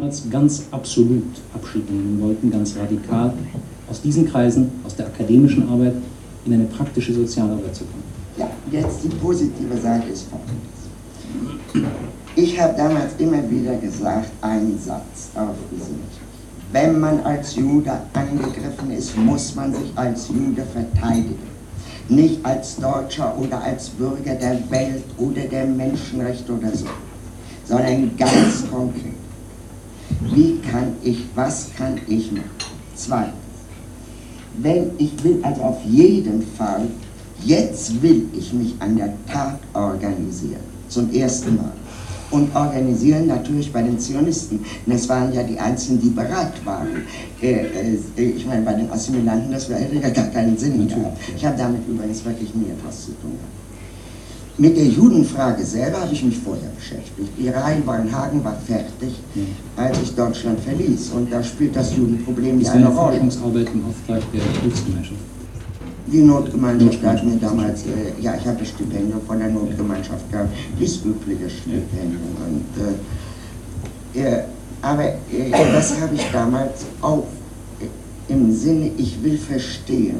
als ganz absolut Abschied nehmen wollten, ganz radikal, aus diesen Kreisen, aus der akademischen Arbeit in eine praktische Sozialarbeit zu kommen. Ja, jetzt die positive Seite ist folgendes. Ich habe damals immer wieder gesagt, einen Satz auf diesem Wenn man als Jude angegriffen ist, muss man sich als Jude verteidigen. Nicht als Deutscher oder als Bürger der Welt oder der Menschenrechte oder so, sondern ganz konkret. Wie kann ich, was kann ich machen? Zweitens, wenn ich will also auf jeden Fall, jetzt will ich mich an der Tat organisieren, zum ersten Mal. Und organisieren natürlich bei den Zionisten. Und das waren ja die Einzigen, die bereit waren. Äh, äh, ich meine, bei den Assimilanten, das ja gar keinen Sinn gehabt. Ich habe damit übrigens wirklich nie etwas zu tun gehabt. Mit der Judenfrage selber habe ich mich vorher beschäftigt. Die Rheinweinhagen war fertig, als ich Deutschland verließ. Und da spielt das Judenproblem ja eine Rolle. Forschungsarbeit im Auftrag der Hilfsgemeinschaft. Die Notgemeinschaft hat mir damals, äh, ja, ich habe das Stipendium von der Notgemeinschaft gehabt, das übliche Stipendium. Und, äh, äh, aber äh, das habe ich damals auch im Sinne, ich will verstehen,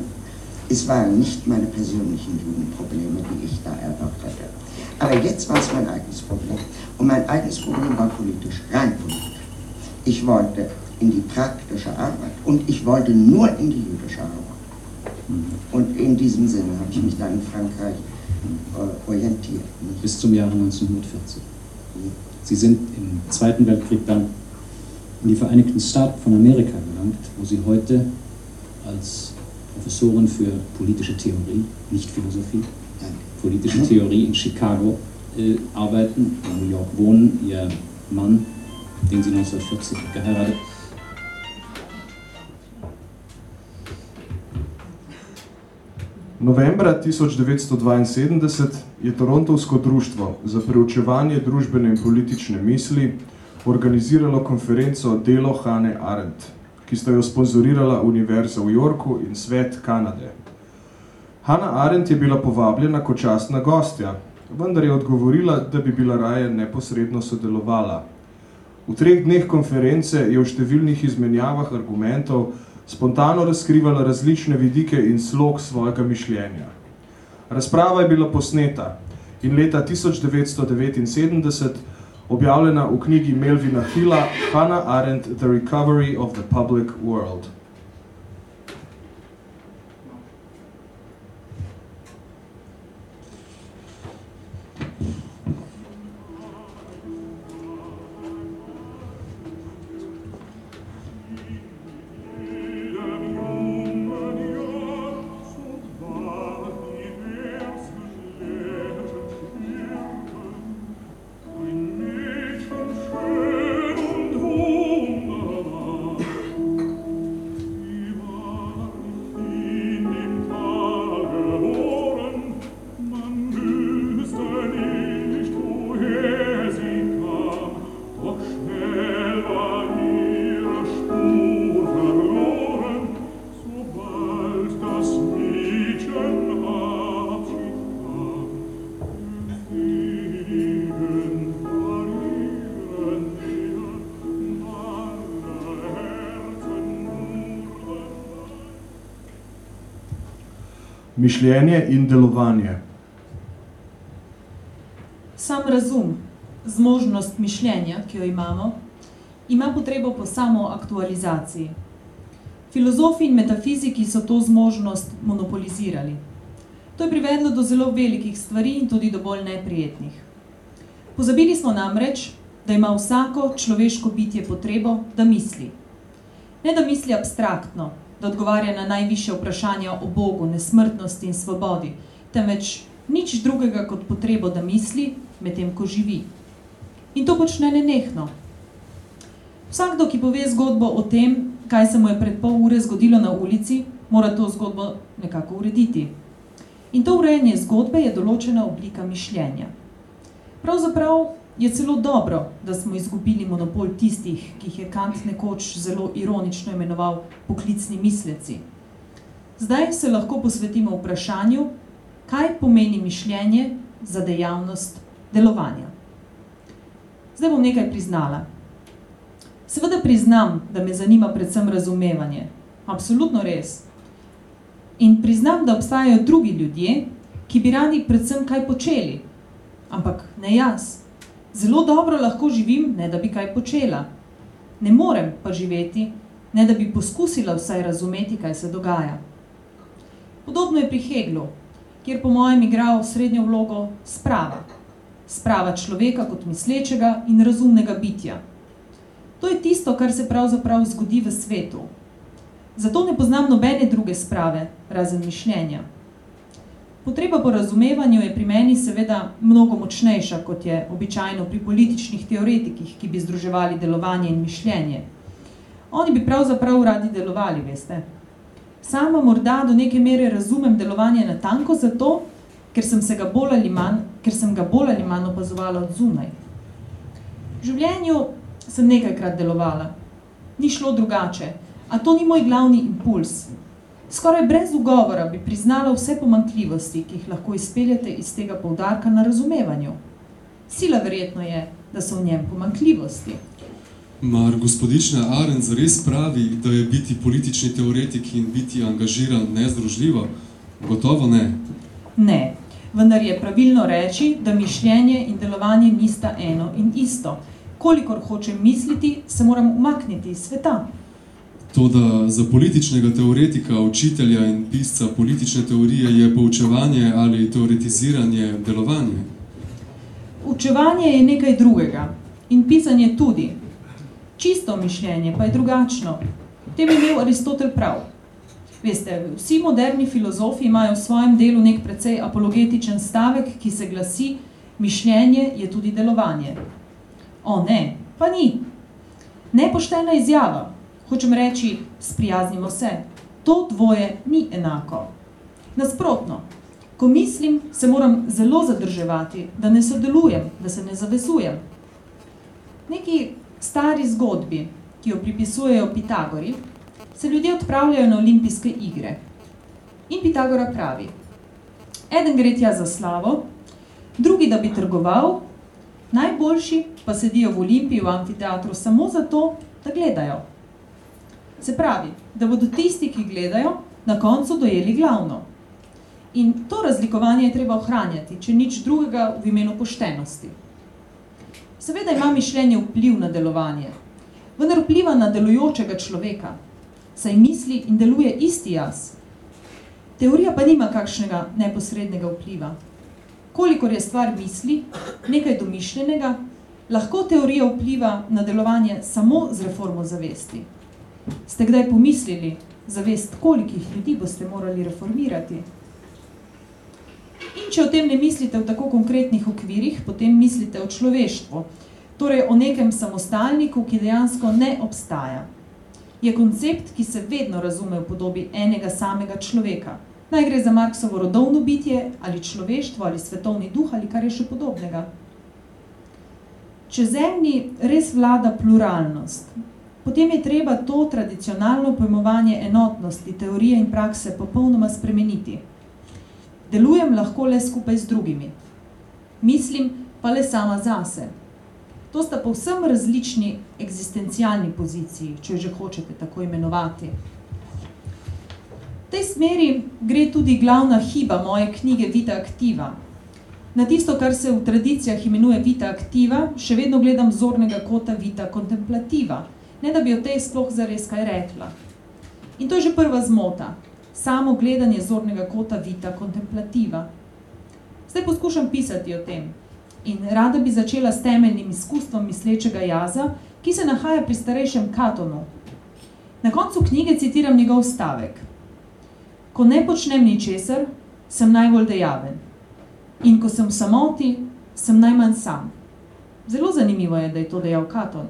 es waren nicht meine persönlichen Jugendprobleme, die ich da erörterte. Aber jetzt war es mein eigenes Problem. Und mein eigenes Problem war politisch, rein politisch. Ich wollte in die praktische Arbeit und ich wollte nur in die jüdische Arbeit. Und in diesem Sinne habe ich mich dann in Frankreich äh, orientiert. Bis zum Jahre 1940. Sie sind im Zweiten Weltkrieg dann in die Vereinigten Staaten von Amerika gelangt, wo Sie heute als Professorin für politische Theorie, nicht Philosophie, politische Theorie in Chicago äh, arbeiten, in New York wohnen. Ihr Mann, den sie 1940 geheiratet. Novembra 1972 je Torontovsko društvo za preučevanje družbene in politične misli organiziralo konferenco Delo Hane Arendt, ki sta jo sponzorirala Univerza v Yorku in Svet Kanade. Hannah Arendt je bila povabljena kot častna gostja, vendar je odgovorila, da bi bila raje neposredno sodelovala. V treh dneh konference je v številnih izmenjavah argumentov spontano razkrivala različne vidike in slog svojega mišljenja. Razprava je bila posneta in leta 1979 objavljena v knjigi Melvina Hilla Hannah Arendt The Recovery of the Public World. Mišljenje in delovanje. Sam razum, zmožnost mišljenja, ki jo imamo, ima potrebo po samo aktualizaciji. Filozofi in metafiziki so to zmožnost monopolizirali. To je privedlo do zelo velikih stvari in tudi do bolj neprijetnih. Pozabili smo namreč, da ima vsako človeško bitje potrebo, da misli. Ne da misli abstraktno, da odgovarja na najviše vprašanja o Bogu, nesmrtnosti in svobodi, temveč nič drugega kot potrebo, da misli, medtem ko živi. In to počne nenehno. Vsakdo, ki pove zgodbo o tem, kaj se mu je pred pol ure zgodilo na ulici, mora to zgodbo nekako urediti. In to urejanje zgodbe je določena oblika mišljenja. Pravzaprav je celo dobro, da smo izgubili monopol tistih, ki jih je Kant nekoč zelo ironično imenoval poklicni misleci. Zdaj se lahko posvetimo vprašanju, kaj pomeni mišljenje za dejavnost delovanja. Zdaj bom nekaj priznala. Seveda priznam, da me zanima predvsem razumevanje. Absolutno res. In priznam, da obstajajo drugi ljudje, ki bi radi predvsem kaj počeli. Ampak ne jaz. Zelo dobro lahko živim, ne da bi kaj počela. Ne morem pa živeti, ne da bi poskusila vsaj razumeti, kaj se dogaja. Podobno je pri Heglu, kjer po mojem igral srednjo vlogo sprava. Sprava človeka kot mislečega in razumnega bitja. To je tisto, kar se pravzaprav zgodi v svetu. Zato ne poznam nobene druge sprave, razen mišljenja. Potreba po razumevanju je pri meni seveda mnogo močnejša, kot je običajno pri političnih teoretikih, ki bi združevali delovanje in mišljenje. Oni bi pravzaprav radi delovali, veste. Sama morda do neke mere razumem delovanje na tanko zato, ker sem, se ga bolj ali manj, ker sem ga bolj ali manj opazovala od zunaj. V življenju sem nekajkrat delovala. Ni šlo drugače, a to ni moj glavni impuls. Skoraj brez ugovora bi priznala vse pomankljivosti, ki jih lahko izpeljete iz tega poudarka na razumevanju. Sila verjetno je, da so v njem pomankljivosti. Mar gospodična Arendt zares pravi, da je biti politični teoretik in biti angažiran nezdružljivo? Gotovo ne. Ne, vendar je pravilno reči, da mišljenje in delovanje nista eno in isto. Kolikor hočem misliti, se moram umakniti iz sveta. Toda za političnega teoretika, učitelja in pisca politične teorije je poučevanje ali teoretiziranje delovanje? Učevanje je nekaj drugega in pisanje tudi. Čisto mišljenje pa je drugačno. Tem je imel Aristotel prav. Veste, vsi moderni filozofi imajo v svojem delu nek precej apologetičen stavek, ki se glasi, mišljenje je tudi delovanje. O ne, pa ni. Nepoštena izjava. Hočem reči, sprijaznimo se. To dvoje ni enako. Nasprotno, ko mislim, se moram zelo zadrževati, da ne sodelujem, da se ne zavezujem. Neki stari zgodbi, ki jo pripisujejo Pitagori, se ljudje odpravljajo na olimpijske igre. In Pitagora pravi, eden gre tja za slavo, drugi, da bi trgoval, najboljši pa sedijo v Olimpiji v amfiteatru samo zato, da gledajo. Se pravi, da bodo tisti, ki gledajo, na koncu dojeli glavno. In to razlikovanje je treba ohranjati, če nič drugega v imenu poštenosti. Seveda ima mišljenje vpliv na delovanje, vendar vpliva na delujočega človeka, saj misli in deluje isti jaz. Teorija pa nima kakšnega neposrednega vpliva. Kolikor je stvar misli, nekaj domišljenega, lahko teorija vpliva na delovanje samo z reformo zavesti. Ste kdaj pomislili, zavest kolikih ljudi boste morali reformirati? In če o tem ne mislite v tako konkretnih okvirih, potem mislite o človeštvu, torej o nekem samostalniku, ki dejansko ne obstaja. Je koncept, ki se vedno razume v podobi enega samega človeka. Naj gre za Marksovo rodovno bitje, ali človeštvo, ali svetovni duh, ali kar je še podobnega. Če zemlji res vlada pluralnost, potem je treba to tradicionalno pojmovanje enotnosti, teorije in prakse popolnoma spremeniti. Delujem lahko le skupaj z drugimi. Mislim pa le sama zase. To sta povsem različni eksistencialni poziciji, če že hočete tako imenovati. V tej smeri gre tudi glavna hiba moje knjige Vita Aktiva. Na tisto, kar se v tradicijah imenuje Vita Aktiva, še vedno gledam zornega kota Vita Kontemplativa, ne da bi o tej sploh zares kaj rekla. In to je že prva zmota, samo gledanje zornega kota Vita Kontemplativa. Zdaj poskušam pisati o tem in rada bi začela s temeljnim izkustvom mislečega jaza, ki se nahaja pri starejšem Katonu. Na koncu knjige citiram njegov stavek. Ko ne počnem ničesar, sem najbolj dejaven. In ko sem v samoti, sem najmanj sam. Zelo zanimivo je, da je to dejal Katon.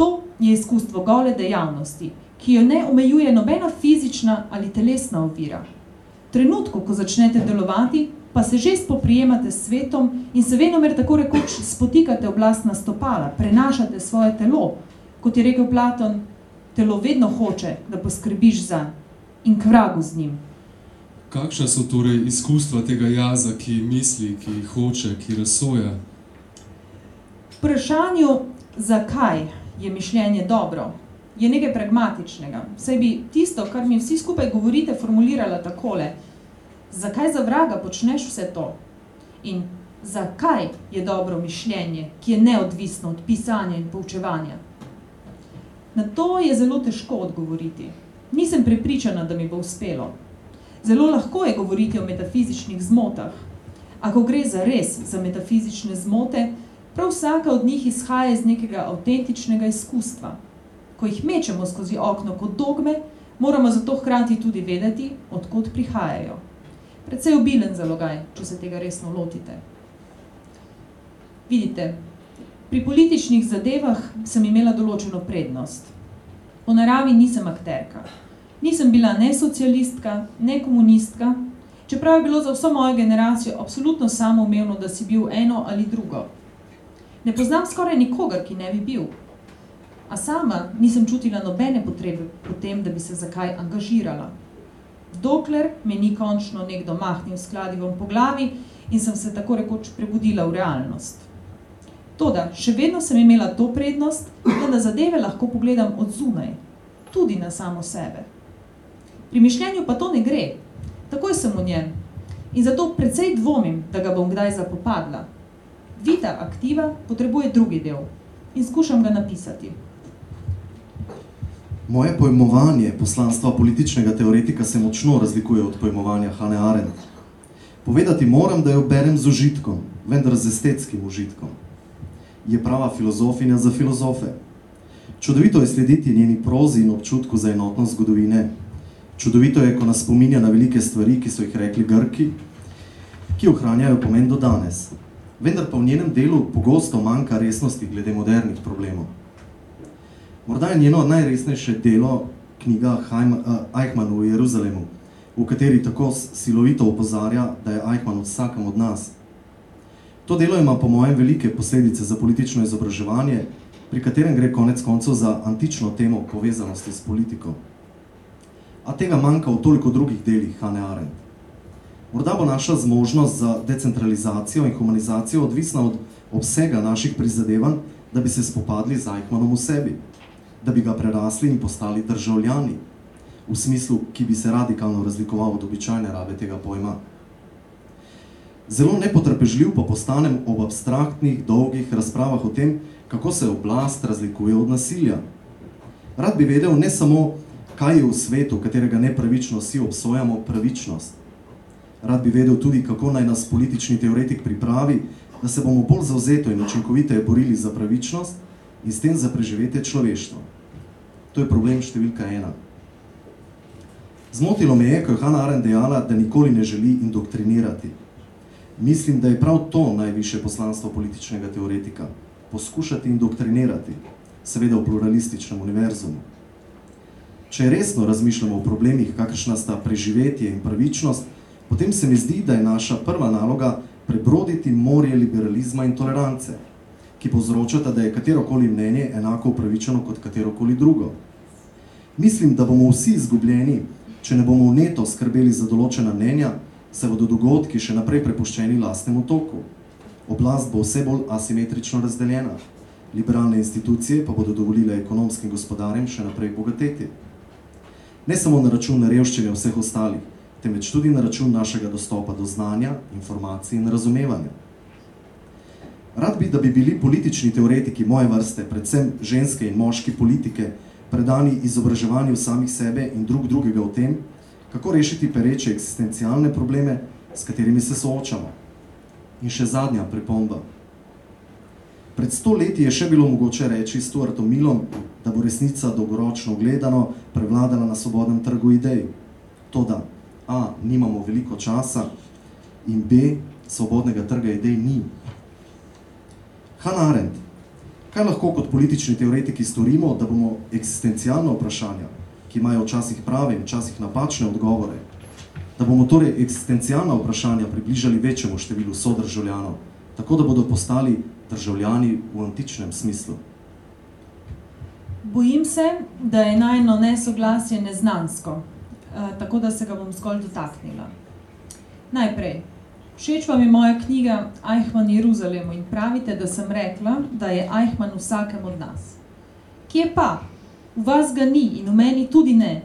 To je izkustvo gole dejavnosti, ki jo ne omejuje nobena fizična ali telesna ovira. V trenutku, ko začnete delovati, pa se že spoprijemate s svetom in se venomer tako rekoč spotikate oblastna stopala, prenašate svoje telo, kot je rekel Platon, telo vedno hoče, da poskrbiš za in k vragu z njim. Kakšna so torej izkustva tega jaza, ki misli, ki hoče, ki razsoja? Vprašanju, zakaj je mišljenje dobro, je nekaj pragmatičnega. Saj bi tisto, kar mi vsi skupaj govorite, formulirala takole. Zakaj za vraga počneš vse to? In zakaj je dobro mišljenje, ki je neodvisno od pisanja in poučevanja? Na to je zelo težko odgovoriti. Nisem prepričana, da mi bo uspelo. Zelo lahko je govoriti o metafizičnih zmotah. Ako gre za res za metafizične zmote, prav vsaka od njih izhaja iz nekega avtentičnega izkustva. Ko jih mečemo skozi okno kot dogme, moramo zato hkrati tudi vedeti, odkot prihajajo. Predvsej obilen zalogaj, če se tega resno lotite. Vidite, pri političnih zadevah sem imela določeno prednost. Po naravi nisem akterka. Nisem bila ne socialistka, ne komunistka, čeprav je bilo za vso mojo generacijo absolutno samoumevno, da si bil eno ali drugo. Ne poznam skoraj nikogar, ki ne bi bil. A sama nisem čutila nobene potrebe po tem, da bi se zakaj angažirala. Dokler me ni končno nekdo mahnil s kladivom po glavi in sem se tako rekoč prebudila v realnost. Toda, še vedno sem imela to prednost, da na zadeve lahko pogledam od zunaj, tudi na samo sebe. Pri mišljenju pa to ne gre, takoj sem v njem in zato precej dvomim, da ga bom kdaj zapopadla. Vita aktiva potrebuje drugi del in skušam ga napisati. Moje pojmovanje poslanstva političnega teoretika se močno razlikuje od pojmovanja Hane Arendt. Povedati moram, da jo berem z užitkom, vendar z estetskim užitkom je prava filozofinja za filozofe. Čudovito je slediti njeni prozi in občutku za enotnost zgodovine. Čudovito je, ko nas spominja na velike stvari, ki so jih rekli Grki, ki ohranjajo pomen do danes. Vendar pa v njenem delu pogosto manjka resnosti glede modernih problemov. Morda je njeno najresnejše delo knjiga Eichmann v Jeruzalemu, v kateri tako silovito opozarja, da je Eichmann vsakem od nas – To delo ima po mojem velike posledice za politično izobraževanje, pri katerem gre konec koncev za antično temo povezanosti s politiko. A tega manjka v toliko drugih delih Hane Arendt. Morda bo naša zmožnost za decentralizacijo in humanizacijo odvisna od obsega naših prizadevanj, da bi se spopadli z Eichmannom v sebi, da bi ga prerasli in postali državljani, v smislu, ki bi se radikalno razlikoval od običajne rabe tega pojma. Zelo nepotrpežljiv pa postanem ob abstraktnih, dolgih razpravah o tem, kako se oblast razlikuje od nasilja. Rad bi vedel ne samo, kaj je v svetu, katerega nepravično vsi obsojamo, pravičnost. Rad bi vedel tudi, kako naj nas politični teoretik pripravi, da se bomo bolj zauzeto in učinkoviteje borili za pravičnost in s tem za preživetje človeštva. To je problem številka ena. Zmotilo me je, ko je Hannah Arendt dejala, da nikoli ne želi indoktrinirati. Mislim, da je prav to najviše poslanstvo političnega teoretika. Poskušati indoktrinirati, seveda v pluralističnem univerzumu. Če resno razmišljamo o problemih, kakršna sta preživetje in pravičnost, potem se mi zdi, da je naša prva naloga prebroditi morje liberalizma in tolerance, ki povzročata, da je katerokoli mnenje enako upravičeno kot katerokoli drugo. Mislim, da bomo vsi izgubljeni, če ne bomo vneto skrbeli za določena mnenja, se bodo dogodki še naprej prepuščeni lastnemu toku. Oblast bo vse bolj asimetrično razdeljena. Liberalne institucije pa bodo dovolile ekonomskim gospodarjem še naprej bogateti. Ne samo na račun revščine vseh ostalih, temveč tudi na račun našega dostopa do znanja, informacij in razumevanja. Rad bi, da bi bili politični teoretiki moje vrste, predvsem ženske in moški politike, predani izobraževanju samih sebe in drug drugega o tem, kako rešiti pereče eksistencialne probleme, s katerimi se soočamo. In še zadnja pripomba. Pred sto leti je še bilo mogoče reči Stuartom Milom, da bo resnica dolgoročno gledano prevladala na svobodnem trgu idej. To, da A, nimamo veliko časa in B, svobodnega trga idej ni. Hannah Arendt, kaj lahko kot politični teoretiki storimo, da bomo eksistencialno vprašanja, ki imajo včasih prave in včasih napačne odgovore, da bomo torej eksistencialna vprašanja približali večjemu številu sodržavljanov, tako da bodo postali državljani v antičnem smislu. Bojim se, da je najno nesoglasje neznansko, tako da se ga bom zgolj dotaknila. Najprej, všeč vam je moja knjiga Eichmann Jeruzalemu in pravite, da sem rekla, da je Eichmann vsakem od nas. Kje pa? V vas ga ni in v meni tudi ne.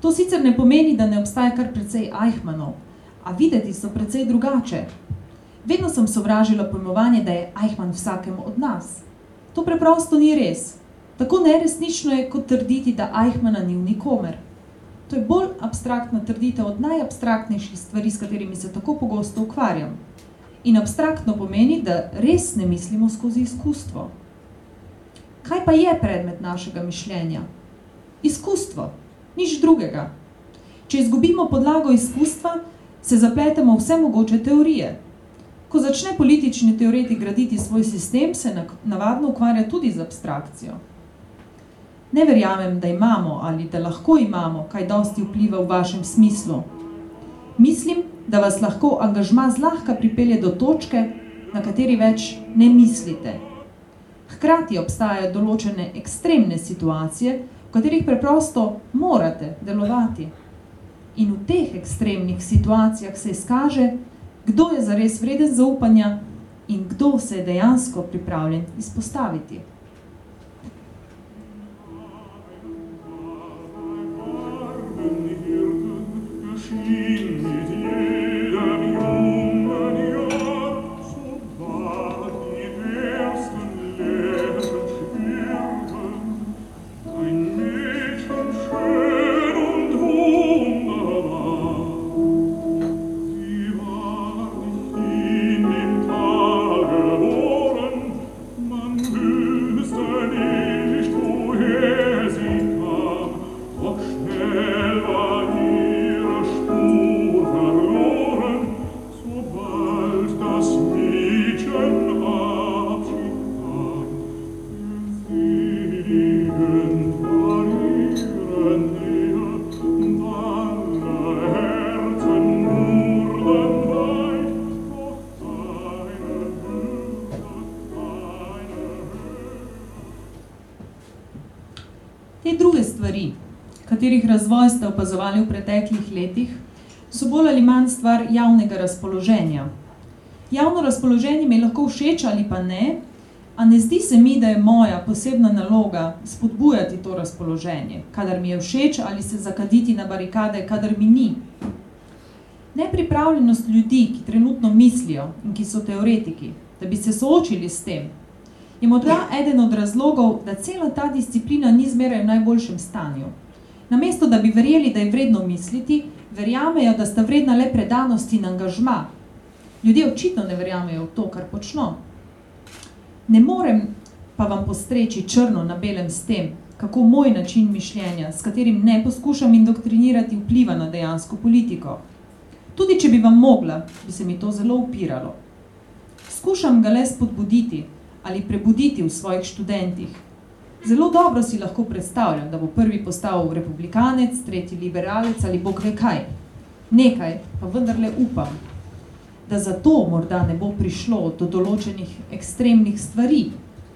To sicer ne pomeni, da ne obstaja kar precej Eichmannov, a videti so precej drugače. Vedno sem sovražila pojmovanje, da je Eichmann vsakem od nas. To preprosto ni res. Tako neresnično je, kot trditi, da Eichmanna ni v nikomer. To je bolj abstraktna trditev od najabstraktnejših stvari, s katerimi se tako pogosto ukvarjam. In abstraktno pomeni, da res ne mislimo skozi izkustvo. Kaj pa je predmet našega mišljenja? Izkustvo, nič drugega. Če izgubimo podlago izkustva, se zapletemo vse mogoče teorije. Ko začne politični teoretik graditi svoj sistem, se navadno ukvarja tudi z abstrakcijo. Ne verjamem, da imamo ali da lahko imamo kaj dosti vpliva v vašem smislu. Mislim, da vas lahko angažma zlahka pripelje do točke, na kateri več ne mislite. Hkrati obstajajo določene ekstremne situacije, v katerih preprosto morate delovati. In v teh ekstremnih situacijah se izkaže, kdo je zares vreden zaupanja in kdo se je dejansko pripravljen izpostaviti. Spirit. Opazovali v preteklih letih, so bolj ali manj stvar javnega razpoloženja. Javno razpoloženje mi lahko všeč ali pa ne, a ne zdi se mi, da je moja posebna naloga spodbujati to razpoloženje, kadar mi je všeč ali se zakaditi na barikade, kadar mi ni. Nepripravljenost ljudi, ki trenutno mislijo in ki so teoretiki, da bi se soočili s tem, je morda eden od razlogov, da cela ta disciplina ni zmeraj v najboljšem stanju. Namesto, da bi verjeli, da je vredno misliti, verjamejo, da sta vredna le predanost in angažma. Ljudje očitno ne verjamejo v to, kar počno. Ne morem pa vam postreči črno na belem s tem, kako moj način mišljenja, s katerim ne poskušam indoktrinirati, vpliva na dejansko politiko. Tudi, če bi vam mogla, bi se mi to zelo upiralo. Skušam ga le spodbuditi ali prebuditi v svojih študentih, Zelo dobro si lahko predstavljam, da bo prvi postal republikanec, tretji liberalec ali bog ve kaj. Nekaj, pa vendarle upam, da zato morda ne bo prišlo do določenih ekstremnih stvari,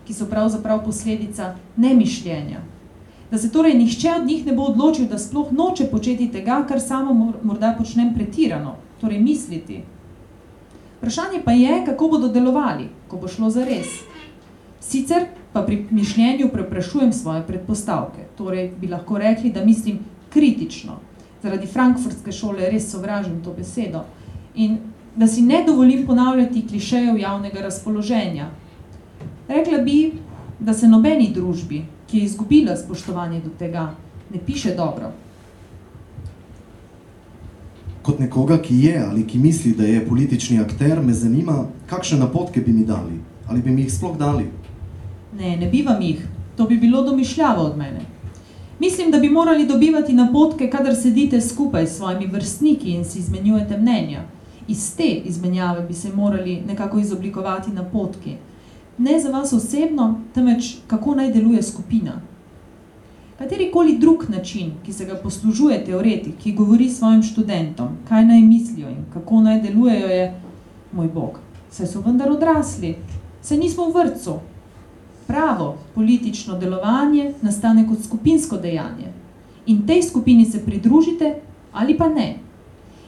ki so pravzaprav posledica nemišljenja. Da se torej nihče od njih ne bo odločil, da sploh noče početi tega, kar samo morda počnem pretirano, torej misliti. Vprašanje pa je, kako bodo delovali, ko bo šlo za res. Sicer pa pri mišljenju preprašujem svoje predpostavke. Torej bi lahko rekli, da mislim kritično. Zaradi frankfurtske šole res sovražim to besedo. In da si ne dovolim ponavljati klišejev javnega razpoloženja. Rekla bi, da se nobeni družbi, ki je izgubila spoštovanje do tega, ne piše dobro. Kot nekoga, ki je ali ki misli, da je politični akter, me zanima, kakšne napotke bi mi dali? Ali bi mi jih sploh dali? Ne, ne bivam jih. To bi bilo domišljavo od mene. Mislim, da bi morali dobivati napotke, kadar sedite skupaj s svojimi vrstniki in si izmenjujete mnenja. Iz te izmenjave bi se morali nekako izoblikovati napotki. Ne za vas osebno, temveč kako naj deluje skupina. Katerikoli drug način, ki se ga poslužuje teoretik, ki govori svojim študentom, kaj naj mislijo in kako naj delujejo, je moj bog. Saj so vendar odrasli. Saj nismo v vrtcu, pravo politično delovanje nastane kot skupinsko dejanje. In tej skupini se pridružite ali pa ne.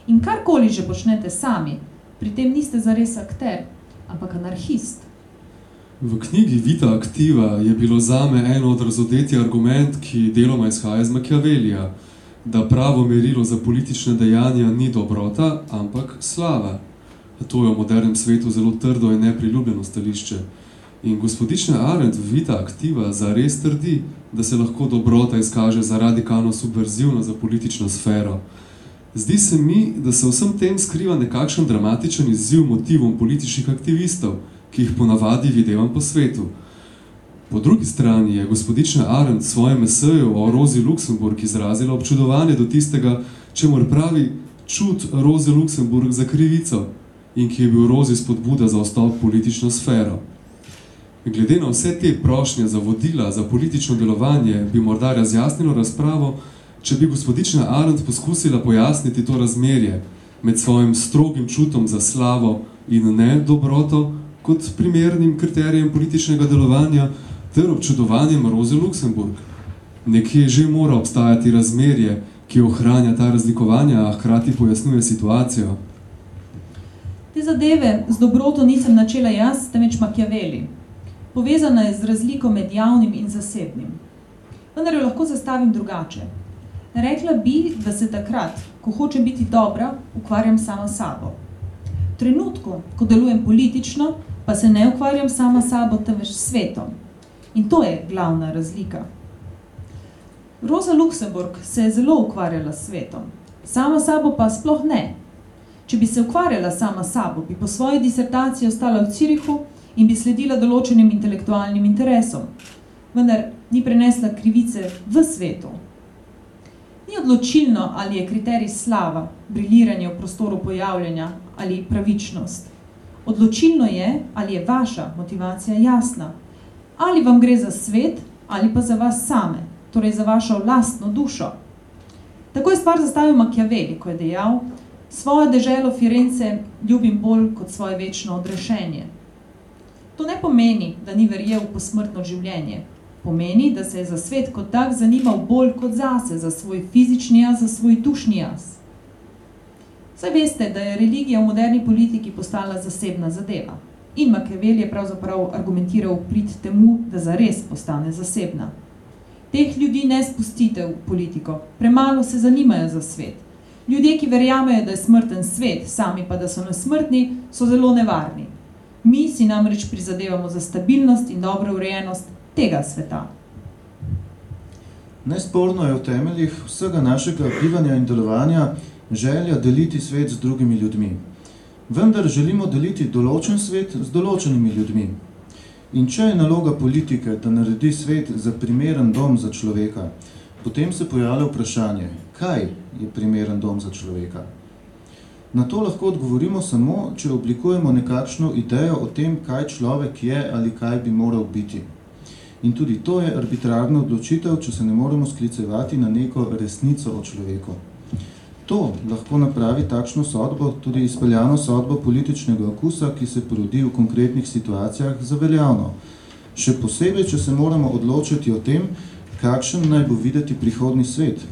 In karkoli že počnete sami, pri tem niste zares akter, ampak anarhist. V knjigi Vita aktiva je bilo zame eno od razodetja argument, ki deloma izhaja iz Machiavellija, da pravo merilo za politične dejanja ni dobrota, ampak slava. To je v modernem svetu zelo trdo in nepriljubljeno stališče. In gospodična Arendt Vita aktiva zares trdi, da se lahko dobrota izkaže za radikalno subverzivno za politično sfero. Zdi se mi, da se vsem tem skriva nekakšen dramatičen izziv motivom političnih aktivistov, ki jih ponavadi videvam po svetu. Po drugi strani je gospodična Arendt svojem eseju o Rozi Luksemburg izrazila občudovanje do tistega, čemur pravi čut Roze Luksemburg za krivico in ki je bil Rozi spodbuda za ostop politično sfero. Glede na vse te prošnje za vodila, za politično delovanje, bi morda razjasnilo razpravo, če bi gospodična Arendt poskusila pojasniti to razmerje med svojim strogim čutom za slavo in ne dobroto, kot primernim kriterijem političnega delovanja ter občudovanjem Roze Luksemburg. Nekje že mora obstajati razmerje, ki ohranja ta razlikovanja, a hkrati pojasnuje situacijo. Te zadeve z dobroto nisem načela jaz, temveč Machiavelli. Povezana je z razliko med javnim in zasebnim. Vendar jo lahko zastavim drugače. Rekla bi, da se takrat, ko hočem biti dobra, ukvarjam sama sabo. V trenutku, ko delujem politično, pa se ne ukvarjam sama sabo, temveč svetom. In to je glavna razlika. Rosa Luxemburg se je zelo ukvarjala s svetom, sama sabo pa sploh ne. Če bi se ukvarjala sama sabo, bi po svoji disertaciji ostala v Cirihu in bi sledila določenim intelektualnim interesom, vendar ni prenesla krivice v svetu. Ni odločilno, ali je kriterij slava, briljiranje v prostoru pojavljanja ali pravičnost. Odločilno je, ali je vaša motivacija jasna. Ali vam gre za svet, ali pa za vas same, torej za vašo lastno dušo. Tako je stvar zastavil Machiavelli, ko je dejal, svojo deželo Firence ljubim bolj kot svoje večno odrešenje. To ne pomeni, da ni verjel v posmrtno življenje. Pomeni, da se je za svet kot tak zanimal bolj kot zase, za svoj fizični jaz, za svoj dušni jaz. Saj veste, da je religija v moderni politiki postala zasebna zadeva. In Machiavelli je pravzaprav argumentiral prid temu, da zares postane zasebna. Teh ljudi ne spustite v politiko, premalo se zanimajo za svet. Ljudje, ki verjamejo, da je smrten svet, sami pa da so nesmrtni, so zelo nevarni. Mi si namreč prizadevamo za stabilnost in dobro urejenost tega sveta. Nesporno je v temeljih vsega našega bivanja in delovanja želja deliti svet z drugimi ljudmi. Vendar želimo deliti določen svet z določenimi ljudmi. In če je naloga politike, da naredi svet za primeren dom za človeka, potem se pojavlja vprašanje, kaj je primeren dom za človeka. Na to lahko odgovorimo samo, če oblikujemo nekakšno idejo o tem, kaj človek je ali kaj bi moral biti. In tudi to je arbitrarna odločitev, če se ne moremo sklicevati na neko resnico o človeku. To lahko napravi takšno sodbo, tudi izpeljano sodbo političnega okusa, ki se porodi v konkretnih situacijah za veljavno. Še posebej, če se moramo odločiti o tem, kakšen naj bo videti prihodni svet.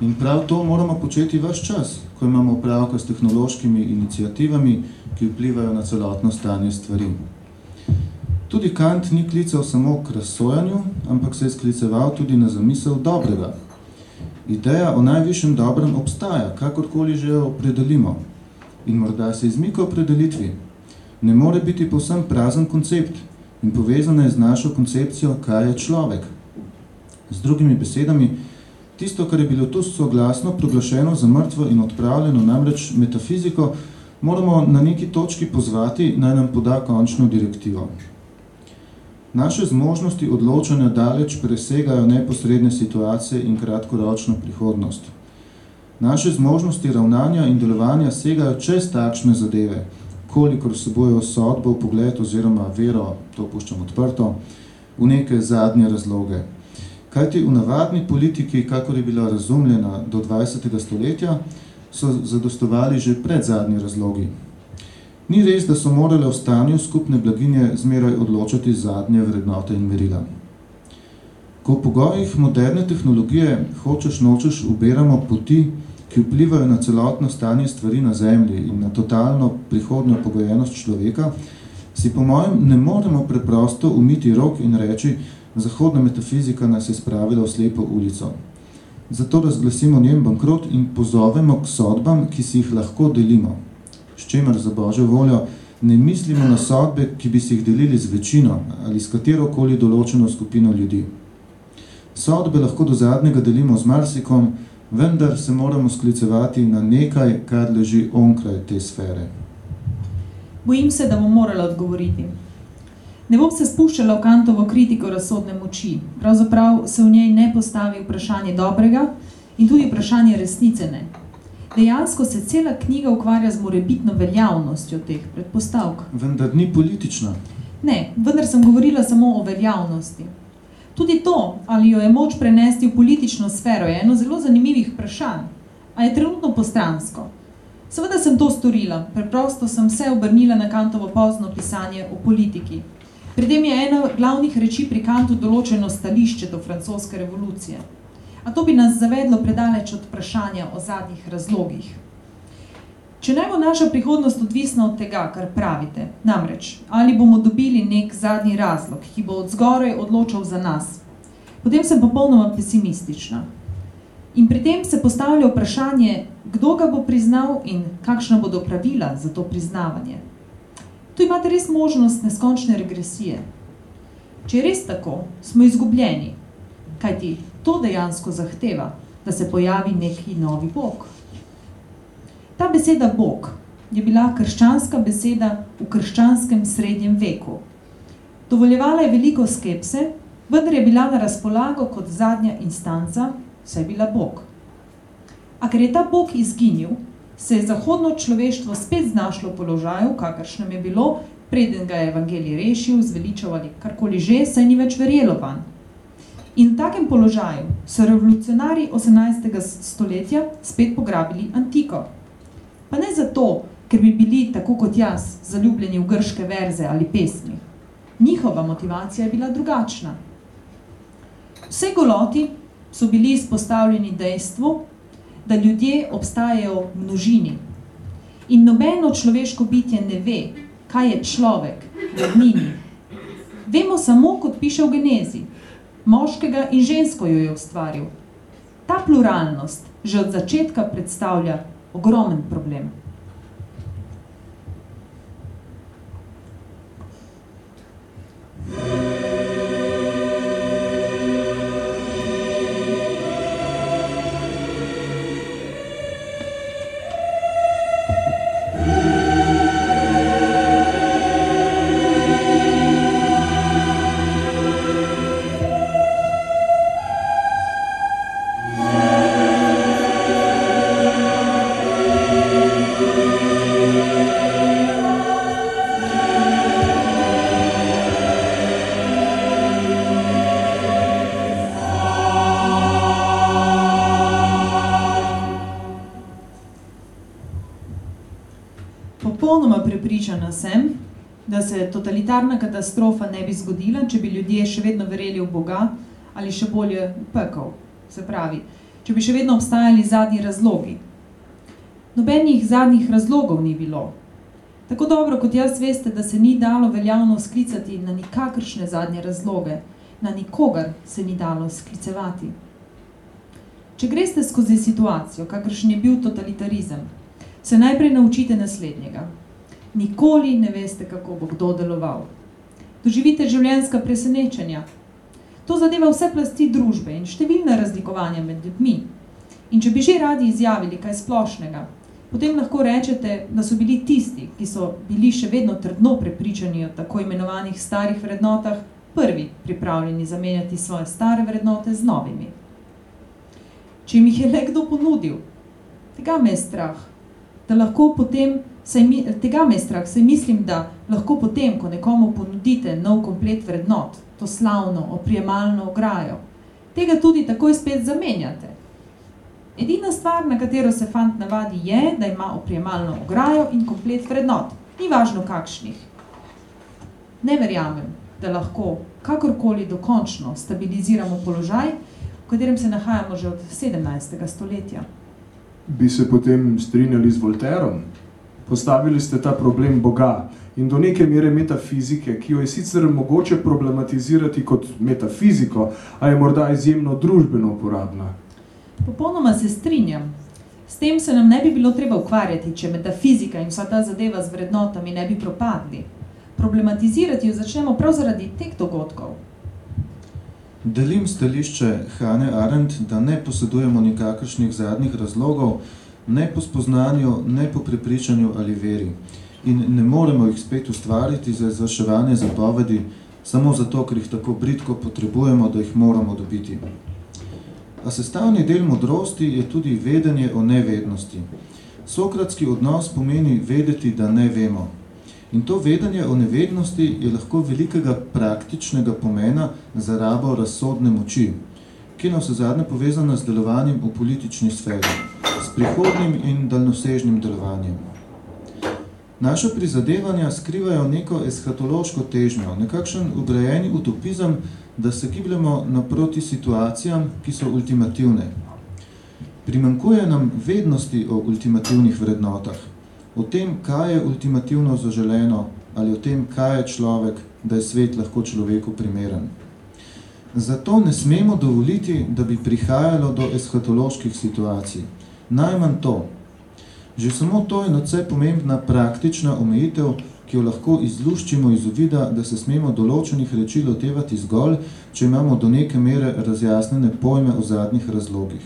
In prav to moramo početi vaš čas, ko imamo pravka s tehnološkimi inicijativami, ki vplivajo na celotno stanje stvari. Tudi Kant ni klical samo k razsojanju, ampak se je skliceval tudi na zamisel dobrega, Ideja o najvišjem dobrem obstaja, kakorkoli že jo opredelimo. In morda se izmika opredelitvi. Ne more biti povsem prazen koncept in povezana je z našo koncepcijo, kaj je človek. Z drugimi besedami, tisto, kar je bilo tu soglasno proglašeno za mrtvo in odpravljeno, namreč metafiziko, moramo na neki točki pozvati, naj nam poda končno direktivo. Naše zmožnosti odločanja daleč presegajo neposredne situacije in kratkoročno prihodnost. Naše zmožnosti ravnanja in delovanja segajo čez takšne zadeve, kolikor se bojo sodbo, pogled oziroma vero, to puščam odprto, v neke zadnje razloge. Kajti v navadni politiki, kakor je bila razumljena do 20. stoletja, so zadostovali že pred zadnji razlogi, Ni res, da so morale v stanju skupne blaginje zmeraj odločati zadnje vrednote in merila. Ko v pogojih moderne tehnologije hočeš nočeš ubiramo poti, ki vplivajo na celotno stanje stvari na zemlji in na totalno prihodnjo pogojenost človeka, si po mojem ne moremo preprosto umiti rok in reči, zahodna metafizika nas je spravila v slepo ulico. Zato razglasimo njen bankrot in pozovemo k sodbam, ki si jih lahko delimo. S čemer za Božjo voljo ne mislimo na sodbe, ki bi si jih delili z večino ali s katerokoli določeno skupino ljudi. Sodbe lahko do zadnjega delimo z marsikom, vendar se moramo sklicevati na nekaj, kar leži onkraj te sfere. Bojim se, da bom morala odgovoriti. Ne bom se spuščala v Kantovo kritiko razsodne moči. Pravzaprav se v njej ne postavi vprašanje dobrega in tudi vprašanje resnice ne. Dejansko se cela knjiga ukvarja z morebitno veljavnostjo teh predpostavk. Vendar ni politična. Ne, vendar sem govorila samo o veljavnosti. Tudi to, ali jo je moč prenesti v politično sfero, je eno zelo zanimivih vprašanj, a je trenutno postransko. Seveda sem to storila, preprosto sem se obrnila na Kantovo pozno pisanje o politiki. Pri tem je ena glavnih reči pri Kantu določeno stališče do francoske revolucije. A to bi nas zavedlo predaleč od vprašanja o zadnjih razlogih. Če naj bo naša prihodnost odvisna od tega, kar pravite, namreč, ali bomo dobili nek zadnji razlog, ki bo od zgoraj odločal za nas, potem sem popolnoma pesimistična. In pri tem se postavlja vprašanje, kdo ga bo priznal in kakšna bodo pravila za to priznavanje. Tu imate res možnost neskončne regresije. Če je res tako, smo izgubljeni, kajti to dejansko zahteva, da se pojavi neki novi Bog. Ta beseda Bog je bila krščanska beseda v krščanskem srednjem veku. Dovoljevala je veliko skepse, vendar je bila na razpolago kot zadnja instanca, je bila Bog. A ker je ta Bog izginil, se je zahodno človeštvo spet znašlo v položaju, kakršnem je bilo, preden ga je evangelij rešil, zveličal ali karkoli že, saj ni več verjelo van. In v takem položaju so revolucionari 18. stoletja spet pograbili antiko. Pa ne zato, ker bi bili, tako kot jaz, zaljubljeni v grške verze ali pesmi. Njihova motivacija je bila drugačna. Vse goloti so bili izpostavljeni dejstvu, da ljudje obstajajo v množini. In nobeno človeško bitje ne ve, kaj je človek v ravnini. Vemo samo, kot piše v genezi, moškega in žensko jo je ustvaril. Ta pluralnost že od začetka predstavlja ogromen problem. Popolnoma prepričana sem, da se totalitarna katastrofa ne bi zgodila, če bi ljudje še vedno verjeli v Boga ali še bolje v pekel. Se pravi, če bi še vedno obstajali zadnji razlogi. Nobenih zadnjih razlogov ni bilo. Tako dobro kot jaz veste, da se ni dalo veljavno sklicati na nikakršne zadnje razloge, na nikogar se ni dalo sklicevati. Če greste skozi situacijo, kakršen je bil totalitarizem, se najprej naučite naslednjega. Nikoli ne veste, kako bo kdo deloval. Doživite življenjska presenečenja. To zadeva vse plasti družbe in številna razlikovanja med ljudmi. In če bi že radi izjavili kaj splošnega, potem lahko rečete, da so bili tisti, ki so bili še vedno trdno prepričani o tako imenovanih starih vrednotah, prvi pripravljeni zamenjati svoje stare vrednote z novimi. Če jim jih je le kdo ponudil, tega me je strah, da lahko potem, saj mi, tega me je strah, saj mislim, da lahko potem, ko nekomu ponudite nov komplet vrednot, to slavno, oprijemalno ograjo, tega tudi takoj spet zamenjate. Edina stvar, na katero se fant navadi, je, da ima oprijemalno ograjo in komplet vrednot. Ni važno kakšnih. Ne verjamem, da lahko kakorkoli dokončno stabiliziramo položaj, v katerem se nahajamo že od 17. stoletja. Bi se potem strinjali z Volterom? Postavili ste ta problem Boga in do neke mere metafizike, ki jo je sicer mogoče problematizirati kot metafiziko, a je morda izjemno družbeno uporabna. Popolnoma se strinjam. S tem se nam ne bi bilo treba ukvarjati, če metafizika in vsa ta zadeva z vrednotami ne bi propadli. Problematizirati jo začnemo prav zaradi teh dogodkov. Delim stališče Hane Arendt, da ne posedujemo nikakršnih zadnjih razlogov, ne po spoznanju, ne po prepričanju ali veri. In ne moremo jih spet ustvariti za izvrševanje zapovedi, samo zato, ker jih tako britko potrebujemo, da jih moramo dobiti. A sestavni del modrosti je tudi vedenje o nevednosti. Sokratski odnos pomeni vedeti, da ne vemo. In to vedenje o nevednosti je lahko velikega praktičnega pomena za rabo razsodne moči, ki je na vse zadnje povezana z delovanjem v politični sferi, s prihodnim in daljnosežnim delovanjem. Naša prizadevanja skrivajo neko eskatološko težnjo, nekakšen ugrajeni utopizem, da se gibljamo naproti situacijam, ki so ultimativne. Primankuje nam vednosti o ultimativnih vrednotah, o tem, kaj je ultimativno zaželeno, ali o tem, kaj je človek, da je svet lahko človeku primeren. Zato ne smemo dovoliti, da bi prihajalo do eskatoloških situacij. Najmanj to. Že samo to je nadse pomembna praktična omejitev, ki jo lahko izluščimo iz uvida, da se smemo določenih reči lotevati zgolj, če imamo do neke mere razjasnene pojme o zadnjih razlogih.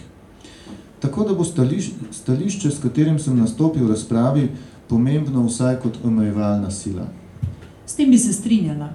Tako da bo stališ, stališče, s katerim sem nastopil v razpravi, pomembno vsaj kot omejevalna sila. S tem bi se strinjala.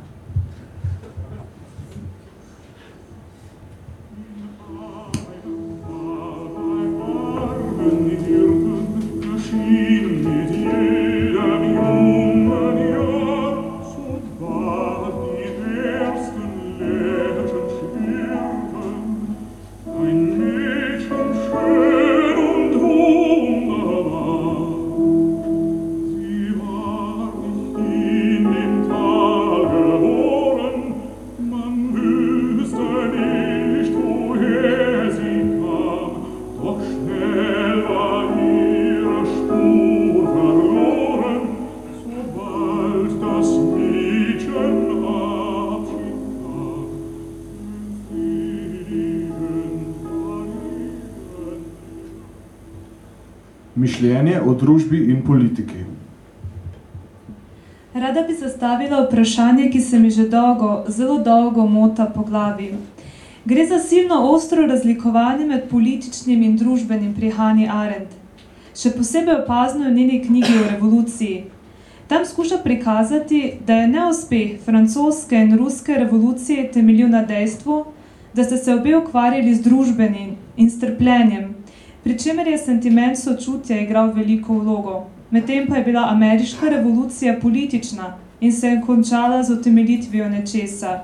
Zastavila vprašanje, ki se mi že dolgo, zelo dolgo mota po glavi. Gre za silno ostro razlikovanje med političnim in družbenim pri Hani Arendt. Še posebej opazno je v njeni knjigi o revoluciji. Tam skuša prikazati, da je neuspeh francoske in ruske revolucije temeljil na dejstvu, da ste se obe ukvarjali z družbenim in strpljenjem, pri čemer je sentiment sočutja igral veliko vlogo. Medtem pa je bila ameriška revolucija politična in se je končala z utemeljitvijo nečesa.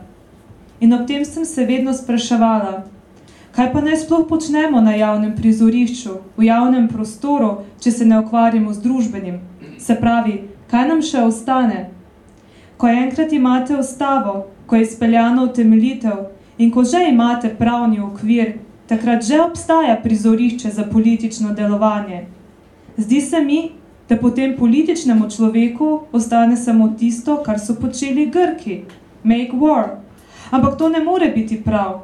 In ob tem sem se vedno spraševala, kaj pa naj sploh počnemo na javnem prizorišču, v javnem prostoru, če se ne ukvarjamo z družbenim. Se pravi, kaj nam še ostane? Ko enkrat imate ustavo, ko je izpeljano utemeljitev in ko že imate pravni okvir, takrat že obstaja prizorišče za politično delovanje. Zdi se mi, da potem političnemu človeku ostane samo tisto, kar so počeli Grki, make war. Ampak to ne more biti prav.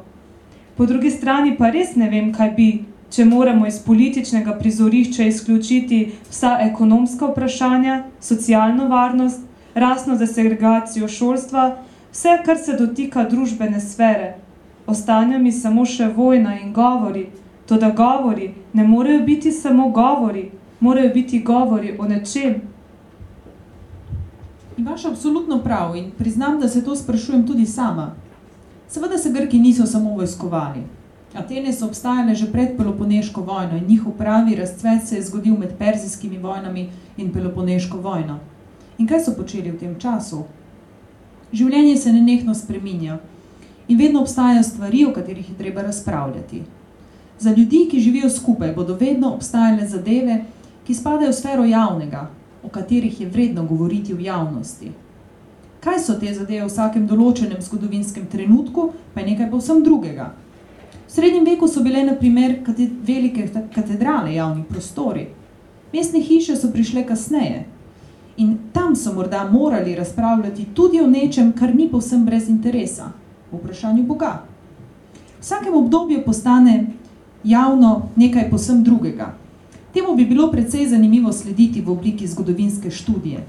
Po drugi strani pa res ne vem, kaj bi, če moramo iz političnega prizorišča izključiti vsa ekonomska vprašanja, socialno varnost, rasno zasegregacijo šolstva, vse, kar se dotika družbene sfere. Ostane mi samo še vojna in govori, to da govori ne morejo biti samo govori, morajo biti govori o nečem. Imaš absolutno prav in priznam, da se to sprašujem tudi sama. Seveda se Grki niso samo vojskovali. Atene so obstajale že pred Peloponeško vojno in njihov pravi razcvet se je zgodil med perzijskimi vojnami in Peloponeško vojno. In kaj so počeli v tem času? Življenje se nenehno spreminja in vedno obstajajo stvari, o katerih je treba razpravljati. Za ljudi, ki živijo skupaj, bodo vedno obstajale zadeve, ki spadajo v sfero javnega, o katerih je vredno govoriti v javnosti. Kaj so te zadeve v vsakem določenem zgodovinskem trenutku, pa je nekaj povsem drugega. V srednjem veku so bile na primer velike katedrale, javni prostori. Mestne hiše so prišle kasneje. In tam so morda morali razpravljati tudi o nečem, kar ni povsem brez interesa, v vprašanju Boga. V vsakem obdobju postane javno nekaj povsem drugega. Temu bi bilo precej zanimivo slediti v obliki zgodovinske študije.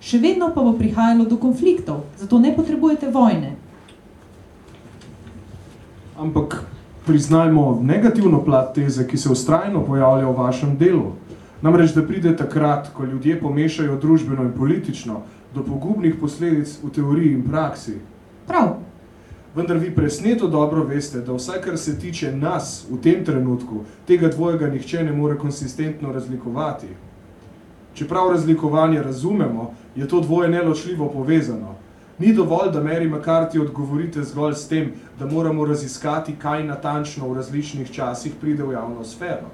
Še vedno pa bo prihajalo do konfliktov, zato ne potrebujete vojne. Ampak priznajmo negativno plat teze, ki se ustrajno pojavlja v vašem delu. Namreč, da pride takrat, ko ljudje pomešajo družbeno in politično, do pogubnih posledic v teoriji in praksi. Prav, Vendar vi presneto dobro veste, da vsaj kar se tiče nas v tem trenutku, tega dvojega nihče ne more konsistentno razlikovati. Čeprav razlikovanje razumemo, je to dvoje neločljivo povezano. Ni dovolj, da Mary McCarthy odgovorite zgolj s tem, da moramo raziskati, kaj natančno v različnih časih pride v javno sfero.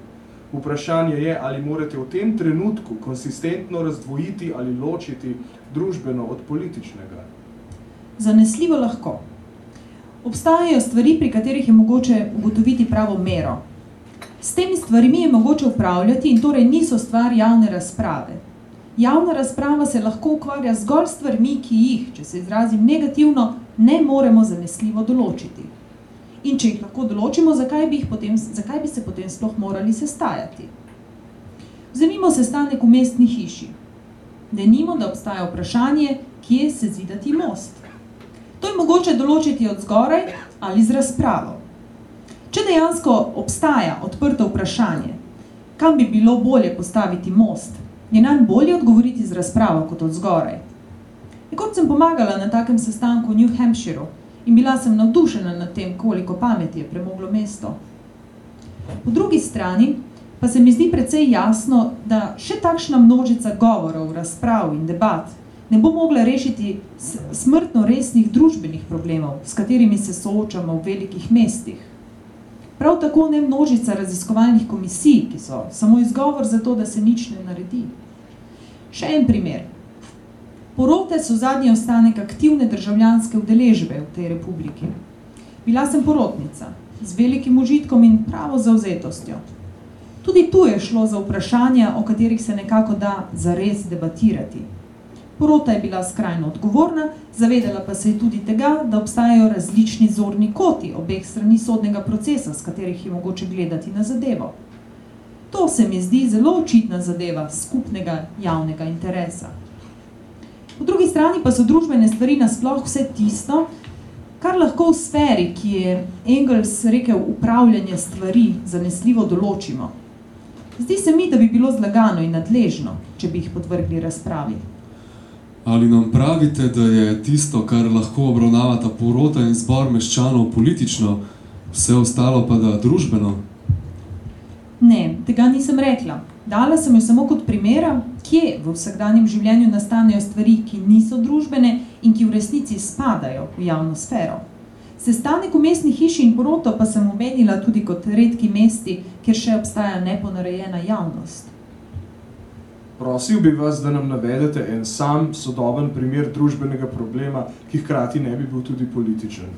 Vprašanje je, ali morate v tem trenutku konsistentno razdvojiti ali ločiti družbeno od političnega. zanesljivo lahko. Obstajajo stvari, pri katerih je mogoče ugotoviti pravo mero. S temi stvarmi je mogoče upravljati in torej niso stvar javne razprave. Javna razprava se lahko ukvarja zgolj stvarmi, ki jih, če se izrazim negativno, ne moremo zanesljivo določiti. In če jih lahko določimo, zakaj bi, jih potem, zakaj bi se potem sploh morali sestajati? Vzemimo sestanek v mestni hiši. Denimo, da obstaja vprašanje, kje se zidati most. To je mogoče določiti od zgoraj ali z razpravo. Če dejansko obstaja odprto vprašanje, kam bi bilo bolje postaviti most, je nanj bolje odgovoriti z razpravo kot od zgoraj. Nekoč sem pomagala na takem sestanku v New Hampshireu in bila sem navdušena nad tem, koliko pameti je premoglo mesto. Po drugi strani pa se mi zdi precej jasno, da še takšna množica govorov, razprav in debat ne bo mogla rešiti smrtno resnih družbenih problemov, s katerimi se soočamo v velikih mestih. Prav tako ne množica raziskovalnih komisij, ki so samo izgovor za to, da se nič ne naredi. Še en primer. Porote so zadnji ostanek aktivne državljanske udeležbe v tej republiki. Bila sem porotnica, z velikim užitkom in pravo zauzetostjo. Tudi tu je šlo za vprašanja, o katerih se nekako da zares debatirati. Porota je bila skrajno odgovorna, zavedala pa se je tudi tega, da obstajajo različni zorni koti obeh strani sodnega procesa, s katerih je mogoče gledati na zadevo. To se mi zdi zelo očitna zadeva skupnega javnega interesa. Po drugi strani pa so družbene stvari nasploh vse tisto, kar lahko v sferi, ki je Engels rekel upravljanje stvari, zanesljivo določimo. Zdi se mi, da bi bilo zlagano in nadležno, če bi jih podvrgli razpravi. Ali nam pravite, da je tisto, kar lahko obravnavata porota in zbor meščanov politično, vse ostalo pa da družbeno? Ne, tega nisem rekla. Dala sem jo samo kot primera, kje v vsakdanjem življenju nastanejo stvari, ki niso družbene in ki v resnici spadajo v javno sfero. Sestanek v mestni hiši in poroto pa sem omenila tudi kot redki mesti, kjer še obstaja neponarejena javnost. Prosil bi vas, da nam navedete en sam sodoben primer družbenega problema, ki hkrati ne bi bil tudi političen.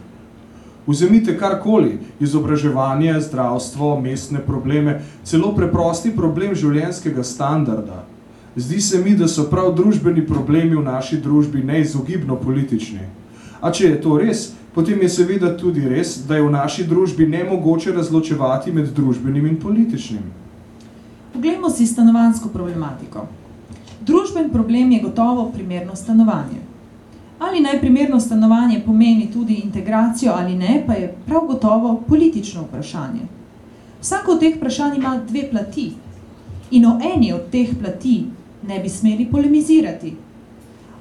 Vzemite karkoli, izobraževanje, zdravstvo, mestne probleme, celo preprosti problem življenjskega standarda. Zdi se mi, da so prav družbeni problemi v naši družbi neizogibno politični. A če je to res, potem je seveda tudi res, da je v naši družbi nemogoče razločevati med družbenim in političnim. Poglejmo si stanovansko problematiko. Družben problem je gotovo primerno stanovanje. Ali naj primerno stanovanje pomeni tudi integracijo ali ne, pa je prav gotovo politično vprašanje. Vsako od teh vprašanj ima dve plati in o eni od teh plati ne bi smeli polemizirati.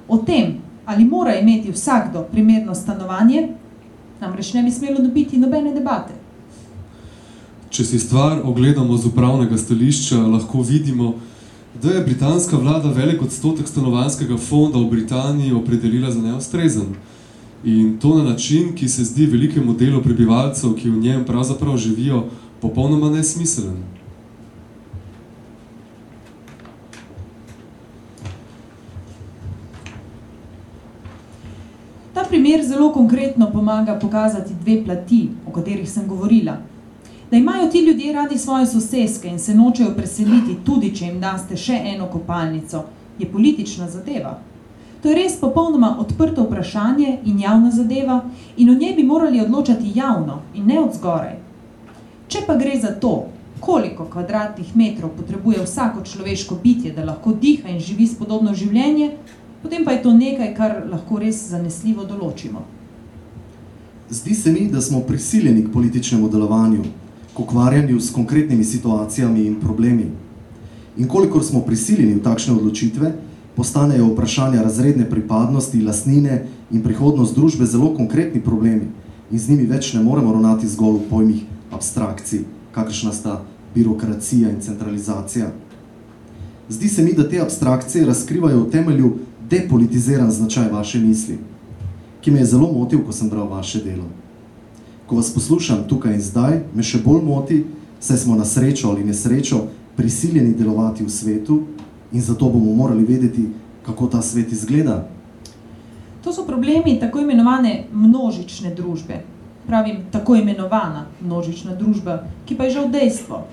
O tem, ali mora imeti vsakdo primerno stanovanje, namreč ne bi smelo dobiti nobene debate. Če si stvar ogledamo z upravnega stališča, lahko vidimo, da je britanska vlada velik odstotek stanovanskega fonda v Britaniji opredelila za neustrezen. In to na način, ki se zdi velikemu delu prebivalcev, ki v njem pravzaprav živijo, popolnoma nesmiselen. Ta primer zelo konkretno pomaga pokazati dve plati, o katerih sem govorila. Da imajo ti ljudje radi svoje soseske in se nočejo preseliti, tudi če jim daste še eno kopalnico, je politična zadeva. To je res popolnoma odprto vprašanje in javna zadeva in o njej bi morali odločati javno in ne od zgoraj. Če pa gre za to, koliko kvadratnih metrov potrebuje vsako človeško bitje, da lahko diha in živi spodobno življenje, potem pa je to nekaj, kar lahko res zanesljivo določimo. Zdi se mi, da smo prisiljeni k političnemu delovanju, k ukvarjanju s konkretnimi situacijami in problemi. In kolikor smo prisiljeni v takšne odločitve, postanejo vprašanja razredne pripadnosti, lastnine in prihodnost družbe zelo konkretni problemi in z njimi več ne moremo ravnati zgolj v pojmih abstrakcij, kakršna sta birokracija in centralizacija. Zdi se mi, da te abstrakcije razkrivajo v temelju depolitiziran značaj vaše misli, ki me je zelo motil, ko sem bral vaše delo. Ko vas poslušam tukaj in zdaj, me še bolj moti, saj smo na srečo ali nesrečo prisiljeni delovati v svetu in zato bomo morali vedeti, kako ta svet izgleda. To so problemi tako imenovane množične družbe. Pravim, tako imenovana množična družba, ki pa je žal dejstvo.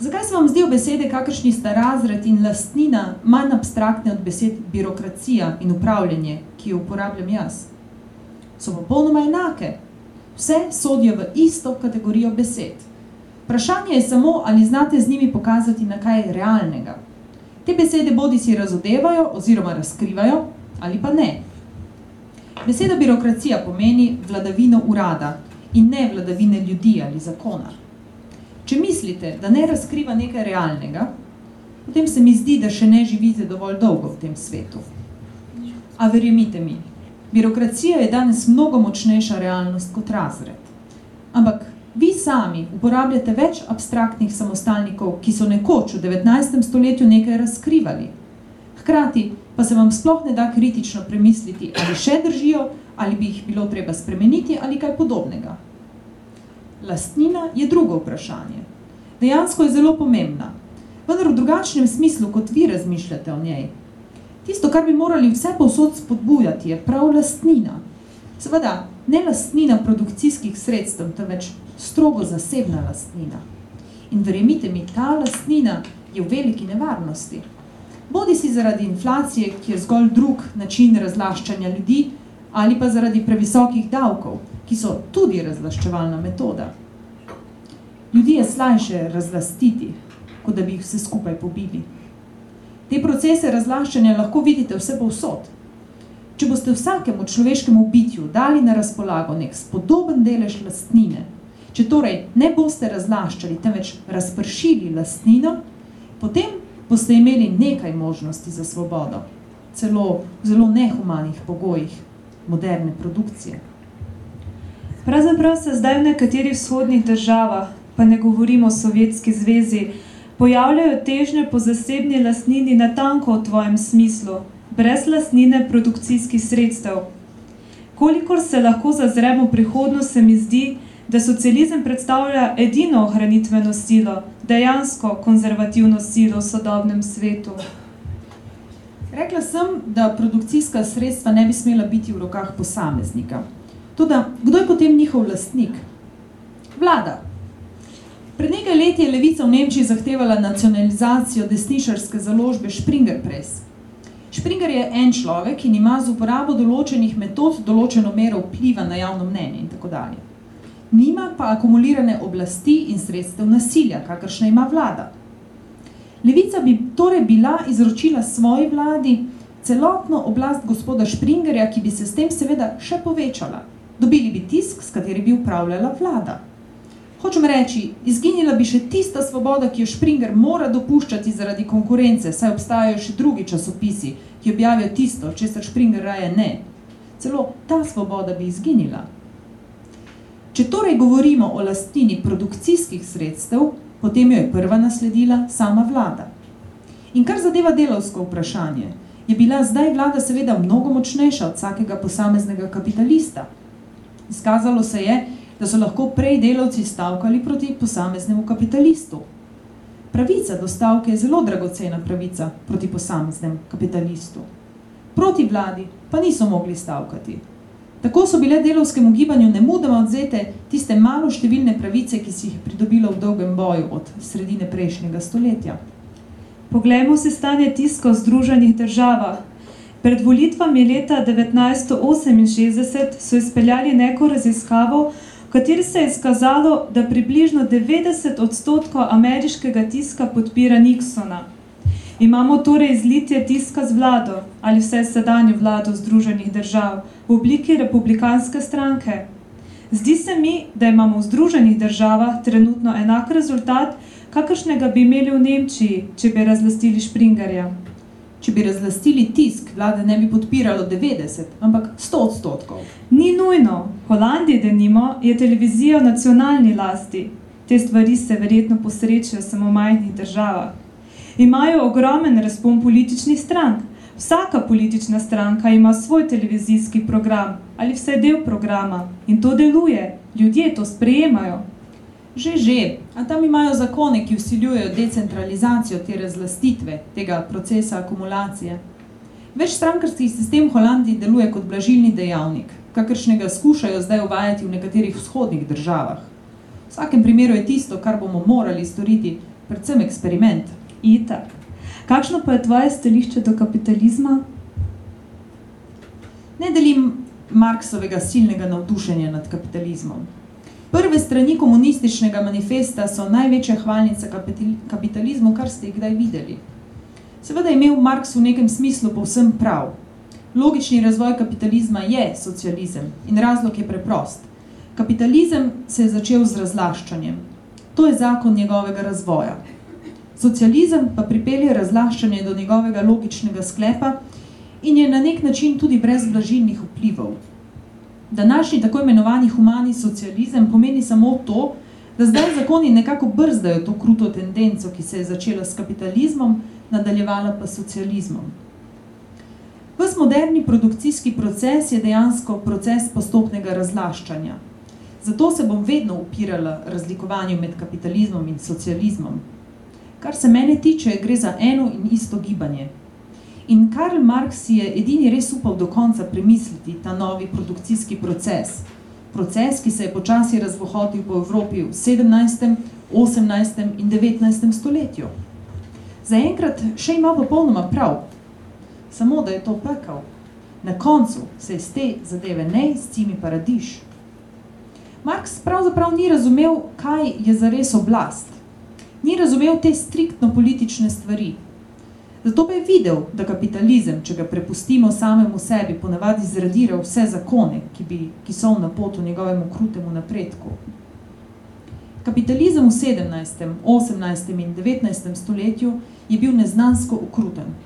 Zakaj se vam zdijo besede, kakršni sta razred in lastnina, manj abstraktne od besed birokracija in upravljanje, ki jo uporabljam jaz? So popolnoma enake. Vse sodijo v isto kategorijo besed. Vprašanje je samo, ali znate z njimi pokazati na kaj realnega. Te besede bodi si razodevajo oziroma razkrivajo, ali pa ne. Beseda birokracija pomeni vladavino urada in ne vladavine ljudi ali zakona. Če mislite, da ne razkriva nekaj realnega, potem se mi zdi, da še ne živite dovolj dolgo v tem svetu. A verjemite mi, birokracija je danes mnogo močnejša realnost kot razred. Ampak vi sami uporabljate več abstraktnih samostalnikov, ki so nekoč v 19. stoletju nekaj razkrivali. Hkrati pa se vam sploh ne da kritično premisliti, ali še držijo, ali bi jih bilo treba spremeniti, ali kaj podobnega. Lastnina je drugo vprašanje. Dejansko je zelo pomembna, vendar v drugačnem smislu, kot vi razmišljate o njej. Tisto, kar bi morali vse povsod spodbujati, je prav lastnina. Seveda, ne lastnina produkcijskih sredstev, temveč strogo zasebna lastnina. In verjemite mi, ta lastnina je v veliki nevarnosti. Bodi si zaradi inflacije, ki je zgolj drug način razlaščanja ljudi, ali pa zaradi previsokih davkov, ki so tudi razlaščevalna metoda. Ljudi je slajše razlastiti, kot da bi jih vse skupaj pobili. Te procese razlaščanja lahko vidite vse povsod. Če boste vsakemu človeškemu bitju dali na razpolago nek spodoben delež lastnine, če torej ne boste razlaščali, temveč razpršili lastnino, potem boste imeli nekaj možnosti za svobodo, celo v zelo nehumanih pogojih moderne produkcije. Pravzaprav se zdaj v nekaterih vzhodnih državah, pa ne govorimo o Sovjetski zvezi, pojavljajo težnje po zasebni lastnini na tanko v tvojem smislu, brez lastnine produkcijskih sredstev. Kolikor se lahko zazremo v prihodnost, se mi zdi, da socializem predstavlja edino ohranitveno silo, dejansko konzervativno silo v sodobnem svetu. Rekla sem, da produkcijska sredstva ne bi smela biti v rokah posameznika. Toda, kdo je potem njihov lastnik? Vlada. Pred nekaj leti je levica v Nemčiji zahtevala nacionalizacijo desnišarske založbe Springer Press. Springer je en človek in ima z uporabo določenih metod določeno mero vpliva na javno mnenje in tako dalje. Nima pa akumulirane oblasti in sredstev nasilja, kakršna ima vlada. Levica bi torej bila izročila svoji vladi celotno oblast gospoda Springerja, ki bi se s tem seveda še povečala. Dobili bi tisk, s kateri bi upravljala vlada. Hočem reči, izginila bi še tista svoboda, ki jo Springer mora dopuščati zaradi konkurence, saj obstajajo še drugi časopisi, ki objavijo tisto, česar Springer raje ne. Celo ta svoboda bi izginila. Če torej govorimo o lastnini produkcijskih sredstev, potem jo je prva nasledila sama vlada. In kar zadeva delovsko vprašanje, je bila zdaj vlada seveda mnogo močnejša od vsakega posameznega kapitalista – Izkazalo se je, da so lahko prej delavci stavkali proti posameznemu kapitalistu. Pravica do stavke je zelo dragocena pravica proti posameznemu kapitalistu. Proti vladi pa niso mogli stavkati. Tako so bile delovskemu gibanju nemudoma odzete tiste malo številne pravice, ki si jih pridobilo v dolgem boju od sredine prejšnjega stoletja. Poglejmo si stanje tiska v Združenih državah. Pred volitvami leta 1968 so izpeljali neko raziskavo, v kateri se je izkazalo, da približno 90 odstotkov ameriškega tiska podpira Nixona. Imamo torej izlitje tiska z vlado ali vse sedanjo vlado Združenih držav v obliki republikanske stranke. Zdi se mi, da imamo v Združenih državah trenutno enak rezultat, kakršnega bi imeli v Nemčiji, če bi razlastili Springerja. Če bi razlastili tisk, vlade ne bi podpiralo 90, ampak 100 odstotkov. Ni nujno. V Holandiji, denimo, je televizija v nacionalni lasti. Te stvari se verjetno posrečijo samo majhnih državah. Imajo ogromen razpon političnih strank. Vsaka politična stranka ima svoj televizijski program ali vse del programa in to deluje. Ljudje to sprejemajo. Že, že. A tam imajo zakone, ki usiljujejo decentralizacijo te razlastitve, tega procesa akumulacije. Več strankarski sistem v Holandiji deluje kot blažilni dejavnik, kakršnega skušajo zdaj uvajati v nekaterih vzhodnih državah. V vsakem primeru je tisto, kar bomo morali storiti, predvsem eksperiment. Itak. Kakšno pa je tvoje stališče do kapitalizma? Ne delim Marksovega silnega navdušenja nad kapitalizmom. Prve strani komunističnega manifesta so največja hvalnica kapitalizmu, kar ste jih kdaj videli. Seveda je imel Marks v nekem smislu povsem prav. Logični razvoj kapitalizma je socializem in razlog je preprost. Kapitalizem se je začel z razlaščanjem. To je zakon njegovega razvoja. Socializem pa pripelje razlaščanje do njegovega logičnega sklepa in je na nek način tudi brez blažilnih vplivov. Današnji tako imenovani humani socializem pomeni samo to, da zdaj zakoni nekako brzdajo to kruto tendenco, ki se je začela s kapitalizmom, nadaljevala pa socializmom. Ves moderni produkcijski proces je dejansko proces postopnega razlaščanja. Zato se bom vedno upirala razlikovanju med kapitalizmom in socializmom. Kar se mene tiče, gre za eno in isto gibanje – In Karl Marx je edini res upal do konca premisliti ta novi produkcijski proces. Proces, ki se je počasi razvohotil po Evropi v 17., 18. in 19. stoletju. Zaenkrat še ima popolnoma prav, samo da je to pekel. Na koncu se iz te zadeve ne izcimi paradiš. Marx pravzaprav ni razumel, kaj je zares oblast. Ni razumel te striktno politične stvari, Zato pa je videl, da kapitalizem, če ga prepustimo samemu sebi, ponavadi zradira vse zakone, ki, bi, ki so na potu njegovemu krutemu napredku. Kapitalizem v 17., 18. in 19. stoletju je bil neznansko ukruten.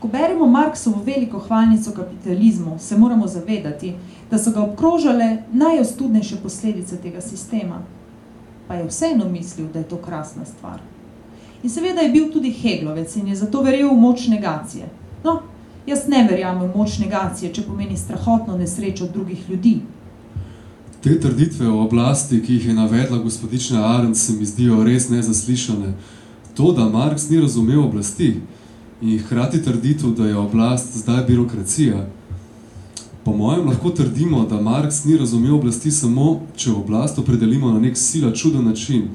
Ko beremo Marksovo veliko hvalnico kapitalizmu, se moramo zavedati, da so ga obkrožale najostudnejše posledice tega sistema. Pa je vseeno mislil, da je to krasna stvar. In seveda je bil tudi Heglovec in je zato verjel v moč negacije. No, jaz ne verjamem v moč negacije, če pomeni strahotno nesrečo drugih ljudi. Te trditve o oblasti, ki jih je navedla gospodična Arendt, se mi zdijo res nezaslišane. To, da Marx ni razumel oblasti in hkrati trditev, da je oblast zdaj birokracija, po mojem lahko trdimo, da Marx ni razumel oblasti samo, če oblast opredelimo na nek sila čuden način,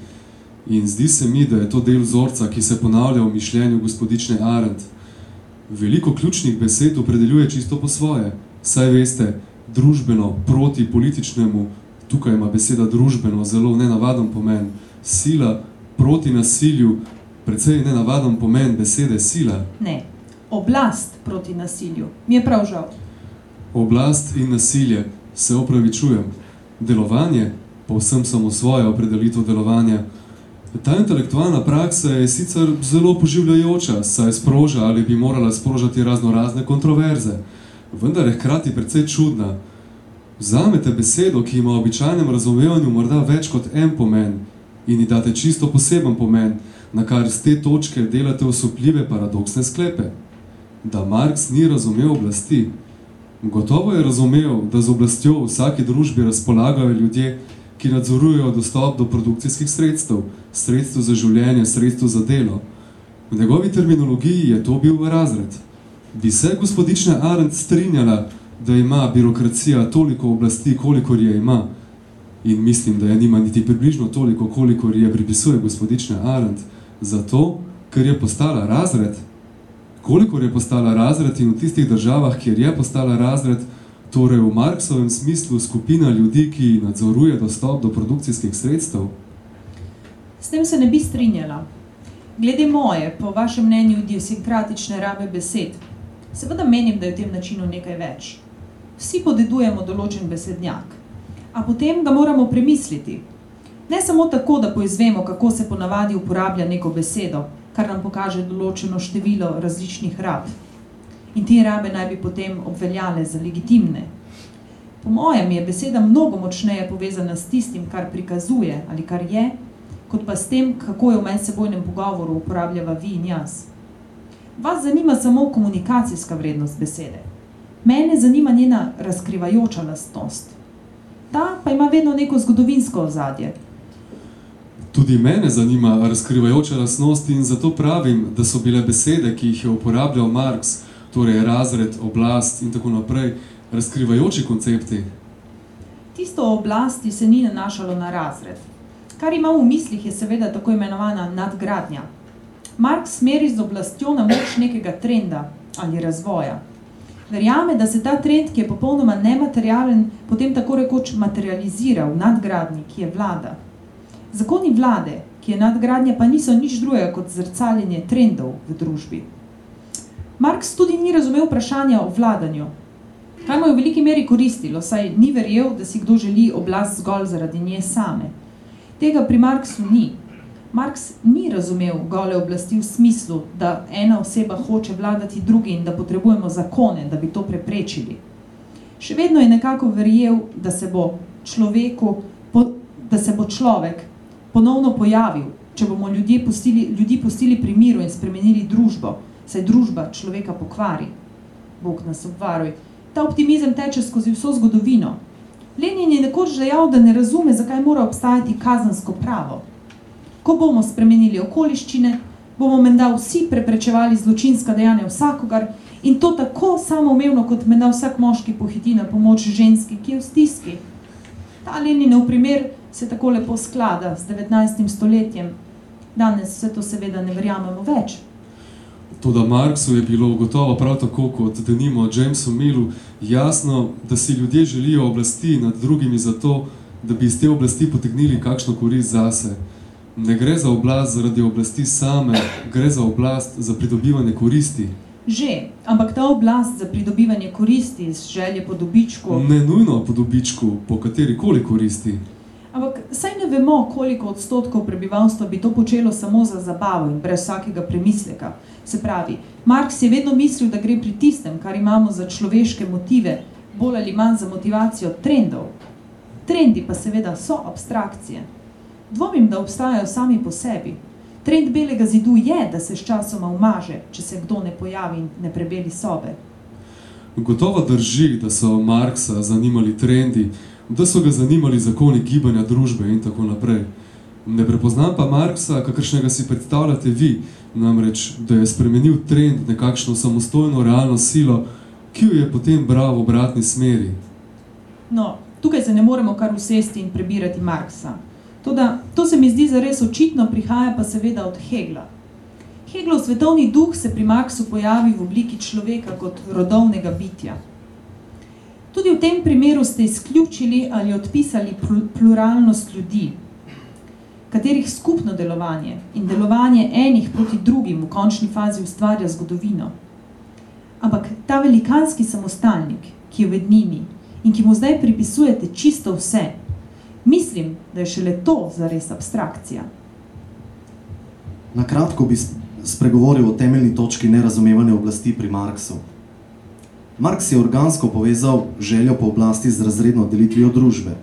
In zdi se mi, da je to del vzorca, ki se ponavlja v mišljenju gospodične Arendt. Veliko ključnih besed opredeljuje čisto po svoje. Saj veste, družbeno proti političnemu, tukaj ima beseda družbeno zelo nenavaden pomen, sila proti nasilju, precej nenavaden pomen besede sila. Ne, oblast proti nasilju. Mi je prav žal. Oblast in nasilje, se opravičujem. Delovanje, povsem samo svoje opredelitev delovanja, Ta intelektualna praksa je sicer zelo poživljajoča, saj sproža ali bi morala sprožati razno razne kontroverze, vendar je hkrati precej čudna. Vzamete besedo, ki ima v običajnem razumevanju morda več kot en pomen in ji date čisto poseben pomen, na kar z te točke delate osupljive paradoksne sklepe. Da Marx ni razumel oblasti. Gotovo je razumel, da z oblastjo v vsaki družbi razpolagajo ljudje, ki nadzorujejo dostop do produkcijskih sredstev, sredstev za življenje, sredstev za delo. V njegovi terminologiji je to bil razred. Bi se gospodična Arendt strinjala, da ima birokracija toliko oblasti, kolikor je ima, in mislim, da je nima niti približno toliko, kolikor je pripisuje gospodična Arendt, zato, ker je postala razred. Kolikor je postala razred in v tistih državah, kjer je postala razred, torej v Marksovem smislu skupina ljudi, ki nadzoruje dostop do produkcijskih sredstev? S tem se ne bi strinjala. Glede moje, po vašem mnenju, idiosinkratične rabe besed, seveda menim, da je v tem načinu nekaj več. Vsi podedujemo določen besednjak, a potem ga moramo premisliti. Ne samo tako, da poizvemo, kako se ponavadi uporablja neko besedo, kar nam pokaže določeno število različnih rab. In te rabe naj bi potem obveljale za legitimne. Po mojem je beseda mnogo močneje povezana s tistim, kar prikazuje ali kar je, kot pa s tem, kako jo v medsebojnem pogovoru uporabljava vi in jaz. Vas zanima samo komunikacijska vrednost besede. Mene zanima njena razkrivajoča lastnost. Ta pa ima vedno neko zgodovinsko ozadje. Tudi mene zanima razkrivajoča lastnost in zato pravim, da so bile besede, ki jih je uporabljal Marx, torej razred, oblast in tako naprej, razkrivajoči koncepti. Tisto oblasti se ni nanašalo na razred, Kar ima v mislih je seveda tako imenovana nadgradnja. Marx meri z oblastjo na moč nekega trenda ali razvoja. Verjame, da se ta trend, ki je popolnoma nematerialen, potem tako rekoč materializira v nadgradnji, ki je vlada. Zakoni vlade, ki je nadgradnja, pa niso nič drugega kot zrcaljenje trendov v družbi. Marx tudi ni razumel vprašanja o vladanju. Kaj mu je v veliki meri koristilo, saj ni verjel, da si kdo želi oblast zgolj zaradi nje same. Tega pri Marksu ni. Marks ni razumel gole oblasti v smislu, da ena oseba hoče vladati drugi in da potrebujemo zakone, da bi to preprečili. Še vedno je nekako verjel, da se bo človeku, da se bo človek ponovno pojavil, če bomo ljudje pustili, ljudi pustili pri miru in spremenili družbo, saj družba človeka pokvari. Bog nas obvaruj. Ta optimizem teče skozi vso zgodovino, Lenin je nekoč dejal, da ne razume, zakaj mora obstajati kazansko pravo. Ko bomo spremenili okoliščine, bomo menda vsi preprečevali zločinska dejanja vsakogar in to tako samoumevno, kot menda vsak moški pohiti na pomoč ženski, ki je v stiski. Ta Leninov primer se tako lepo sklada z 19. stoletjem. Danes vse to seveda ne verjamemo več. Toda Marksu je bilo gotovo prav tako kot denimo Jamesu Millu jasno, da si ljudje želijo oblasti nad drugimi zato, da bi iz te oblasti potegnili kakšno korist zase. Ne gre za oblast zaradi oblasti same, gre za oblast za pridobivanje koristi. Že, ampak ta oblast za pridobivanje koristi iz želje po dobičku... Ne nujno po dobičku, po katerikoli koristi. Ampak saj ne vemo, koliko odstotkov prebivalstva bi to počelo samo za zabavo in brez vsakega premisleka. Se pravi, Marx je vedno mislil, da gre pri tistem, kar imamo za človeške motive, bolj ali manj za motivacijo trendov. Trendi pa seveda so abstrakcije. Dvomim, da obstajajo sami po sebi. Trend belega zidu je, da se s časoma umaže, če se kdo ne pojavi in ne prebeli sobe. Gotovo drži, da so Marksa zanimali trendi, da so ga zanimali zakoni gibanja družbe in tako naprej. Ne prepoznam pa Marksa, kakršnega si predstavljate vi, namreč, da je spremenil trend nekakšno samostojno realno silo, ki jo je potem bral v obratni smeri. No, tukaj se ne moremo kar usesti in prebirati Marksa. Toda, to se mi zdi zares očitno, prihaja pa seveda od Hegla. Heglov svetovni duh se pri Marksu pojavi v obliki človeka kot rodovnega bitja. Tudi v tem primeru ste izključili ali odpisali pluralnost ljudi, katerih skupno delovanje in delovanje enih proti drugim v končni fazi ustvarja zgodovino. Ampak ta velikanski samostalnik, ki je ved njimi in ki mu zdaj pripisujete čisto vse, mislim, da je šele to zares abstrakcija. Na kratko bi spregovoril o temeljni točki nerazumevanja oblasti pri Marksu. Marks je organsko povezal željo po oblasti z razredno delitvijo družbe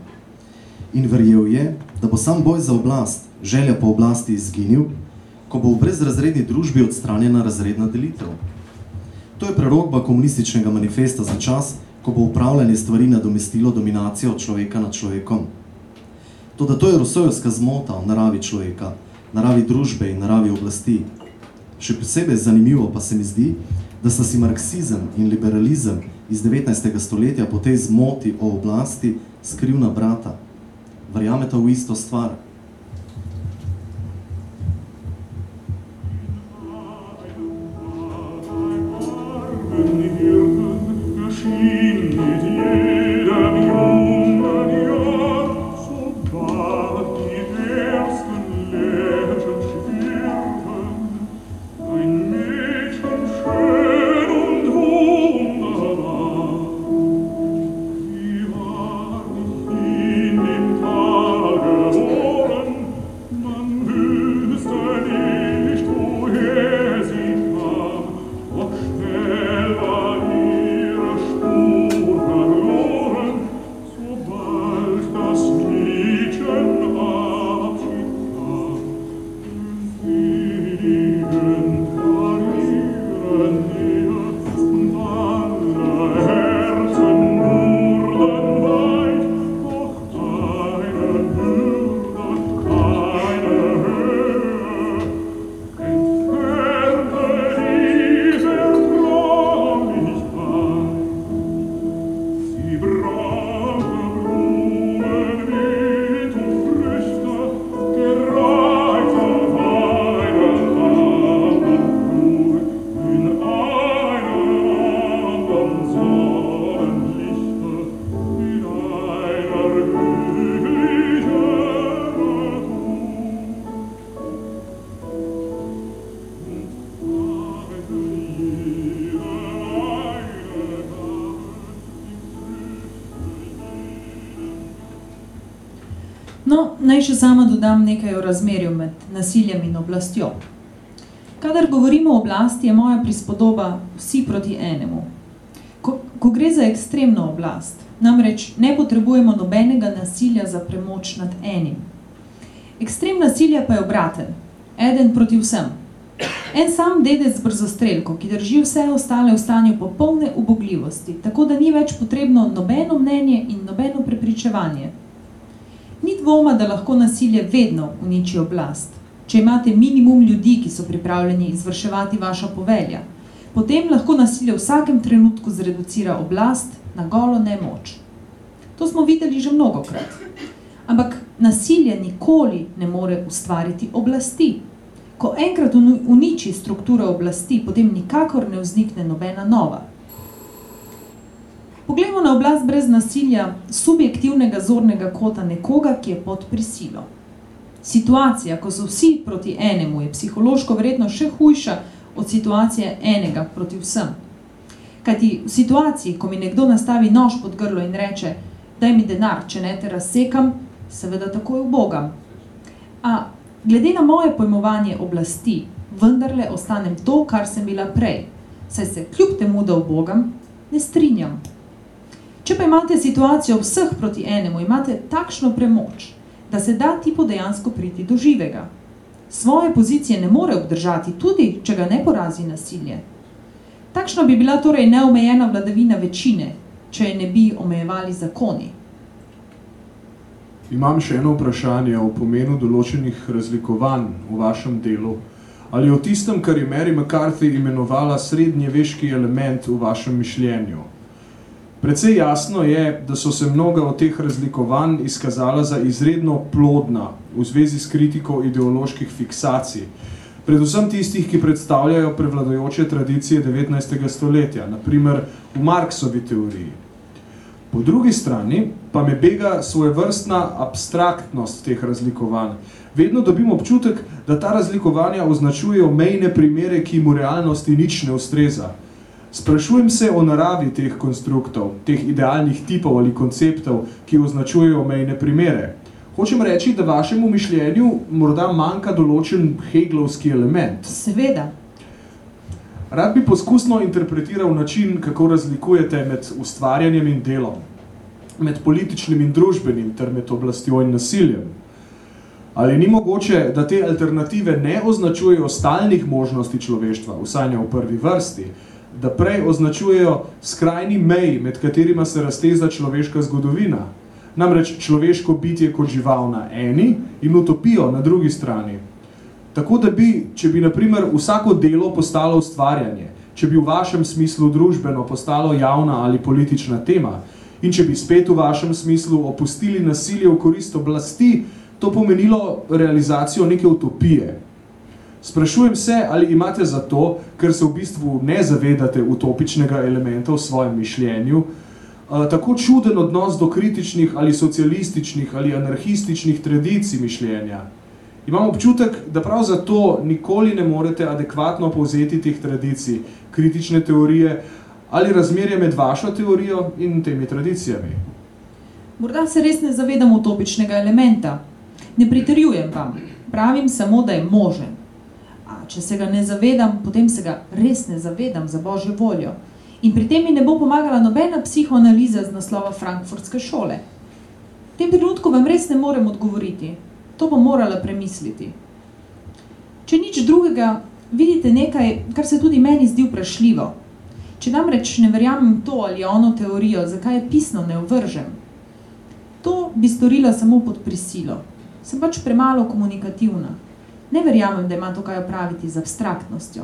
in verjel je, da bo sam boj za oblast, želja po oblasti izginil, ko bo v brezrazredni družbi odstranjena razredna delitev. To je prerokba komunističnega manifesta za čas, ko bo upravljanje stvari nadomestilo dominacijo človeka nad človekom. Toda to je Rusojevska zmota o naravi človeka, naravi družbe in naravi oblasti. Še posebej zanimivo pa se mi zdi, da sta si marksizem in liberalizem iz 19. stoletja po tej zmoti o oblasti skrivna brata. Verjameta v isto stvar, Naj še sama dodam nekaj o razmerju med nasiljem in oblastjo. Kadar govorimo o oblasti, je moja prispodoba vsi proti enemu. Ko, ko gre za ekstremno oblast, namreč ne potrebujemo nobenega nasilja za premoč nad enim. Ekstrem nasilja pa je obraten, eden proti vsem. En sam dedec z brzostrelko, ki drži vse ostale v stanju popolne ubogljivosti, tako da ni več potrebno nobeno mnenje in nobeno prepričevanje, dvoma, da lahko nasilje vedno uniči oblast. Če imate minimum ljudi, ki so pripravljeni izvrševati vaša povelja, potem lahko nasilje v vsakem trenutku zreducira oblast na golo nemoč. To smo videli že mnogokrat. Ampak nasilje nikoli ne more ustvariti oblasti. Ko enkrat uniči strukturo oblasti, potem nikakor ne vznikne nobena nova. Poglejmo na oblast brez nasilja subjektivnega zornega kota nekoga, ki je pod prisilo. Situacija, ko so vsi proti enemu, je psihološko verjetno še hujša od situacije enega proti vsem. Kajti v situaciji, ko mi nekdo nastavi nož pod grlo in reče, daj mi denar, če ne te razsekam, seveda takoj ubogam. A glede na moje pojmovanje oblasti, vendarle ostanem to, kar sem bila prej, saj se kljub temu, da ubogam, ne strinjam. Če pa imate situacijo vseh proti enemu, imate takšno premoč, da se da tipo dejansko priti do živega. Svoje pozicije ne more obdržati, tudi če ga ne porazi nasilje. Takšno bi bila torej neomejena vladavina večine, če je ne bi omejevali zakoni. Imam še eno vprašanje o pomenu določenih razlikovanj v vašem delu ali o tistem, kar je Mary McCarthy imenovala srednjeveški element v vašem mišljenju. Predvsej jasno je, da so se mnoga od teh razlikovanj izkazala za izredno plodna v zvezi s kritiko ideoloških fiksacij, predvsem tistih, ki predstavljajo prevladojoče tradicije 19. stoletja, naprimer v Marksovi teoriji. Po drugi strani pa me bega svojevrstna abstraktnost teh razlikovanj. Vedno dobim občutek, da ta razlikovanja označujejo mejne primere, ki mu realnosti nič ne ustreza. Sprašujem se o naravi teh konstruktov, teh idealnih tipov ali konceptov, ki označujejo mejne primere. Hočem reči, da vašemu mišljenju morda manjka določen heglovski element. Seveda. Rad bi poskusno interpretiral način, kako razlikujete med ustvarjanjem in delom, med političnim in družbenim ter med oblastjo in nasiljem. Ali ni mogoče, da te alternative ne označujejo stalnih možnosti človeštva, vsaj ne v prvi vrsti, da prej označujejo skrajni mej, med katerima se razteza človeška zgodovina. Namreč človeško bitje kot žival na eni in utopijo na drugi strani. Tako da bi, če bi naprimer vsako delo postalo ustvarjanje, če bi v vašem smislu družbeno postalo javna ali politična tema in če bi spet v vašem smislu opustili nasilje v korist oblasti, to pomenilo realizacijo neke utopije, Sprašujem se, ali imate za to, ker se v bistvu ne zavedate utopičnega elementa v svojem mišljenju, tako čuden odnos do kritičnih ali socialističnih ali anarhističnih tradicij mišljenja. Imam občutek, da prav zato nikoli ne morete adekvatno povzeti teh tradicij, kritične teorije ali razmerje med vašo teorijo in temi tradicijami. Morda se res ne zavedam utopičnega elementa. Ne pritrjujem vam. Pravim samo, da je možen. Če se ga ne zavedam, potem se ga res ne zavedam za božjo voljo. In pri tem mi ne bo pomagala nobena psihoanaliza z naslova Frankfurtske šole. V tem trenutku vam res ne morem odgovoriti. To bom morala premisliti. Če nič drugega, vidite nekaj, kar se tudi meni zdi vprašljivo. Če namreč ne verjamem to ali ono teorijo, zakaj je pisno ne ovržem? To bi storila samo pod prisilo. Sem pač premalo komunikativna. Ne verjamem, da ima to kaj opraviti z abstraktnostjo.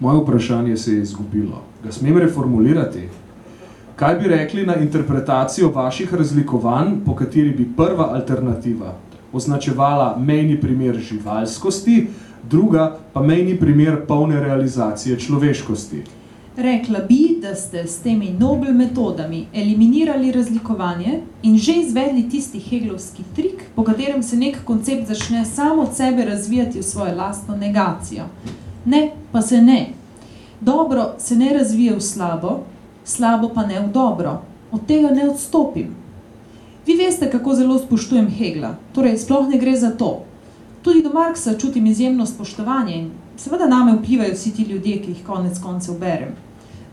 Moje vprašanje se je izgubilo. Ga smem reformulirati? Kaj bi rekli na interpretacijo vaših razlikovanj, po kateri bi prva alternativa označevala mejni primer živalskosti, druga pa mejni primer polne realizacije človeškosti? Rekla bi, da ste s temi Nobel metodami eliminirali razlikovanje in že izvedli tisti heglovski trik, po katerem se nek koncept začne samo od sebe razvijati v svojo lastno negacijo. Ne, pa se ne. Dobro se ne razvije v slabo, slabo pa ne v dobro. Od tega ne odstopim. Vi veste, kako zelo spoštujem Hegla, torej sploh ne gre za to. Tudi do Marksa čutim izjemno spoštovanje in seveda name vplivajo vsi ti ljudje, ki jih konec koncev berem.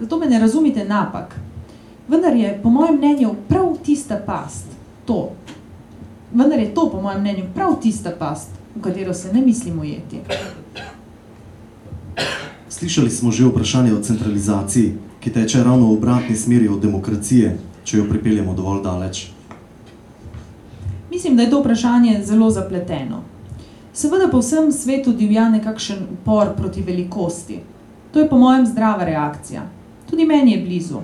Zato me ne razumite napak. Vendar je, po mojem mnenju, prav tista past, to. Vendar je to, po mojem mnenju, prav tista past, v katero se ne mislim ujeti. Slišali smo že vprašanje o centralizaciji, ki teče ravno v obratni smeri od demokracije, če jo pripeljemo dovolj daleč. Mislim, da je to vprašanje zelo zapleteno. Seveda po vsem svetu divja nekakšen upor proti velikosti. To je po mojem zdrava reakcija. Tudi meni je blizu.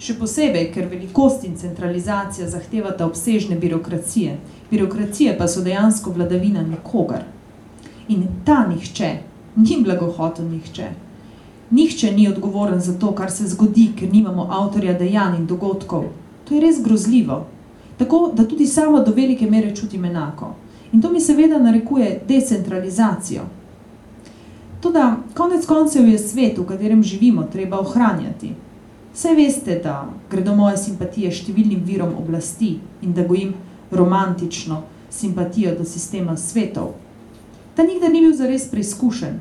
Še posebej, ker velikost in centralizacija zahtevata obsežne birokracije. Birokracije pa so dejansko vladavina nikogar. In ta nihče, ni blagohoten nihče. Nihče ni odgovoren za to, kar se zgodi, ker nimamo avtorja dejanj in dogodkov. To je res grozljivo. Tako, da tudi sama do velike mere čutim enako. In to mi seveda narekuje decentralizacijo. Toda konec koncev je svet, v katerem živimo, treba ohranjati. Vse veste, da gredo moje simpatije številnim virom oblasti in da gojim romantično simpatijo do sistema svetov. Ta nikdar ni bil zares preizkušen.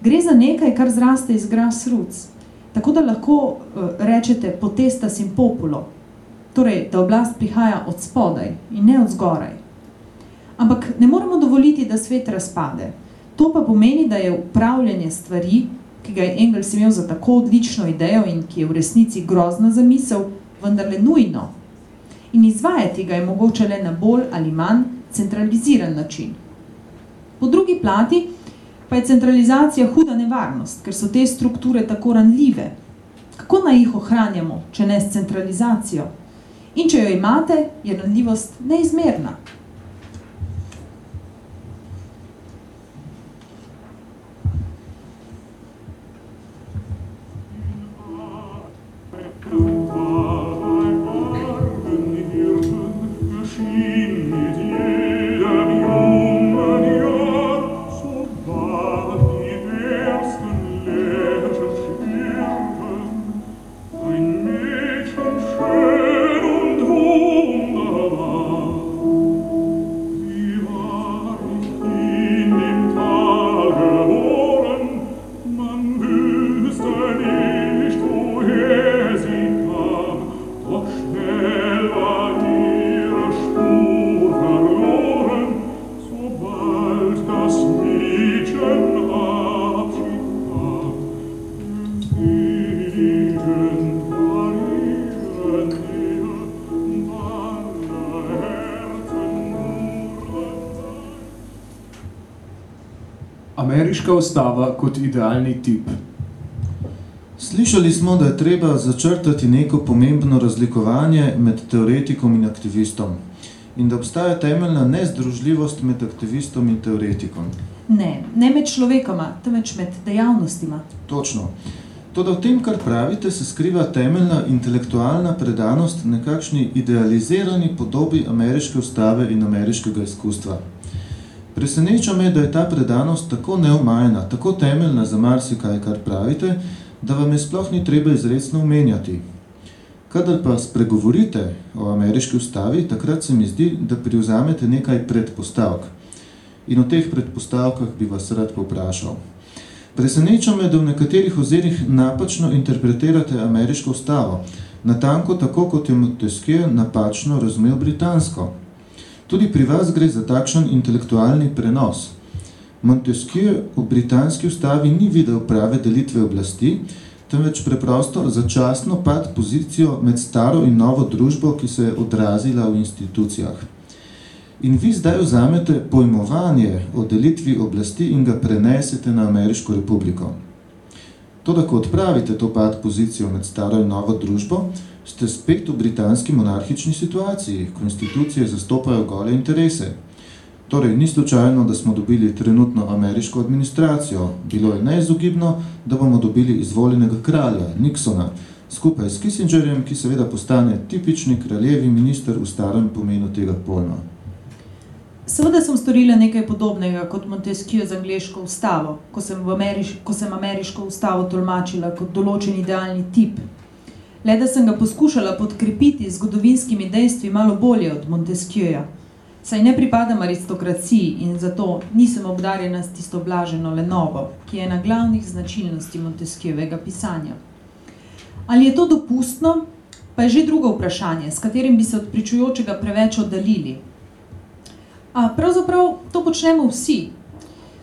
Gre za nekaj, kar zraste iz grassroots, tako da lahko uh, rečete potesta sim populo, torej, da oblast prihaja od spodaj in ne od zgoraj. Ampak ne moramo dovoliti, da svet razpade. To pa pomeni, da je upravljanje stvari, ki ga je Engels imel za tako odlično idejo in ki je v resnici grozna zamisel, vendarle nujno. In izvajati ga je mogoče le na bolj ali manj centraliziran način. Po drugi plati pa je centralizacija huda nevarnost, ker so te strukture tako ranljive. Kako naj jih ohranjamo, če ne s centralizacijo? In če jo imate, je ranljivost neizmerna. Ameriška ustava kot idealni tip. Slišali smo, da je treba začrtati neko pomembno razlikovanje med teoretikom in aktivistom in da obstaja temeljna nezdružljivost med aktivistom in teoretikom. Ne, ne med človekoma, temveč med dejavnostima. Točno. Toda v tem, kar pravite, se skriva temeljna intelektualna predanost nekakšni idealizirani podobi ameriške ustave in ameriškega izkustva. Preseneča me, da je ta predanost tako neomajna, tako temeljna za marsikaj, kar pravite, da vam je sploh ni treba izredno omenjati. Kadar pa spregovorite o ameriški ustavi, takrat se mi zdi, da privzamete nekaj predpostavk. in o teh predpostavkah bi vas rad povprašal. Preseneča me, da v nekaterih ozirih napačno interpretirate ameriško ustavo, natanko tako, kot je Montesquieu napačno razumel britansko. Tudi pri vas gre za takšen intelektualni prenos. Montesquieu v britanski ustavi ni videl prave delitve oblasti, temveč preprosto začasno pad pozicijo med staro in novo družbo, ki se je odrazila v institucijah. In vi zdaj vzamete pojmovanje o delitvi oblasti in ga prenesete na Ameriško republiko. To, da ko odpravite to pad pozicijo med staro in novo družbo, ste spet v britanski monarhični situaciji, ko institucije zastopajo gole interese. Torej, ni slučajno, da smo dobili trenutno ameriško administracijo. Bilo je neizogibno, da bomo dobili izvoljenega kralja, Nixona, skupaj s Kissingerjem, ki seveda postane tipični kraljevi minister v starem pomenu tega pojma. Seveda sem storila nekaj podobnega kot Montesquieu z angleško ustavo, ko sem, v Ameriš ko sem ameriško ustavo tolmačila kot določen idealni tip. Le da sem ga poskušala podkrepiti z zgodovinskimi dejstvi malo bolje od Montesquieuja saj ne pripadam aristokraciji in zato nisem obdarjena s tisto blaženo lenovo, ki je na glavnih značilnosti Montesquieuovega pisanja. Ali je to dopustno, pa je že drugo vprašanje, s katerim bi se od pričujočega preveč oddalili. A pravzaprav to počnemo vsi.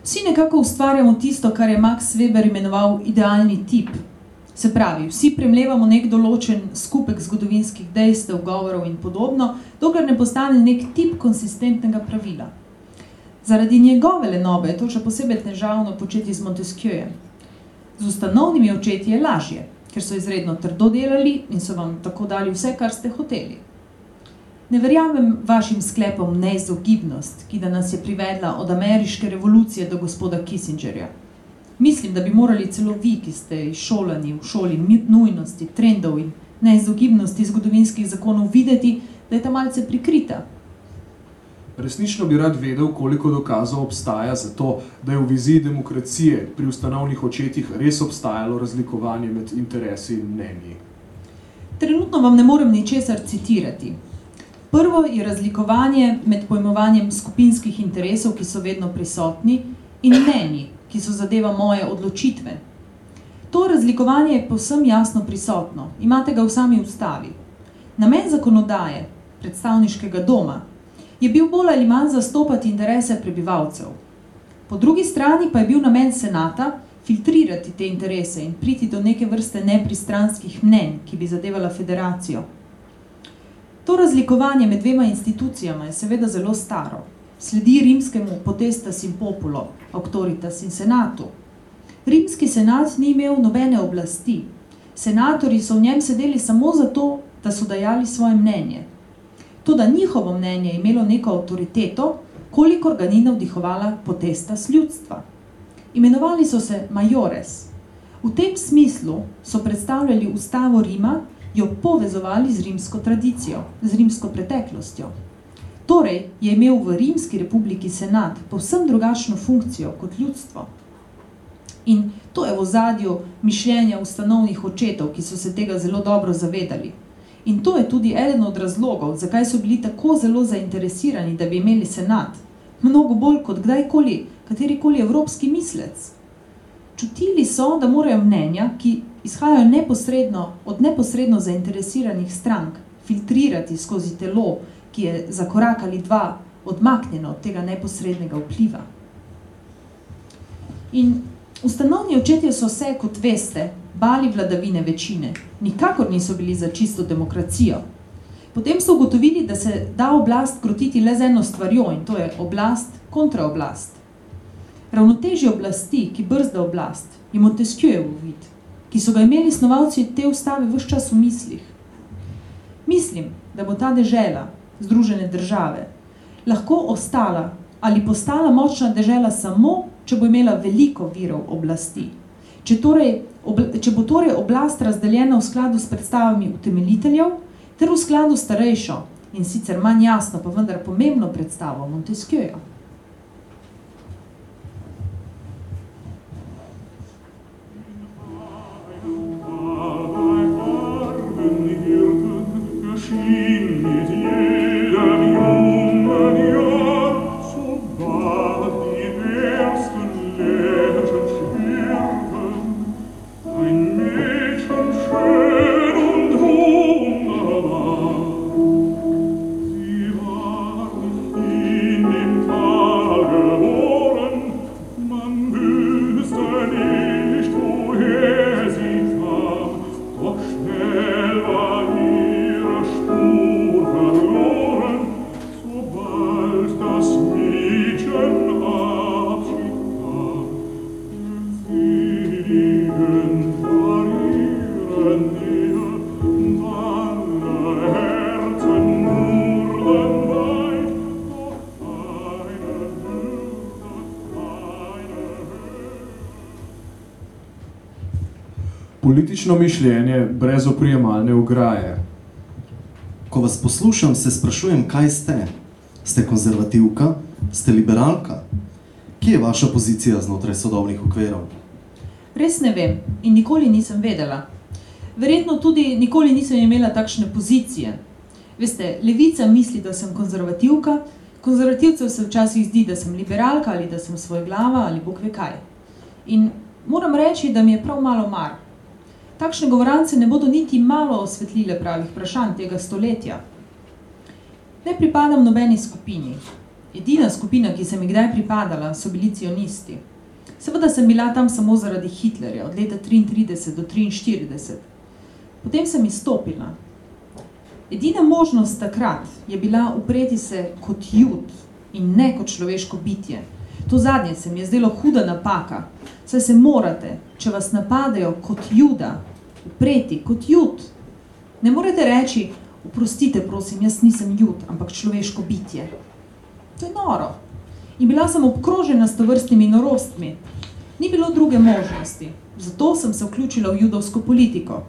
Vsi nekako ustvarjamo tisto, kar je Max Weber imenoval idealni tip, Se pravi, vsi premlevamo nek določen skupek zgodovinskih dejstev, govorov in podobno, dokler ne postane nek tip konsistentnega pravila. Zaradi njegove lenobe je to še posebej težavno početi z Montesquieujem. Z ustanovnimi očeti je lažje, ker so izredno trdo delali in so vam tako dali vse, kar ste hoteli. Ne verjamem vašim sklepom neizogibnost, ki da nas je privedla od ameriške revolucije do gospoda Kissingerja. Mislim, da bi morali celo vi, ki ste šolani v šoli nujnosti, trendov in neizogibnosti zgodovinskih zakonov, videti, da je ta malce prikrita. Resnično bi rad vedel, koliko dokazov obstaja za to, da je v viziji demokracije pri ustanovnih očetih res obstajalo razlikovanje med interesi in mnenji. Trenutno vam ne morem ničesar citirati. Prvo je razlikovanje med pojmovanjem skupinskih interesov, ki so vedno prisotni, in mnenji, ki so zadeva moje odločitve. To razlikovanje je povsem jasno prisotno, imate ga v sami ustavi. Namen zakonodaje, predstavniškega doma, je bil bolj ali manj zastopati interese prebivalcev. Po drugi strani pa je bil namen senata filtrirati te interese in priti do neke vrste nepristranskih mnen, ki bi zadevala federacijo. To razlikovanje med dvema institucijama je seveda zelo staro sledi rimskemu potestas in populo, auctoritas in senatu. Rimski senat ni imel nobene oblasti. Senatori so v njem sedeli samo zato, da so dajali svoje mnenje. To, da njihovo mnenje je imelo neko avtoriteto, kolikor ga ni navdihovala potestas ljudstva. Imenovali so se majores. V tem smislu so predstavljali ustavo Rima, jo povezovali z rimsko tradicijo, z rimsko preteklostjo. Torej je imel v Rimski republiki senat povsem drugačno funkcijo kot ljudstvo. In to je v ozadju mišljenja ustanovnih očetov, ki so se tega zelo dobro zavedali. In to je tudi eden od razlogov, zakaj so bili tako zelo zainteresirani, da bi imeli senat, mnogo bolj kot kdajkoli, katerikoli evropski mislec. Čutili so, da morajo mnenja, ki izhajajo neposredno od neposredno zainteresiranih strank, filtrirati skozi telo, ki je za korak ali dva odmaknjeno od tega neposrednega vpliva. In ustanovni očetje so se, kot veste, bali vladavine večine. Nikakor niso bili za čisto demokracijo. Potem so ugotovili, da se da oblast krotiti le z eno stvarjo in to je oblast kontra oblast. Ravnotežje oblasti, ki brzda oblast, je Montesquieu vid, ki so ga imeli snovalci te ustave vse čas v mislih. Mislim, da bo ta dežela, Združene države, lahko ostala ali postala močna dežela samo, če bo imela veliko virov oblasti. Če, torej, obla, če bo torej oblast razdeljena v skladu s predstavami utemeljiteljev, ter v skladu starejšo in sicer manj jasno, pa vendar pomembno predstavo Montesquieuja. Politično mišljenje brez oprijemalne ograje. Ko vas poslušam, se sprašujem, kaj ste. Ste konzervativka? Ste liberalka? Kje je vaša pozicija znotraj sodobnih okverov? Res ne vem in nikoli nisem vedela. Verjetno tudi nikoli nisem imela takšne pozicije. Veste, levica misli, da sem konzervativka, konzervativcev se včasih zdi, da sem liberalka ali da sem svoj glava ali bog ve kaj. In moram reči, da mi je prav malo mar. Takšne govorance ne bodo niti malo osvetlile pravih vprašanj tega stoletja. Ne pripadam nobeni skupini. Edina skupina, ki sem jih kdaj pripadala, so bili cionisti. Seveda sem bila tam samo zaradi Hitlerja, od leta 33 do 43. Potem sem izstopila. Edina možnost takrat je bila upreti se kot jud in ne kot človeško bitje. To zadnje se mi je zdelo huda napaka, saj se morate, če vas napadejo kot juda, upreti kot jud. Ne morete reči, oprostite, prosim, jaz nisem jud, ampak človeško bitje. To je noro. In bila sem obkrožena s tovrstnimi norostmi. Ni bilo druge možnosti. Zato sem se vključila v judovsko politiko.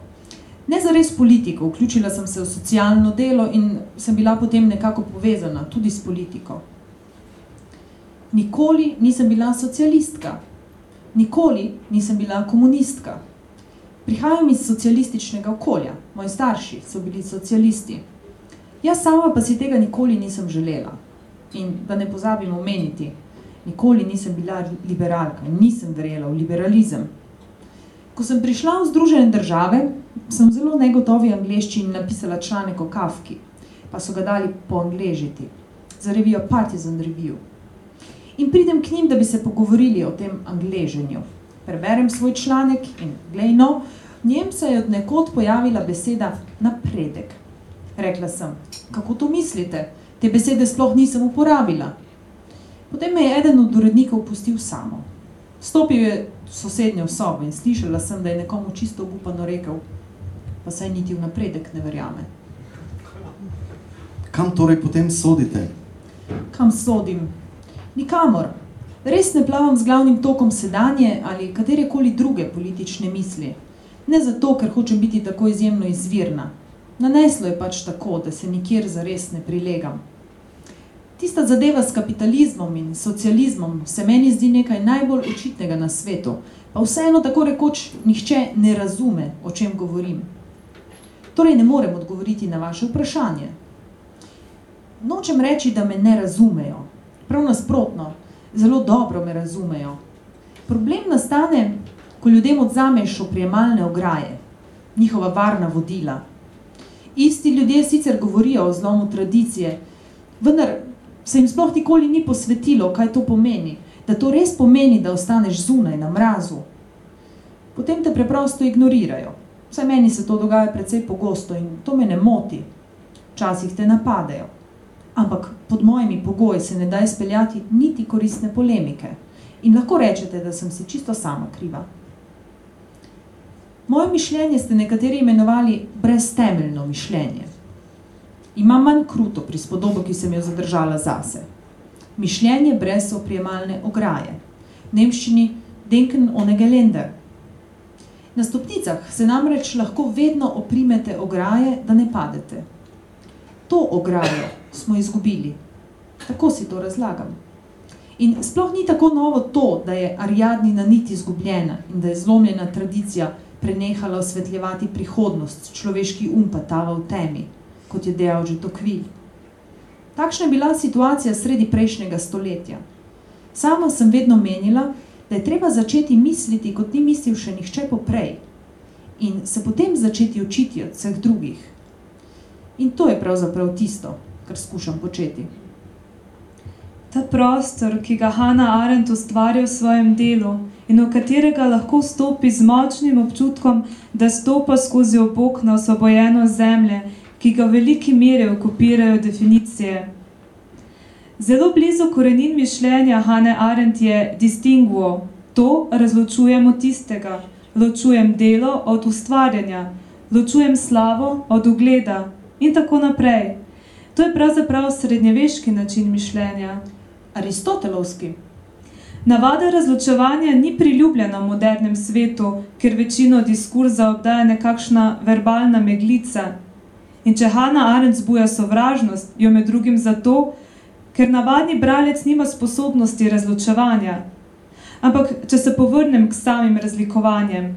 Ne zares politiko, vključila sem se v socialno delo in sem bila potem nekako povezana tudi s politiko. Nikoli nisem bila socialistka. Nikoli nisem bila komunistka. Prihajam iz socialističnega okolja. Moji starši so bili socialisti. Jaz sama pa si tega nikoli nisem želela. In da ne pozabim omeniti, nikoli nisem bila liberalka in nisem verjela v liberalizem. Ko sem prišla v Združene države, sem v zelo negotovi angleščini napisala članek o Kafki, pa so ga dali poangležiti za revijo Partisan Review. In pridem k njim, da bi se pogovorili o tem angleženju. Preberem svoj članek in glej no, v njem se je od nekod pojavila beseda napredek. Rekla sem, kako to mislite? Te besede sploh nisem uporabila. Potem me je eden od urednikov pustil samo. Stopil je v sosednjo sobo in slišala sem, da je nekomu čisto obupano rekel, pa saj niti v napredek ne verjame. Kam torej potem sodite? Kam sodim? Nikamor. Res ne plavam z glavnim tokom sedanje ali katerekoli druge politične misli. Ne zato, ker hočem biti tako izjemno izvirna. Naneslo je pač tako, da se nikjer zares ne prilegam. Tista zadeva s kapitalizmom in socializmom se meni zdi nekaj najbolj očitnega na svetu, pa vseeno tako rekoč nihče ne razume, o čem govorim. Torej ne morem odgovoriti na vaše vprašanje. Nočem reči, da me ne razumejo. Prav nasprotno, zelo dobro me razumejo. Problem nastane, ko ljudem odzameš oprijemalne ograje, njihova varna vodila. Isti ljudje sicer govorijo o zlomu tradicije, vendar se jim sploh nikoli ni posvetilo, kaj to pomeni, da to res pomeni, da ostaneš zunaj na mrazu. Potem te preprosto ignorirajo. Vsaj meni se to dogaja precej pogosto in to me ne moti. Včasih te napadejo. Ampak pod mojimi pogoji se ne da izpeljati niti koristne polemike. In lahko rečete, da sem si čisto sama kriva. Moje mišljenje ste nekateri imenovali breztemeljno mišljenje. Imam manj kruto prispodobo, ki sem jo zadržala zase. Mišljenje brez oprijemalne ograje. V nemščini denken ohne Geländer. Na stopnicah se namreč lahko vedno oprimete ograje, da ne padete. To ograjo smo izgubili. Tako si to razlagam. In sploh ni tako novo to, da je Ariadnina nit izgubljena in da je zlomljena tradicija prenehala osvetljevati prihodnost, človeški um pa tava v temi, kot je dejal že Tocqueville. Takšna je bila situacija sredi prejšnjega stoletja. Sama sem vedno menila, da je treba začeti misliti, kot ni mislil še nihče poprej, in se potem začeti učiti od vseh drugih. In to je pravzaprav tisto, kar skušam početi. Ta prostor, ki ga Hannah Arendt ustvarja v svojem delu in v katerega lahko stopi z močnim občutkom, da stopa skozi obok na osvobojeno zemlje, ki ga v veliki meri okupirajo definicije. Zelo blizu korenin mišljenja Hannah Arendt je distinguo, to razločujemo tistega, ločujem delo od ustvarjanja, ločujem slavo od ugleda in tako naprej. To je pravzaprav srednjeveški način mišljenja. Aristotelovski. Navada razločevanja ni priljubljena v modernem svetu, ker večino diskurza obdaja nekakšna verbalna meglica. In če Hana Arendt zbuja sovražnost, jo med drugim zato, ker navadni bralec nima sposobnosti razločevanja. Ampak, če se povrnem k samim razlikovanjem,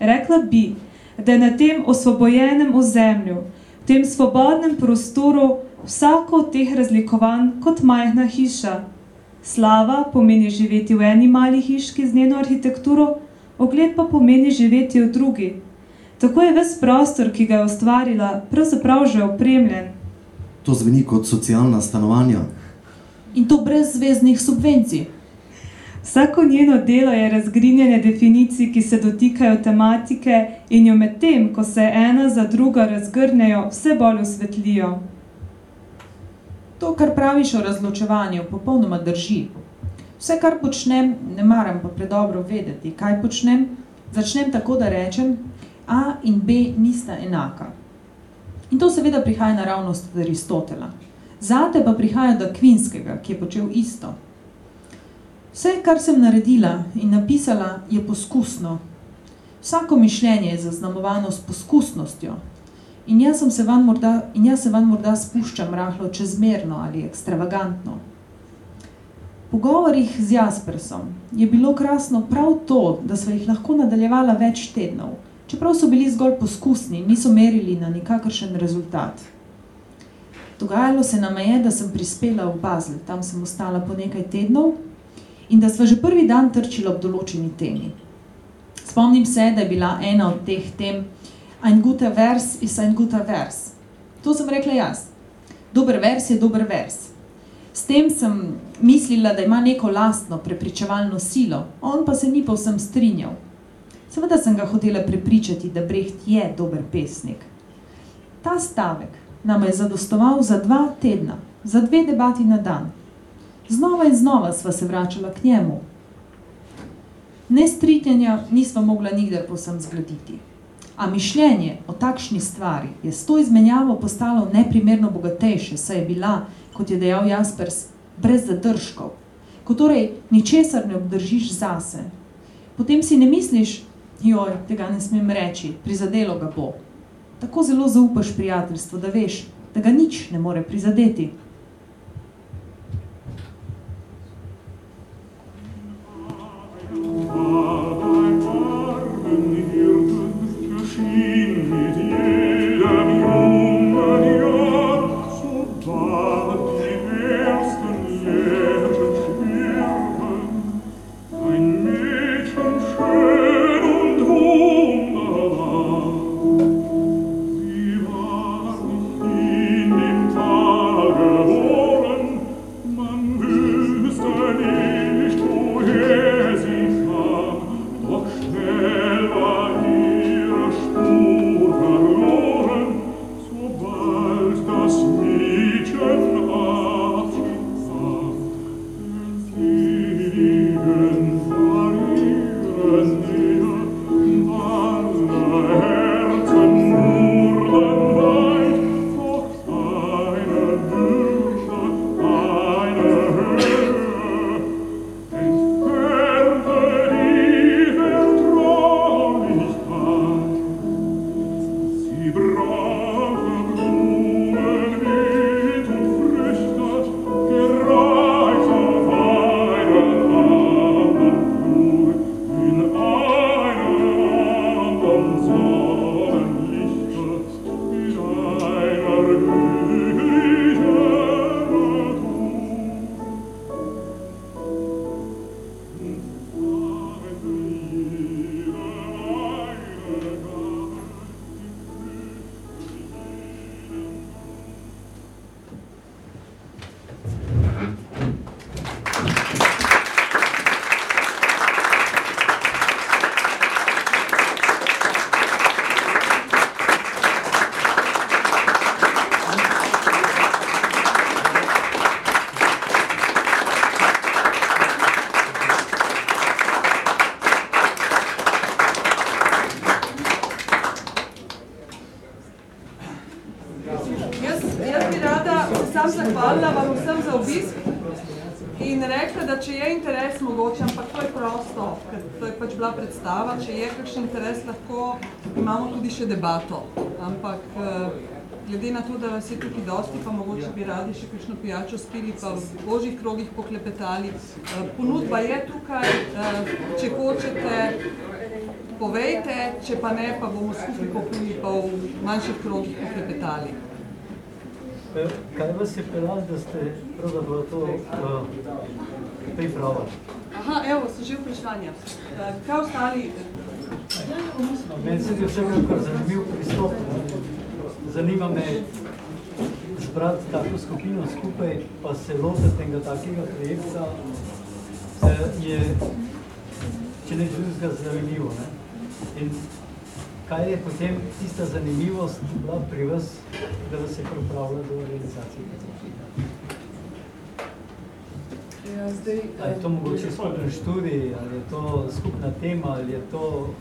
rekla bi, da je na tem osvobojenem ozemlju, tem svobodnem prostoru, vsako od teh razlikovanj kot majhna hiša. Slava pomeni živeti v eni mali hiški z njeno arhitekturo, ogled pa pomeni živeti v drugi. Tako je ves prostor, ki ga je ustvarila, pravzaprav že opremljen. To zveni kot socialna stanovanja. In to brez zvezdnih subvencij. Vsako njeno delo je razgrinjanje definicij, ki se dotikajo tematike in jo med tem, ko se ena za druga razgrnejo, vse bolj osvetlijo. To, kar praviš o razločevanju, popolnoma drži. Vse, kar počnem, ne maram pa predobro vedeti, kaj počnem, začnem tako, da rečem, A in B nista enaka. In to seveda prihaja naravnost od Aristotela. Zate pa prihaja do Kvinskega, ki je počel isto. Vse, kar sem naredila in napisala, je poskusno. Vsako mišljenje je zaznamovano s poskusnostjo, In jaz, se van morda, in jaz se van morda spuščam rahlo čezmerno ali ekstravagantno. V pogovorih z Jaspersom je bilo krasno prav to, da sva jih lahko nadaljevala več tednov, čeprav so bili zgolj poskusni, niso merili na nikakršen rezultat. Dogajalo se nam je, da sem prispela v Basel, tam sem ostala po nekaj tednov in da sva že prvi dan trčila ob določeni temi. Spomnim se, da je bila ena od teh tem ein guter Vers ist ein guter Vers. To sem rekla jaz. Dober vers je dober vers. S tem sem mislila, da ima neko lastno prepričevalno silo, on pa se ni povsem strinjal. Seveda sem ga hotela prepričati, da Brecht je dober pesnik. Ta stavek nam je zadostoval za dva tedna, za dve debati na dan. Znova in znova sva se vračala k njemu. Nestritjenja nisva mogla nikdar povsem zgraditi. A mišljenje o takšni stvari je s to izmenjavo postalo neprimerno bogatejše, saj je bila, kot je dejal Jaspers, brez zadržkov. Ko torej ničesar ne obdržiš zase, potem si ne misliš, joj, tega ne smem reči, prizadelo ga bo. Tako zelo zaupaš prijateljstvo, da veš, da ga nič ne more prizadeti. in me. Bi radi še kakšno pijačo spili, pa v božjih krogih poklepetali. Ponudba je tukaj, če hočete, povejte, če pa ne, pa bomo skupaj popili, pa v manjših krogih poklepetali. Kaj vas je pelal, da ste pravzaprav to uh, pripravili? Aha, evo, so že vprašanja. Kaj ostali? Meni se je vsekakor zanimiv pristop. Zanima me zbrati tako skupino skupaj, pa se lotiti enega takega projekta, je, če ne drugega, zanimivo. Ne? In kaj je potem tista zanimivost bila pri vas, da vas je pripravila do realizacije? Ja, zdaj, ali je to mogoče skupen študij, ali je to skupna tema, ali je to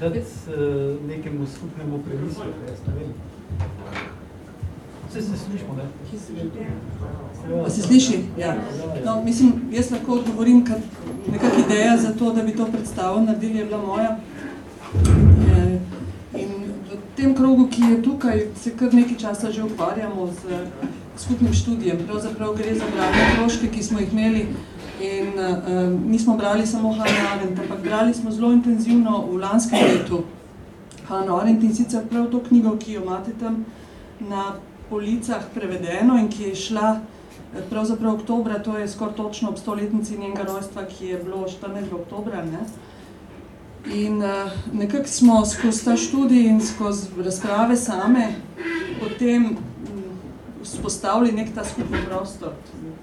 dati uh, nekemu skupnemu premislu, jaz ne vem. Vse se slišimo, ne? Ja. Se sliši? Ja. No, mislim, jaz lahko odgovorim, kad nekak ideja za to, da bi to predstavo naredili, je bila moja. In v tem krogu, ki je tukaj, se kar nekaj časa že ukvarjamo z skupnim študijem. Pravzaprav gre za branje krožke, ki smo jih imeli in uh, nismo brali samo Hannah Arendt, ampak brali smo zelo intenzivno v lanskem letu Hannah Arendt in sicer prav to knjigo, ki jo imate tam na policah prevedeno in ki je šla pravzaprav oktobra, to je skoraj točno ob stoletnici njenega rojstva, ki je bilo 14. oktobra. Ne? In uh, nekako smo skozi ta študij in skozi razprave same potem spostavili nek ta skupni prostor,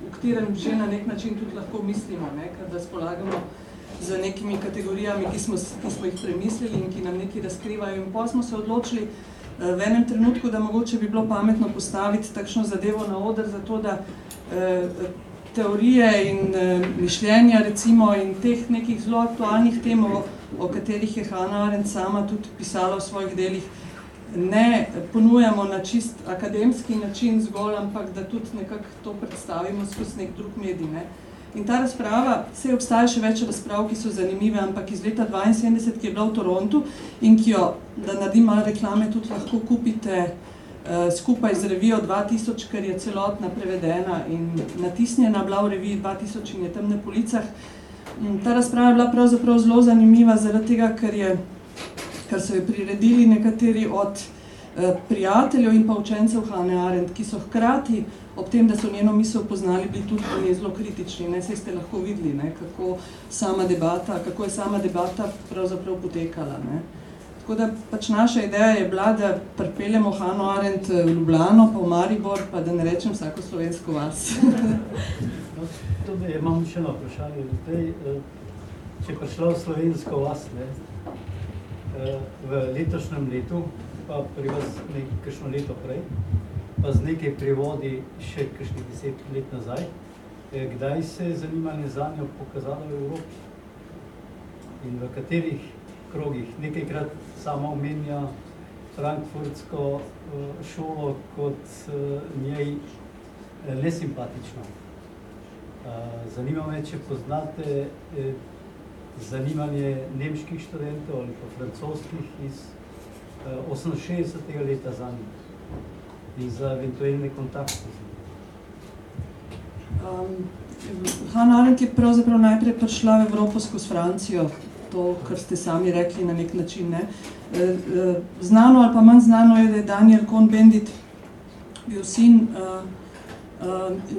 v katerem že na nek način tudi lahko mislimo, ne, da spolagamo z nekimi kategorijami, ki smo, ki smo jih premislili in ki nam nekaj razkrivajo. In pa smo se odločili v enem trenutku, da mogoče bi bilo pametno postaviti takšno zadevo na oder, zato da eh, teorije in eh, mišljenja recimo in teh nekih zelo aktualnih tem, o, o katerih je Hannah Arendt sama tudi pisala v svojih delih, ne ponujamo na čist akademski način zgolj, ampak da tudi nekako to predstavimo skozi nek drug medij. Ne. In ta razprava, vse obstaja še več razprav, ki so zanimive, ampak iz leta 72, ki je bila v Torontu in ki jo, da naredim malo reklame, tudi lahko kupite uh, skupaj z revijo 2000, ker je celotna prevedena in natisnjena bila v reviji 2000 in je tam na policah. In ta razprava je bila pravzaprav zelo zanimiva zaradi tega, ker je kar so jo priredili nekateri od eh, prijateljev in pa učencev Hannah Arendt, ki so hkrati ob tem, da so njeno misel poznali, bili tudi po njej zelo kritični. Ne, saj ste lahko videli, ne, kako, sama debata, kako je sama debata pravzaprav potekala. Ne. Tako da pač naša ideja je bila, da pripeljemo Hannah Arendt v Ljubljano, pa v Maribor, pa da ne rečem vsako slovensko vas. no, tudi imam še eno vprašanje. Zdaj, če prišla v slovensko vas, ne, v letošnjem letu, pa pri vas nekajšno leto prej, pa z nekaj prevodi še kakšnih deset let nazaj, kdaj se je zanimanje za njo pokazalo v Evropi in v katerih krogih. Nekajkrat sama omenja frankfurtsko šolo kot njej nesimpatično. Zanima me, če poznate zanimanje nemških študentov ali pa francoskih iz uh, 68. leta za njih in za eventualne kontakte z njih. Um, Hannah Arendt je pravzaprav najprej prišla v Evropo skozi Francijo, to, kar ste sami rekli na nek način. Ne. Znano ali pa manj znano je, da je Daniel Cohn-Bendit bil sin uh,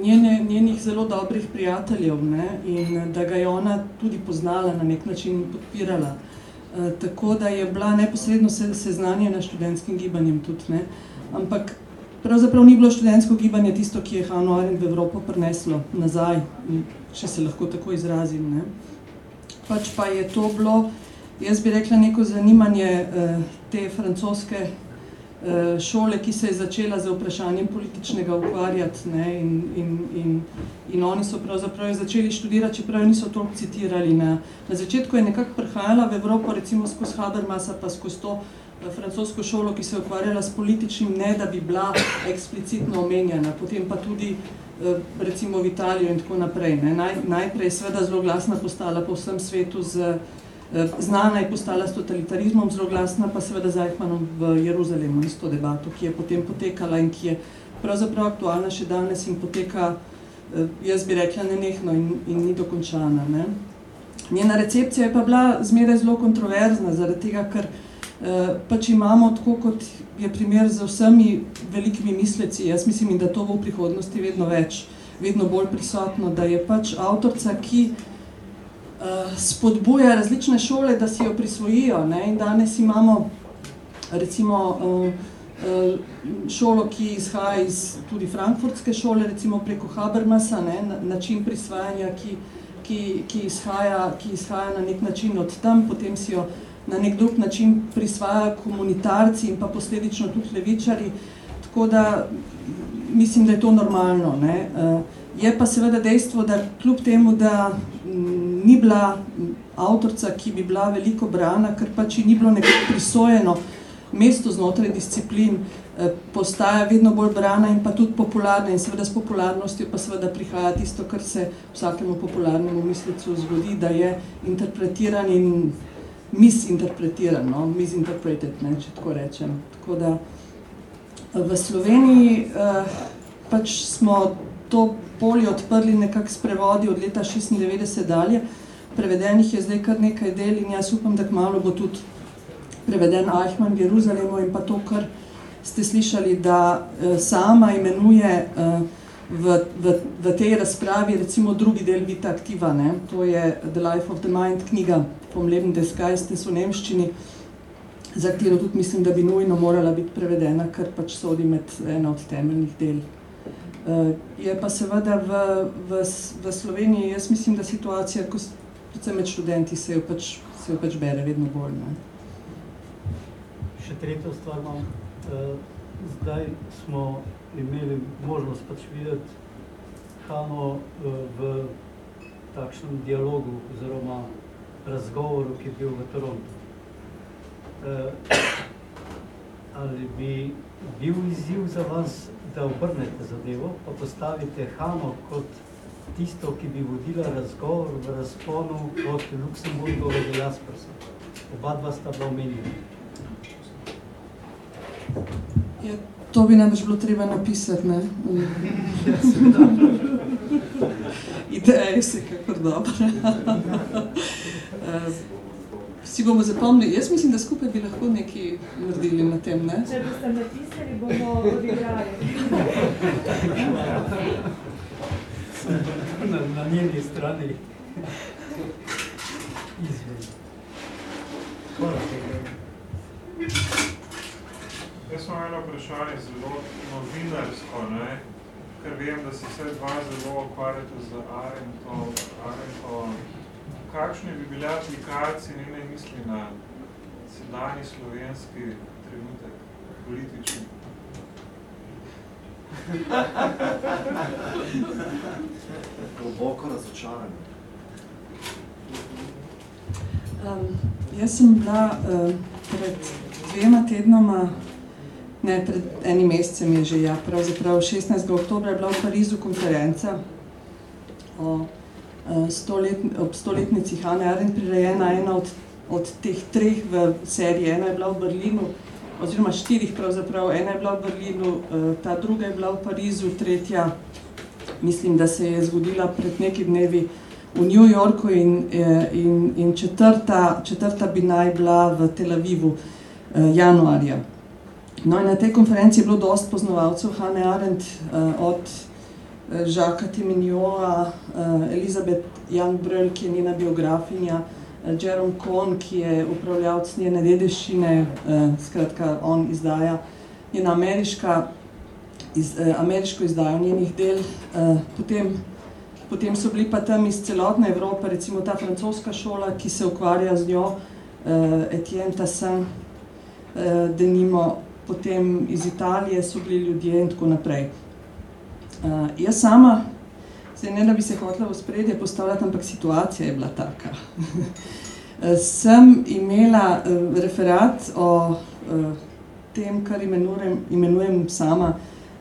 njene, njenih zelo dobrih prijateljev ne, in da ga je ona tudi poznala na nek način in podpirala. Uh, tako da je bila neposredno se, seznanjena študentskim gibanjem tudi. Ne. Ampak pravzaprav ni bilo študentsko gibanje tisto, ki je Hannah Arendt v Evropo prineslo nazaj, če se lahko tako izrazim. Ne. Pač pa je to bilo, jaz bi rekla, neko zanimanje uh, te francoske šole, ki se je začela z vprašanjem političnega ukvarjati ne, in, in, in, in oni so pravzaprav začeli študirati, čeprav niso toliko citirali. Na, na začetku je nekako prihajala v Evropo, recimo skozi Habermasa, pa skozi to francosko šolo, ki se je ukvarjala s političnim, ne da bi bila eksplicitno omenjena. Potem pa tudi eh, recimo v Italijo in tako naprej. Ne. Naj, najprej seveda zelo glasna postala po vsem svetu z eh, Znana je postala s totalitarizmom, zelo glasna pa seveda z Eichmannom v Jeruzalemu, isto debato, ki je potem potekala in ki je pravzaprav aktualna še danes in poteka, jaz bi rekla, nenehno in, in ni dokončana. Ne. Njena recepcija je pa bila zmeraj zelo kontroverzna, zaradi tega, ker eh, pač imamo tako, kot je primer z vsemi velikimi misleci, jaz mislim, da to bo v prihodnosti vedno več, vedno bolj prisotno, da je pač avtorca, ki eh, spodbuja različne šole, da si jo prisvojijo. Ne? In danes imamo recimo eh, šolo, ki izhaja iz tudi frankfurtske šole, recimo preko Habermasa, ne? način prisvajanja, ki ki, ki, izhaja, ki izhaja na nek način od tam, potem si jo na nek drug način prisvaja komunitarci in pa posledično tudi levičari. Tako da mislim, da je to normalno. Ne. Eh, je pa seveda dejstvo, da kljub temu, da mm, ni bila avtorca, ki bi bila veliko brana, ker pač ni bilo nekako prisojeno mesto znotraj disciplin, Eh, postaja vedno bolj brana in pa tudi popularna in seveda s popularnostjo pa seveda prihaja tisto, kar se vsakemu popularnemu mislicu zgodi, da je interpretiran in misinterpretiran, no? misinterpreted, ne, če tako rečem. Tako da eh, v Sloveniji eh, pač smo to polje odprli nekako s prevodi od leta 96 dalje, prevedenih je zdaj kar nekaj del in jaz upam, da kmalo bo tudi preveden Eichmann v Jeruzalemu in pa to, kar ste slišali, da uh, sama imenuje uh, v, v, v tej razpravi recimo drugi del Vita Aktiva, ne? to je The Life of the Mind knjiga vom Leben des Geistes v Nemščini, za katero tudi mislim, da bi nujno morala biti prevedena, ker pač sodi med ena od temeljnih del. Uh, je pa seveda v, v, v Sloveniji, jaz mislim, da situacija, ko predvsem med študenti, se jo pač, se jo pač bere vedno bolj. Ne? Še tretjo stvar imam. Eh, zdaj smo imeli možnost pač videti Hano eh, v takšnem dialogu oziroma razgovoru, ki je bil v Torontu. Eh, ali bi bil izziv za vas, da obrnete zadevo, pa postavite Hano kot tisto, ki bi vodila razgovor v razponu od Luksemburgovega Jaspersa. Oba dva sta bila omenjena. Ja, to bi nam bilo treba napisati, ne? Ideja je vsekakor dobra. Eh, si bomo zapomnili, jaz mislim, da skupaj bi lahko nekaj naredili na tem, ne? Če boste napisali, bomo odigrali. na, na njeni strani. Izvedi. Hvala. Jaz imam eno vprašanje zelo novinarsko, ne? ker vem, da se vse dva zelo ukvarjate z Arento. Kakšne bi bile aplikacije njene misli na sedanji slovenski trenutek, politični? Globoko razočaranje. Um, jaz sem bila uh, pred dvema tednoma Ne, pred enim mesecem je že, ja, pravzaprav 16. oktobra je bila v Parizu konferenca o uh, stolet, ob stoletnici Hane Arendt prirejena ena od, od teh treh v seriji. Ena je bila v Berlinu, oziroma štirih pravzaprav. Ena je bila v Berlinu, uh, ta druga je bila v Parizu, tretja, mislim, da se je zgodila pred neki dnevi v New Yorku in, eh, in, in četrta, četrta bi naj bila v Tel Avivu januarja. No, na tej konferenci je bilo dosti poznavalcev Hane Arendt, uh, od uh, Žaka Timinjoa, uh, Elizabeth Young-Brel, ki je njena biografinja, Jerome Cohn, ki je upravljavc njene dedeščine, uh, skratka, on izdaja njena ameriška, iz, ameriško izdajo njenih del. Potem, potem so bili pa tam iz celotne Evrope, recimo ta francoska šola, ki se ukvarja z njo, Etienne Tassin, denimo, potem iz Italije so bili ljudje in tako naprej. Uh, jaz sama, zdaj ne da bi se hotela v spredje postavljati, ampak situacija je bila taka. Sem imela uh, referat o uh, tem, kar imenujem, imenujem sama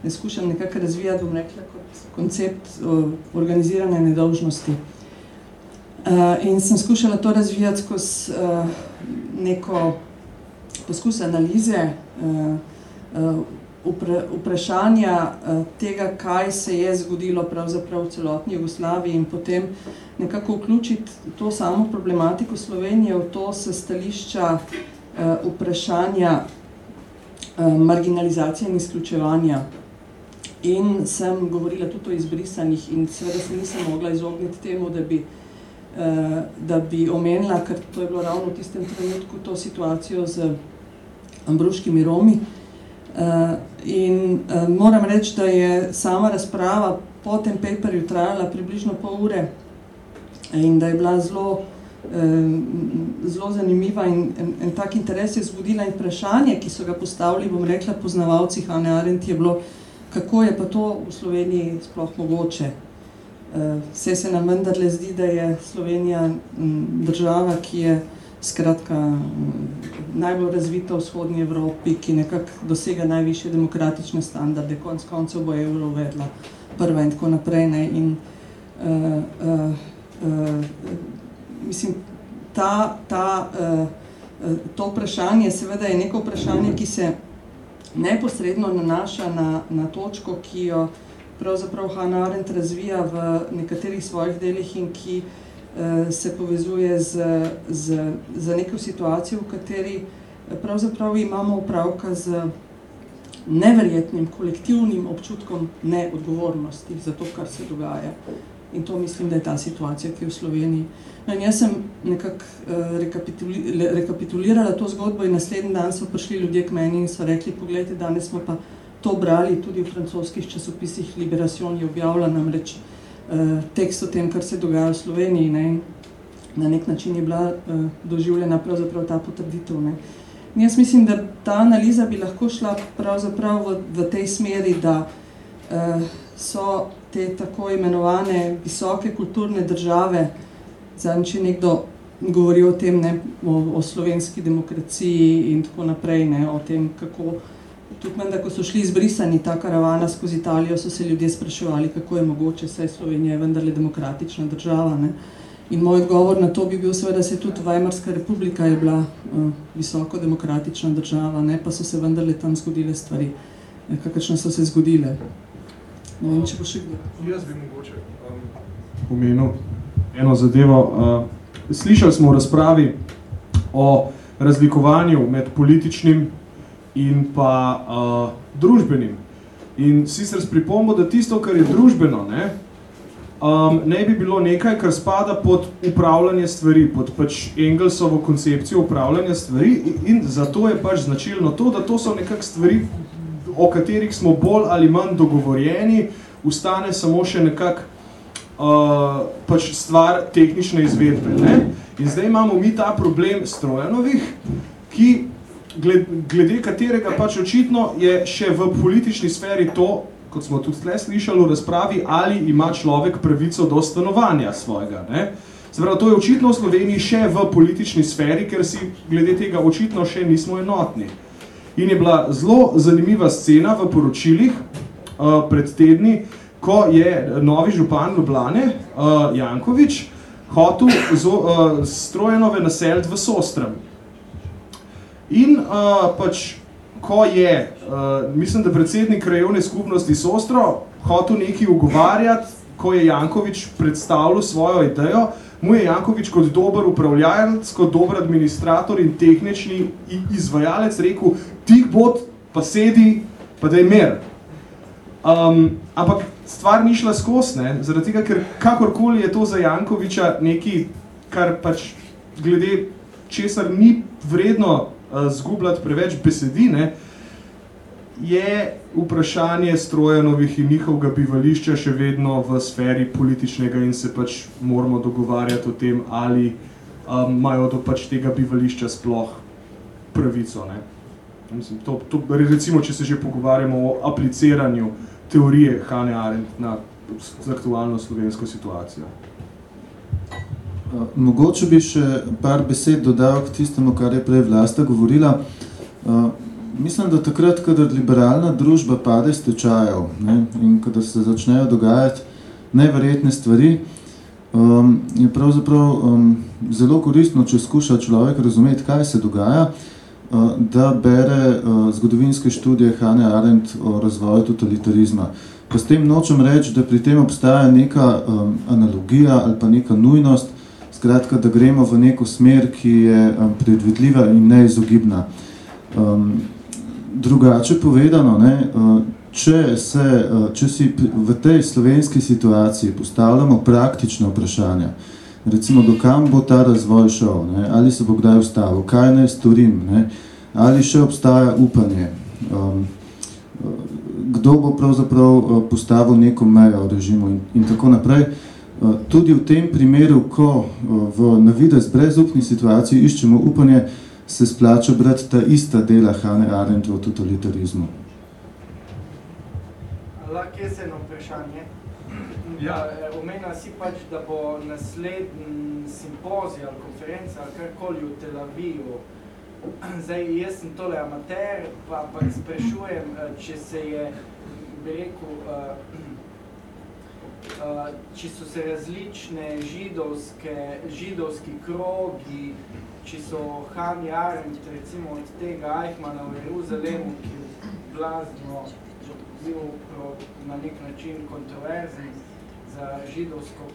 ne skušam nekako razvijati, bom rekla, kot koncept uh, organizirane nedolžnosti. Uh, in sem skušala to razvijati skozi uh, neko poskus analize, uh, uh, vprašanja uh, tega, kaj se je zgodilo pravzaprav v celotni Jugoslaviji in potem nekako vključiti to samo problematiko Slovenije v to se stališča vprašanja marginalizacije in izključevanja. In sem govorila tudi o izbrisanih in seveda se nisem mogla izogniti temu, da bi, da bi omenila, ker to je bilo ravno v tistem trenutku to situacijo z ambruškimi Romi, Uh, in uh, moram reči, da je sama razprava po tem paperju trajala približno pol ure in da je bila zelo, uh, zelo zanimiva in en, en tak interes je zbudila in vprašanje, ki so ga postavili, bom rekla, poznavalci Hane Arendt, je bilo, kako je pa to v Sloveniji sploh mogoče. Vse se nam vendarle zdi, da je Slovenija država, ki je skratka najbolj razvita v vzhodnji Evropi, ki nekako dosega najviše demokratične standarde, konc koncev bo evro uvedla prva in tako naprej. Ne? In uh, uh, uh, mislim, ta, ta, uh, to vprašanje seveda je neko vprašanje, ki se neposredno nanaša na, na točko, ki jo pravzaprav Hannah Arendt razvija v nekaterih svojih delih in ki uh, se povezuje z, z, z neko situacijo, v kateri eh, pravzaprav imamo upravka z neverjetnim kolektivnim občutkom neodgovornosti za to, kar se dogaja. In to mislim, da je ta situacija, ki je v Sloveniji. No, in jaz sem nekako uh, rekapitulirala to zgodbo in naslednji dan so prišli ljudje k meni in so rekli, pogledajte, danes smo pa to brali tudi v francoskih časopisih, Liberation je objavila namreč uh, uh, tekst o tem, kar se dogaja v Sloveniji. Ne? Na nek način je bila uh, doživljena pravzaprav ta potrditev. Ne? In jaz mislim, da ta analiza bi lahko šla pravzaprav v, v tej smeri, da uh, so te tako imenovane visoke kulturne države, zadnji, če nekdo govori o tem, ne, o, o slovenski demokraciji in tako naprej, ne, o tem, kako uh, tudi menda, ko so šli izbrisani ta karavana skozi Italijo, so se ljudje spraševali, kako je mogoče, saj Slovenija je vendarle demokratična država. Ne? In moj odgovor na to bi bil seveda, da se tudi Weimarska republika je bila uh, visoko demokratična država, ne? pa so se vendarle tam zgodile stvari, ne? kakršne so se zgodile. Ne vem, če bo še kdo. Jaz bi mogoče um, omenil eno zadevo. Uh, slišali smo v razpravi o razlikovanju med političnim in pa uh, družbenim. In sicer s pripombo, da tisto, kar je družbeno, ne, um, ne bi bilo nekaj, kar spada pod upravljanje stvari, pod pač Engelsovo koncepcijo upravljanja stvari in, zato je pač značilno to, da to so nekak stvari, o katerih smo bolj ali manj dogovorjeni, ustane samo še nekak uh, pač stvar tehnične izvedbe. Ne? In zdaj imamo mi ta problem strojanovih, ki glede katerega pač očitno je še v politični sferi to, kot smo tudi tle slišali v razpravi, ali ima človek pravico do stanovanja svojega. Ne? Zdaj, to je očitno v Sloveniji še v politični sferi, ker si glede tega očitno še nismo enotni. In je bila zelo zanimiva scena v poročilih uh, pred tedni, ko je novi župan Ljubljane, uh, Jankovič, hotel zo, uh, strojenove naseliti v Sostrem. In uh, pač, ko je, uh, mislim, da predsednik krajevne skupnosti Sostro hotel nekaj ugovarjati, ko je Jankovič predstavljal svojo idejo, mu je Jankovič kot dober upravljalec, kot dober administrator in tehnični izvajalec rekel, tih bod, pa sedi, pa da je mer. Um, ampak stvar ni šla skos, ne, zaradi tega, ker kakorkoli je to za Jankoviča nekaj, kar pač glede česar ni vredno zgubljati preveč besedine, je vprašanje strojanovih in njihovega bivališča še vedno v sferi političnega in se pač moramo dogovarjati o tem, ali um, imajo do pač tega bivališča sploh pravico. Ne? Mislim, to, to, recimo, če se že pogovarjamo o apliciranju teorije Hane Arendt na aktualno slovensko situacijo. Mogoče bi še par besed dodal k tistemu, kar je prej vlasta govorila. Mislim, da takrat, kadar liberalna družba pade s tečajev ne, in kadar se začnejo dogajati neverjetne stvari, um, je pravzaprav um, zelo koristno, če skuša človek razumeti, kaj se dogaja, uh, da bere uh, zgodovinske študije Hane Arendt o razvoju totalitarizma. Pa s tem nočem reči, da pri tem obstaja neka um, analogija ali pa neka nujnost, skratka, da gremo v neko smer, ki je um, predvidljiva in neizogibna. Um, drugače povedano, ne, uh, če, se, uh, če si v tej slovenski situaciji postavljamo praktične vprašanja, recimo, dokam bo ta razvoj šel, ne, ali se bo kdaj ustavil, kaj naj storim, ne, ali še obstaja upanje, um, kdo bo pravzaprav uh, postavil neko mejo v režimu in, in tako naprej. Tudi v tem primeru, ko v navidez brezupni situaciji iščemo upanje, se splača brati ta ista dela Hane Arendt v totalitarizmu. Lahko jaz eno vprašanje. Ja. Omenila si pač, da bo naslednji simpozij ali konferenca ali karkoli v Tel Avivu. Zdaj, jaz sem tole amater, pa, pa sprašujem, če se je, bi rekel, če so se različne židovske, židovski krogi če so Hani Arendt, recimo od tega Eichmana v Jeruzalemu, ki je blazno bil na nek način kontroverzen za, židovsko,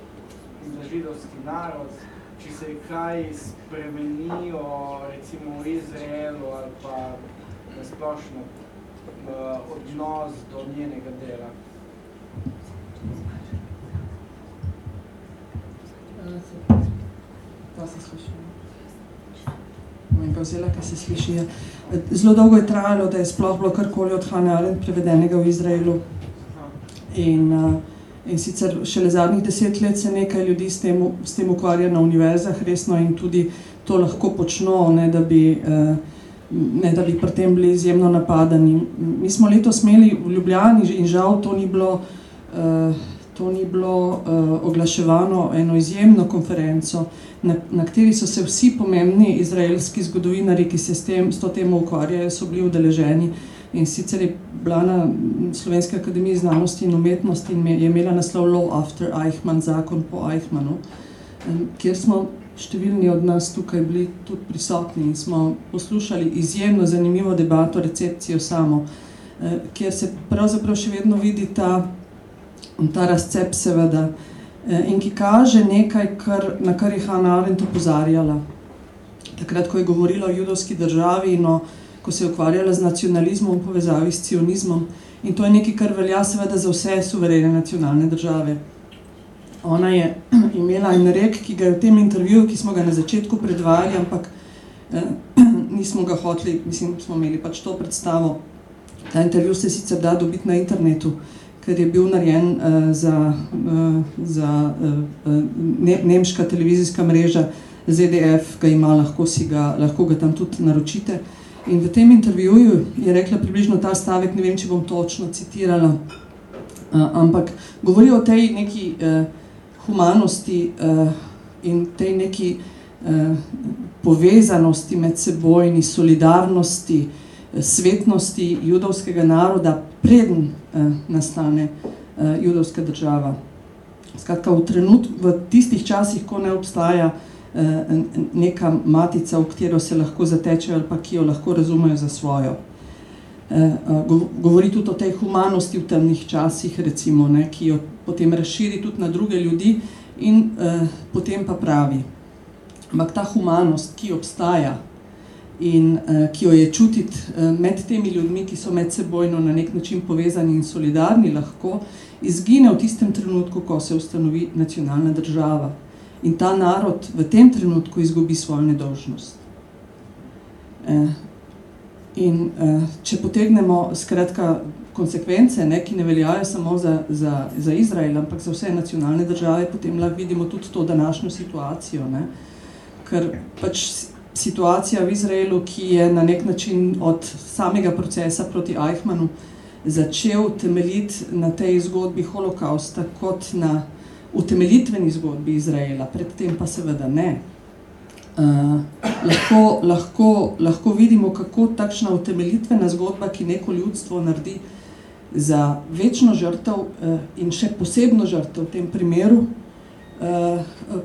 za židovski narod, če se kaj spremenijo recimo v Izraelu ali pa na splošno odnos do njenega dela. To se sliši in pa vzela, kar se sliši. Zelo dolgo je trajalo, da je sploh bilo karkoli od Hane Arendt prevedenega v Izraelu. In, in sicer šele zadnjih deset let se nekaj ljudi s tem, s tem ukvarja na univerzah resno in tudi to lahko počno, ne da bi, ne da bi pri tem bili izjemno napadani. Mi smo letos imeli v Ljubljani in žal to ni bilo, to ni bilo oglaševano eno izjemno konferenco, na, na kateri so se vsi pomembni izraelski zgodovinari, ki se s, tem, s to temo ukvarjajo, so bili udeleženi. In sicer je bila na Slovenski akademiji znanosti in umetnosti in je imela naslov Law After Eichmann, zakon po Eichmannu, kjer smo številni od nas tukaj bili tudi prisotni in smo poslušali izjemno zanimivo debato, recepcijo samo, kjer se pravzaprav še vedno vidi ta, ta razcep seveda, Eh, in ki kaže nekaj, kar, na kar je Hannah Arendt opozarjala. Takrat, ko je govorila o judovski državi in o, ko se je ukvarjala z nacionalizmom v povezavi s cionizmom. In to je nekaj, kar velja seveda za vse suverene nacionalne države. Ona je imela en rek, ki ga je v tem intervjuju, ki smo ga na začetku predvajali, ampak eh, nismo ga hoteli, mislim, smo imeli pač to predstavo. Ta intervju se sicer da dobiti na internetu, ker je bil narejen uh, za, uh, za uh, ne, nemška televizijska mreža ZDF, ga ima, lahko, si ga, lahko ga tam tudi naročite. In v tem intervjuju je rekla približno ta stavek, ne vem, če bom točno citirala, uh, ampak govori o tej neki uh, humanosti uh, in tej neki uh, povezanosti med sebojni, solidarnosti, svetnosti judovskega naroda, preden eh, nastane eh, judovska država. Skratka, v trenutku, v tistih časih, ko ne obstaja eh, neka matica, v katero se lahko zatečejo ali pa ki jo lahko razumejo za svojo. Eh, eh govori tudi o tej humanosti v temnih časih, recimo, ne, ki jo potem razširi tudi na druge ljudi in eh, potem pa pravi. Ampak ta humanost, ki obstaja, in uh, ki jo je čutiti uh, med temi ljudmi, ki so med sebojno na nek način povezani in solidarni, lahko izgine v tistem trenutku, ko se ustanovi nacionalna država. In ta narod v tem trenutku izgubi svojo nedolžnost. Uh, in uh, če potegnemo skratka konsekvence, ne, ki ne veljajo samo za, za, za Izrael, ampak za vse nacionalne države, potem lahko vidimo tudi to današnjo situacijo. Ne, ker pač situacija v Izraelu, ki je na nek način od samega procesa proti Eichmannu začel temeljiti na tej zgodbi holokausta kot na utemeljitveni zgodbi Izraela, predtem pa seveda ne. uh, lahko, lahko, lahko vidimo, kako takšna utemeljitvena zgodba, ki neko ljudstvo naredi za večno žrtev uh, in še posebno žrtev v tem primeru,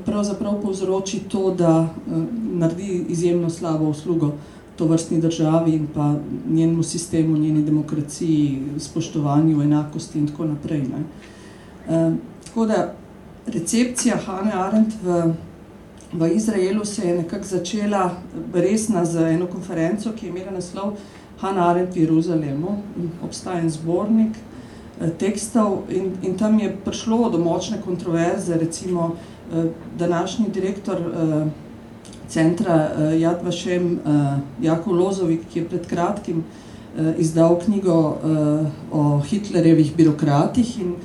pravzaprav povzroči to, da uh, naredi izjemno slabo uslugo to vrstni državi in pa njenemu sistemu, njeni demokraciji, spoštovanju, enakosti in tako naprej. Ne. Uh, tako da recepcija Hane Arendt v v Izraelu se je nekako začela resna z eno konferenco, ki je imela naslov Hannah Arendt v Jeruzalemu. Obstaja en zbornik eh, tekstov in, in tam je prišlo do močne kontroverze, recimo eh, današnji direktor eh, centra Yad Vashem, Jakov Lozovik, ki je pred kratkim izdal knjigo o Hitlerjevih birokratih in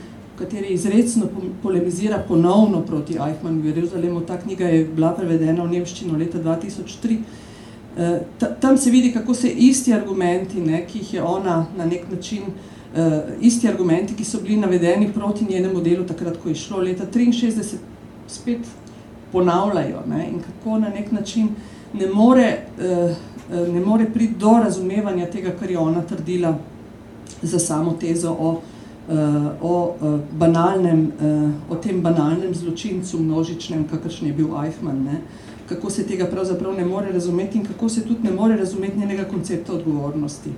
kateri izredno polemizira ponovno proti Eichmannu v Jeruzalemu. Ta knjiga je bila prevedena v Nemščino leta 2003. Eh, tam se vidi, kako se isti argumenti, ne, ki jih je ona na nek način, uh, isti argumenti, ki so bili navedeni proti njenemu delu takrat, ko je šlo leta 63, spet ponavljajo ne, in kako na nek način ne more, uh, ne more priti do razumevanja tega, kar je ona trdila za samo tezo o uh, o, banalnem, uh, o tem banalnem zločincu množičnem, kakršen je bil Eichmann, ne? kako se tega pravzaprav ne more razumeti in kako se tudi ne more razumeti njenega koncepta odgovornosti.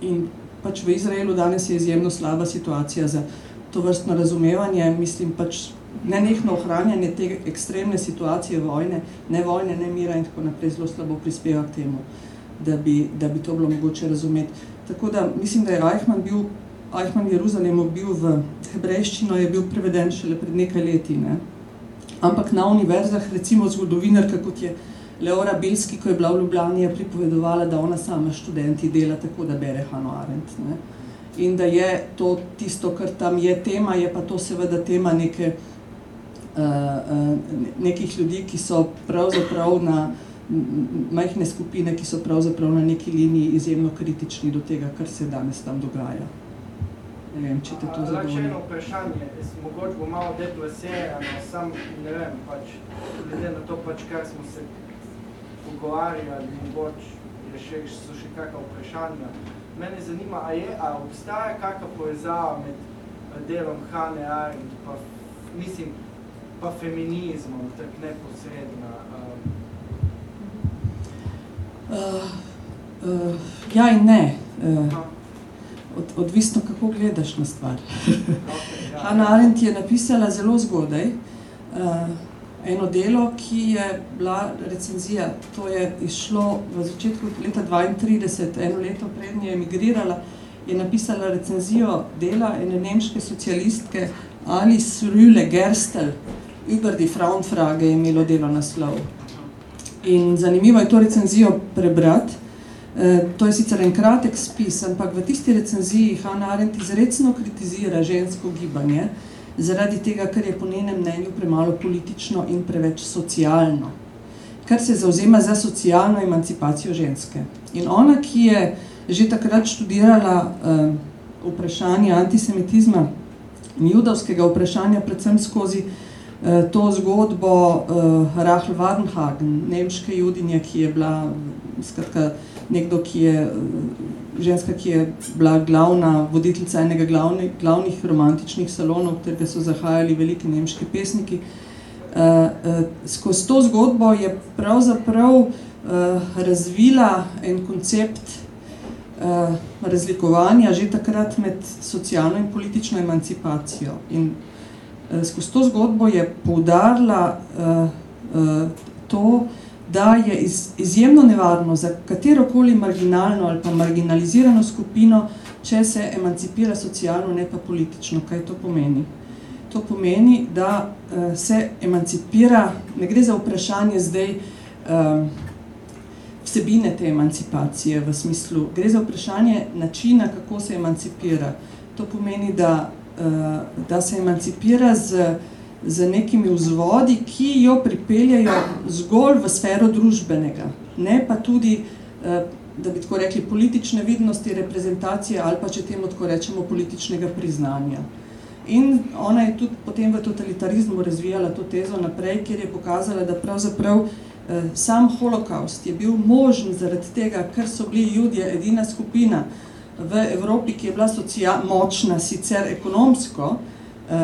In pač v Izraelu danes je izjemno slaba situacija za to vrstno razumevanje, mislim pač nenehno ohranjanje te ekstremne situacije vojne, ne vojne, ne mira in tako naprej zelo slabo prispeva k temu, da bi, da bi to bilo mogoče razumeti. Tako da mislim, da je Eichmann bil Eichmann Jeruzalemu bil v hebrejščino, je bil preveden šele pred nekaj leti. Ne? Ampak na univerzah, recimo zgodovinarka, kot je Leora Bilski, ko je bila v Ljubljani, je pripovedovala, da ona sama študenti dela tako, da bere Hannah Arendt. Ne? In da je to tisto, kar tam je tema, je pa to seveda tema neke, uh, uh, nekih ljudi, ki so pravzaprav na majhne skupine, ki so pravzaprav na neki liniji izjemno kritični do tega, kar se danes tam dogaja. Ne vem, če te to zadovolji. Lahko eno vprašanje, mogoče bo malo deplasirano, sam ne vem, pač, glede na to, pač, kar smo se pogovarjali, mogoče je še, so še kakva vprašanja. Mene zanima, a, je, a obstaja kakva povezava med eh, delom Hane Arendt, pa, mislim, pa feminizmom, tak neposredna? Uh, uh, ja in ne. Uh, od, odvisno, kako gledaš na stvar. Hanna Arendt je napisala zelo zgodaj uh, eno delo, ki je bila recenzija, to je išlo v začetku leta 32, eno leto prednje emigrirala, je napisala recenzijo dela ene nemške socialistke Alice Rühle Gerstel, Über die Frauenfrage je imelo delo naslov. In zanimivo je to recenzijo prebrati, Eh, to je sicer en kratek spis, ampak v tisti recenziji Hanna Arendt izredno kritizira žensko gibanje zaradi tega, ker je po njenem mnenju premalo politično in preveč socialno, kar se zauzema za socialno emancipacijo ženske. In ona, ki je že takrat študirala uh, vprašanje antisemitizma in judovskega vprašanja, predvsem skozi uh, to zgodbo uh, Rahl Wadenhagen, nemške judinje, ki je bila skratka, nekdo, ki je ženska, ki je bila glavna voditeljica enega glavni, glavnih romantičnih salonov, katerega so zahajali veliki nemški pesniki. Uh, uh, skozi to zgodbo je pravzaprav uh, razvila en koncept uh, razlikovanja že takrat med socialno in politično emancipacijo. In uh, skozi to zgodbo je poudarila uh, uh, to, da je iz, izjemno nevarno za katerokoli marginalno ali pa marginalizirano skupino, če se emancipira socialno, ne pa politično. Kaj to pomeni? To pomeni, da uh, se emancipira, ne gre za vprašanje zdaj uh, vsebine te emancipacije v smislu, gre za vprašanje načina, kako se emancipira. To pomeni, da, uh, da se emancipira z uh, z nekimi vzvodi, ki jo pripeljajo zgolj v sfero družbenega, ne pa tudi, eh, da bi tako rekli, politične vidnosti, reprezentacije ali pa, če temu tako rečemo, političnega priznanja. In ona je tudi potem v totalitarizmu razvijala to tezo naprej, kjer je pokazala, da pravzaprav sam holokaust je bil možen zaradi tega, ker so bili ljudje edina skupina v Evropi, ki je bila socia močna, sicer ekonomsko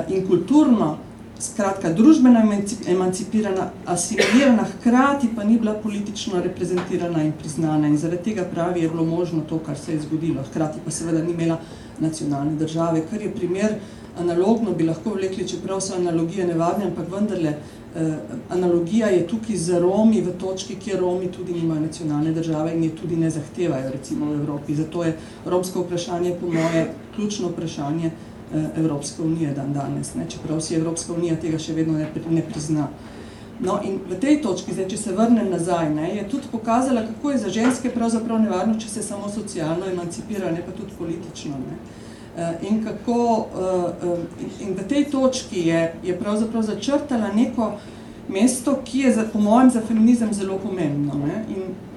in kulturno, skratka družbeno emancipirana, asimilirana, hkrati pa ni bila politično reprezentirana in priznana. In zaradi tega pravi je bilo možno to, kar se je zgodilo. Hkrati pa seveda ni imela nacionalne države, kar je primer analogno bi lahko vlekli, čeprav so analogije nevarne, ampak vendarle eh, analogija je tukaj z Romi v točki, kjer Romi tudi nimajo nacionalne države in je tudi ne zahtevajo, recimo v Evropi. Zato je romsko vprašanje po moje ključno vprašanje eh, Evropske unije dan danes, ne? čeprav si Evropska unija tega še vedno ne, ne prizna. No, in v tej točki, zdaj, če se vrnem nazaj, ne, je tudi pokazala, kako je za ženske pravzaprav nevarno, če se samo socialno emancipira, ne pa tudi politično. Ne. Uh, in kako, uh, in v tej točki je, je pravzaprav začrtala neko mesto, ki je za, po mojem za feminizem zelo pomembno. Ne. In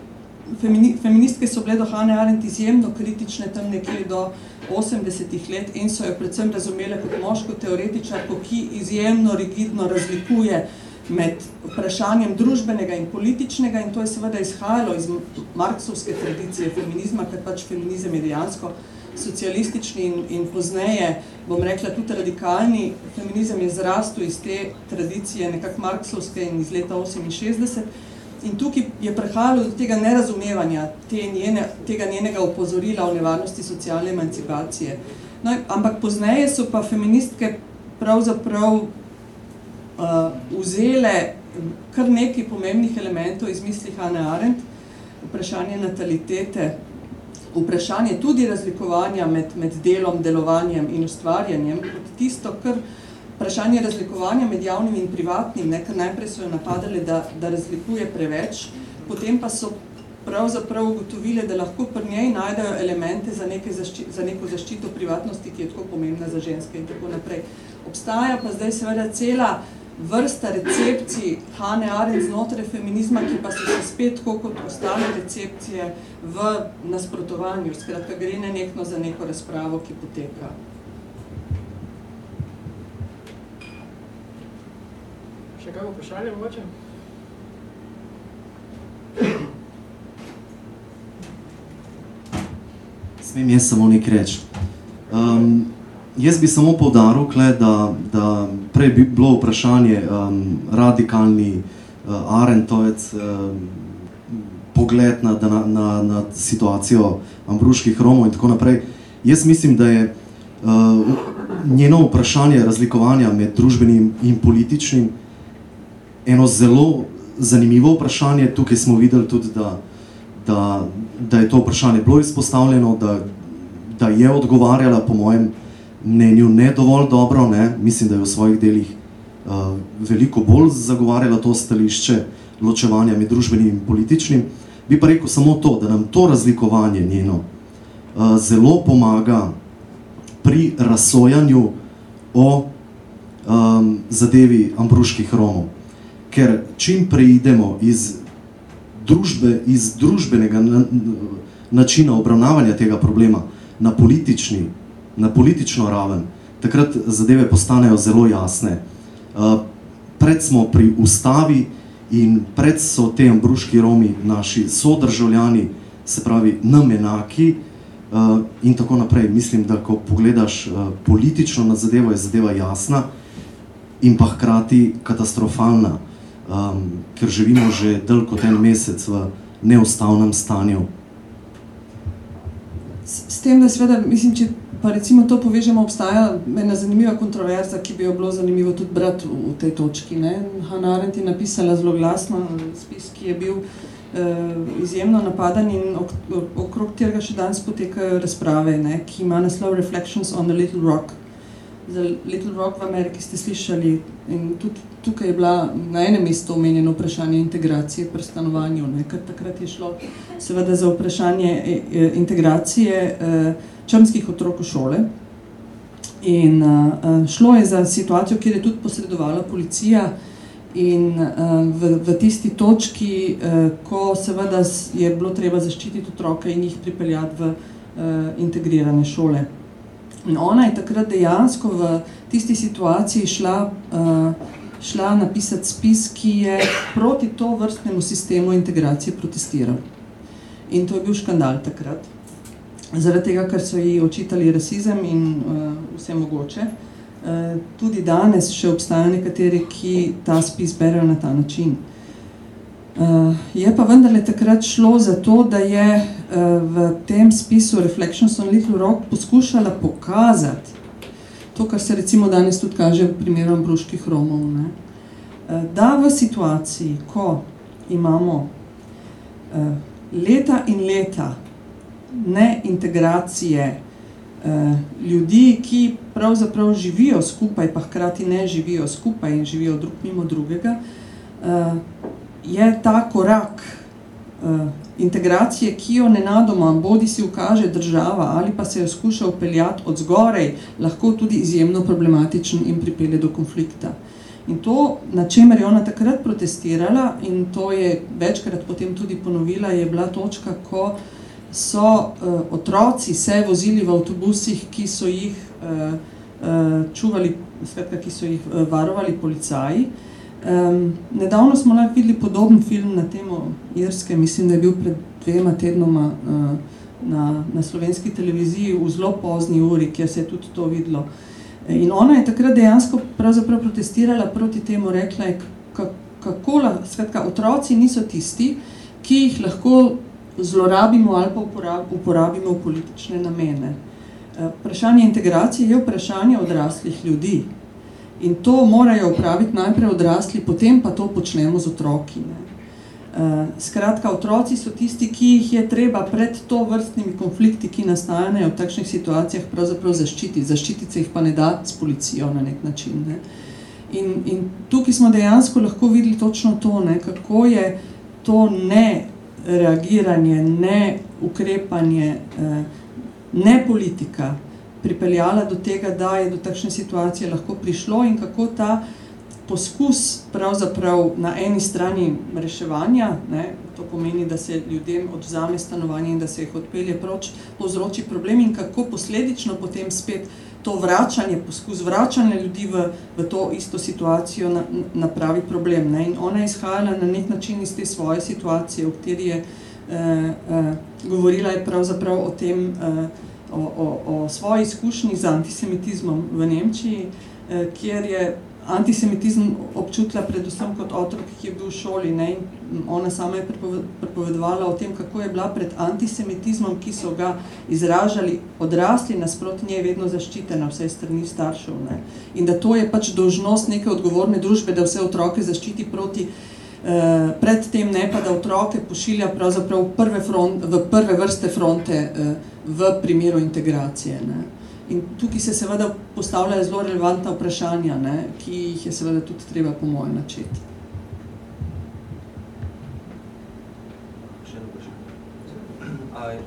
femini, feministke so bile do Hane Arendt izjemno kritične tam nekje do 80-ih let in so jo predvsem razumele kot moško teoretičarko, ki izjemno rigidno razlikuje med vprašanjem družbenega in političnega in to je seveda izhajalo iz marksovske tradicije feminizma, ker pač feminizem je dejansko socialistični in, in pozneje, bom rekla, tudi radikalni. Feminizem je zrastel iz te tradicije nekako marksovske in iz leta 68 in tukaj je prehajalo do tega nerazumevanja te njene, tega njenega upozorila o nevarnosti socialne emancipacije. No, ampak pozneje so pa feministke pravzaprav uh, vzele kar nekaj pomembnih elementov iz misli Hane Arendt, vprašanje natalitete, vprašanje tudi razlikovanja med, med delom, delovanjem in ustvarjanjem, kot tisto, kar vprašanje razlikovanja med javnim in privatnim, ne, ker najprej so jo napadali, da, da razlikuje preveč, potem pa so pravzaprav ugotovile, da lahko pri njej najdejo elemente za, neke zašči, za neko zaščito privatnosti, ki je tako pomembna za ženske in tako naprej. Obstaja pa zdaj seveda cela vrsta recepcij Hane Arendt znotraj feminizma, ki pa so se spet tako kot ostale recepcije v nasprotovanju. Skratka, gre ne nekno za neko razpravo, ki poteka. Kako vprašanje mogoče? Smem jaz samo nekaj reči. Um, Jaz bi samo povdaril, da, da prej bi bilo vprašanje um, radikalni uh, Arentovec um, pogled na, na, na, na situacijo ambruških Romov in tako naprej. Jaz mislim, da je uh, njeno vprašanje razlikovanja med družbenim in političnim eno zelo zanimivo vprašanje. Tukaj smo videli tudi, da, da, da je to vprašanje bilo izpostavljeno, da, da je odgovarjala po mojem mnenju ne dovolj dobro, ne? mislim, da je v svojih delih uh, veliko bolj zagovarjala to stališče ločevanja med družbenim in političnim. Bi pa rekel samo to, da nam to razlikovanje njeno uh, zelo pomaga pri razsojanju o um, zadevi ambruških Romov. Ker čim preidemo iz, družbe, iz družbenega na, načina obravnavanja tega problema na politični na politično raven, takrat zadeve postanejo zelo jasne. Uh, pred smo pri ustavi in pred so te ambruški Romi naši sodržavljani, se pravi nam enaki uh, in tako naprej. Mislim, da ko pogledaš uh, politično na zadevo, je zadeva jasna in pa hkrati katastrofalna, um, ker živimo že del kot en mesec v neustavnem stanju. S, s tem, da seveda, mislim, če pa recimo to povežemo, obstaja ena zanimiva kontroverza, ki bi jo bilo zanimivo tudi brati v, v tej točki. Ne? Hannah Arendt je napisala zelo glasno spis, ki je bil uh, izjemno napadan in ok, okrog tega še danes potekajo razprave, ne? ki ima naslov Reflections on the Little Rock. Za Little Rock v Ameriki ste slišali in tudi tukaj je bila na enem mestu omenjeno vprašanje integracije pri stanovanju, ne? ker takrat je šlo seveda za vprašanje e, e, integracije uh, črnskih otrok v šole. In šlo je za situacijo, kjer je tudi posredovala policija in v, v tisti točki, ko seveda je bilo treba zaščititi otroke in jih pripeljati v integrirane šole. In ona je takrat dejansko v tisti situaciji šla, uh, šla napisati spis, ki je proti to vrstnemu sistemu integracije protestiral. In to je bil škandal takrat. Zaradi tega, ker so ji očitali rasizem in uh, vse mogoče. Uh, tudi danes še obstajajo nekateri, ki ta spis berejo na ta način. Uh, je pa vendarle takrat šlo za to, da je uh, v tem spisu Reflections on Little Rock poskušala pokazati to, kar se recimo danes tudi kaže v primeru Ambruških Romov, ne? Uh, da v situaciji, ko imamo leta in leta ne integracije uh, ljudi, ki pravzaprav živijo skupaj, pa hkrati ne živijo skupaj in živijo drug mimo drugega, je ta korak uh, integracije, ki jo nenadoma bodi si ukaže država ali pa se jo skuša upeljati od zgorej, lahko tudi izjemno problematičen in pripelje do konflikta. In to, na čemer je ona takrat protestirala in to je večkrat potem tudi ponovila, je bila točka, ko so uh, otroci se vozili v avtobusih, ki so jih uh, uh, čuvali, svetka, ki so jih uh, varovali policaji, uh, Um, nedavno smo lahko videli podoben film na temo Irske, mislim, da je bil pred dvema tednoma uh, na, na slovenski televiziji v zelo pozni uri, kjer se je tudi to videlo. In ona je takrat dejansko pravzaprav protestirala proti temu, rekla je, kako lahko, otroci niso tisti, ki jih lahko zlorabimo ali pa uporabimo v politične namene. Uh, vprašanje integracije je vprašanje odraslih ljudi. In to morajo upraviti najprej odrasli, potem pa to počnemo z otroki. Ne. Uh, skratka, otroci so tisti, ki jih je treba pred to vrstnimi konflikti, ki nastajajo v takšnih situacijah, pravzaprav zaščititi. Zaščititi se jih pa ne da s policijo na nek način. Ne. In, in tukaj smo dejansko lahko videli točno to, ne, kako je to ne reagiranje, ne ukrepanje, uh, ne politika, pripeljala do tega, da je do takšne situacije lahko prišlo in kako ta poskus pravzaprav na eni strani reševanja, ne, to pomeni, da se ljudem odvzame stanovanje in da se jih odpelje proč, povzroči problem in kako posledično potem spet to vračanje, poskus vračanja ljudi v, v to isto situacijo na, napravi problem. Ne. In ona je izhajala na nek način iz te svoje situacije, v kateri je eh, eh, govorila je pravzaprav o tem, eh, o, o, o svoji izkušnji z antisemitizmom v Nemčiji, eh, kjer je antisemitizem občutila predvsem kot otrok, ki je bil v šoli. Ne? In ona sama je prepovedovala o tem, kako je bila pred antisemitizmom, ki so ga izražali odrasli, nasproti nje vedno zaščitena vse strani staršev. Ne? In da to je pač dožnost neke odgovorne družbe, da vse otroke zaščiti proti Uh, pred tem ne pa, da otroke pošilja pravzaprav v prve, front, v prve vrste fronte uh, v primeru integracije. Ne. In tukaj se seveda postavljajo zelo relevantna vprašanja, ne, ki jih je seveda tudi treba po mojem načeti.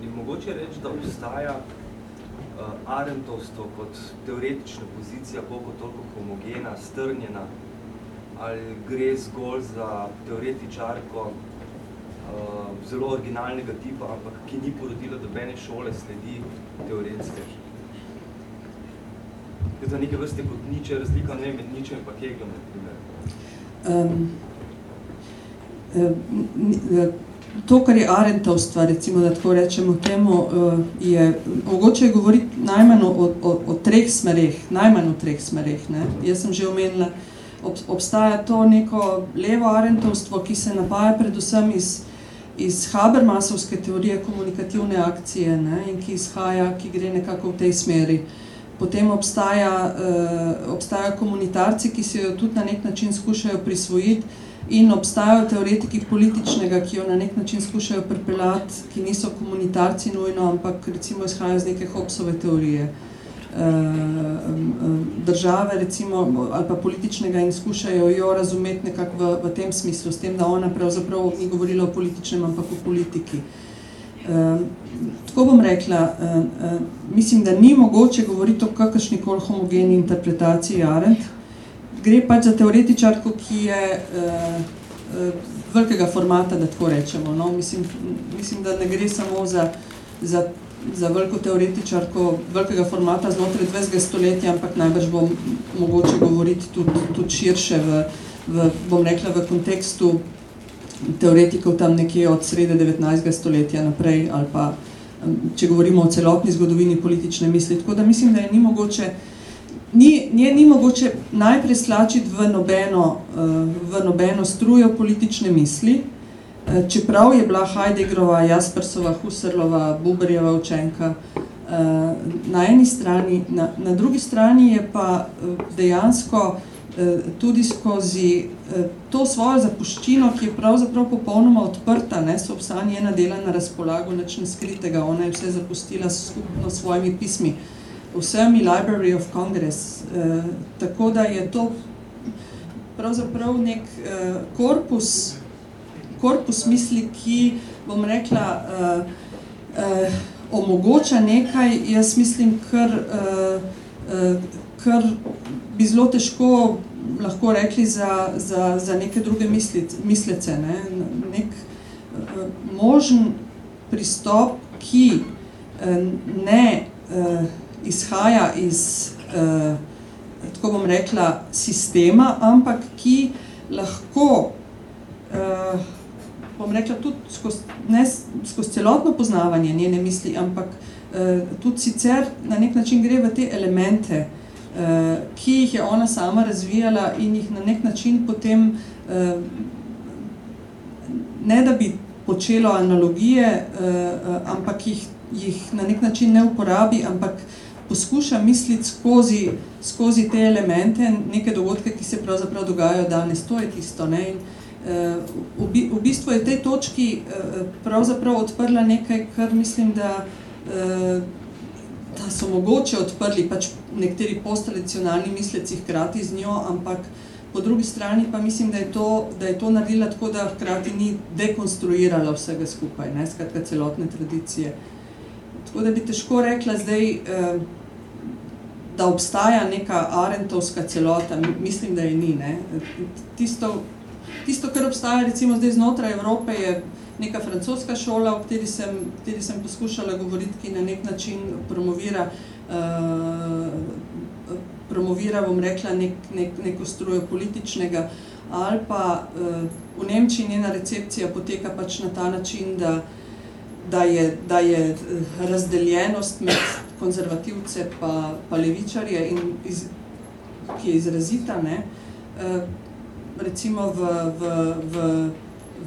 Je mogoče reči, da obstaja uh, arentovstvo kot teoretična pozicija, koliko toliko homogena, strnjena, ali gre zgolj za teoretičarko, zelo originalnega tipa, ampak ki ni porodila dobene šole, sledi teoretske. Je to neke vrste kot niče, razlika ne med ničem pa keglom, na primer. Um, to, kar je arentovstva, recimo, da tako rečemo temu, je mogoče govoriti najmanj o, o, o treh smereh, najmanj o treh smereh. Ne? Jaz sem že omenila, ob, obstaja to neko levo arentovstvo, ki se napaja predvsem iz iz Habermasovske teorije komunikativne akcije ne, in ki izhaja, ki gre nekako v tej smeri. Potem obstaja, uh, obstajajo komunitarci, ki se jo tudi na nek način skušajo prisvojiti in obstajajo teoretiki političnega, ki jo na nek način skušajo pripeljati, ki niso komunitarci nujno, ampak recimo izhajajo z neke Hobbesove teorije. Uh, Eh, države recimo, ali pa političnega in skušajo jo razumeti nekako v, v tem smislu, s tem, da ona pravzaprav ni govorila o političnem, ampak o politiki. Uh, tako bom rekla, uh, uh, mislim, da ni mogoče govoriti o kakršnikoli homogeni interpretaciji Arendt. Gre pač za teoretičarko, ki je velikega formata, da tako rečemo. No? Mislim, mislim, da ne gre samo za, za za veliko teoretičarko velikega formata znotraj 20. stoletja, ampak najbrž bo mogoče govoriti tudi, tudi širše v, v, bom rekla, v kontekstu teoretikov tam nekje od srede 19. stoletja naprej ali pa če govorimo o celotni zgodovini politične misli. Tako da mislim, da je ni mogoče, ni, ni, ni mogoče najprej slačiti v nobeno, v nobeno strujo politične misli, čeprav je bila Heideggerova, Jaspersova, Husserlova, Buberjeva učenka na eni strani, na, na drugi strani je pa dejansko tudi skozi to svojo zapuščino, ki je pravzaprav popolnoma odprta, ne, so vsa njena dela na razpolago, nič ne skritega, ona je vse zapustila skupno s svojimi pismi, vsemi Library of Congress, tako da je to pravzaprav nek korpus, korpus misli, ki, bom rekla, omogoča nekaj, jaz mislim, kar, kar bi zelo težko lahko rekli za, za, za neke druge mislic, mislece. Ne? Nek možen pristop, ki ne izhaja iz, tako bom rekla, sistema, ampak ki lahko, bom rekla, tudi skozi, ne skozi celotno poznavanje njene misli, ampak tudi sicer na nek način gre v te elemente, ki jih je ona sama razvijala in jih na nek način potem, ne da bi počelo analogije, ampak jih, jih na nek način ne uporabi, ampak poskuša misliti skozi, skozi te elemente, neke dogodke, ki se pravzaprav dogajajo danes. To je tisto. Ne? In, v, v bistvu je tej točki pravzaprav odprla nekaj, kar mislim, da da so mogoče odprli pač nekateri posttradicionalni misleci hkrati z njo, ampak po drugi strani pa mislim, da je to, da je to naredila tako, da hkrati ni dekonstruirala vsega skupaj, ne, skratka celotne tradicije. Tako da bi težko rekla zdaj, da obstaja neka Arendtovska celota, mislim, da je ni, ne. Tisto, tisto, kar obstaja recimo zdaj znotraj Evrope, je neka francoska šola, o kateri sem, kateri sem poskušala govoriti, ki na nek način promovira, promovira, bom rekla, nek, nek, neko strujo političnega, ali pa v Nemčiji njena recepcija poteka pač na ta način, da, da, je, da je razdeljenost med konzervativce pa, pa levičarje, in iz, ki je izrazita, ne, recimo v, v, v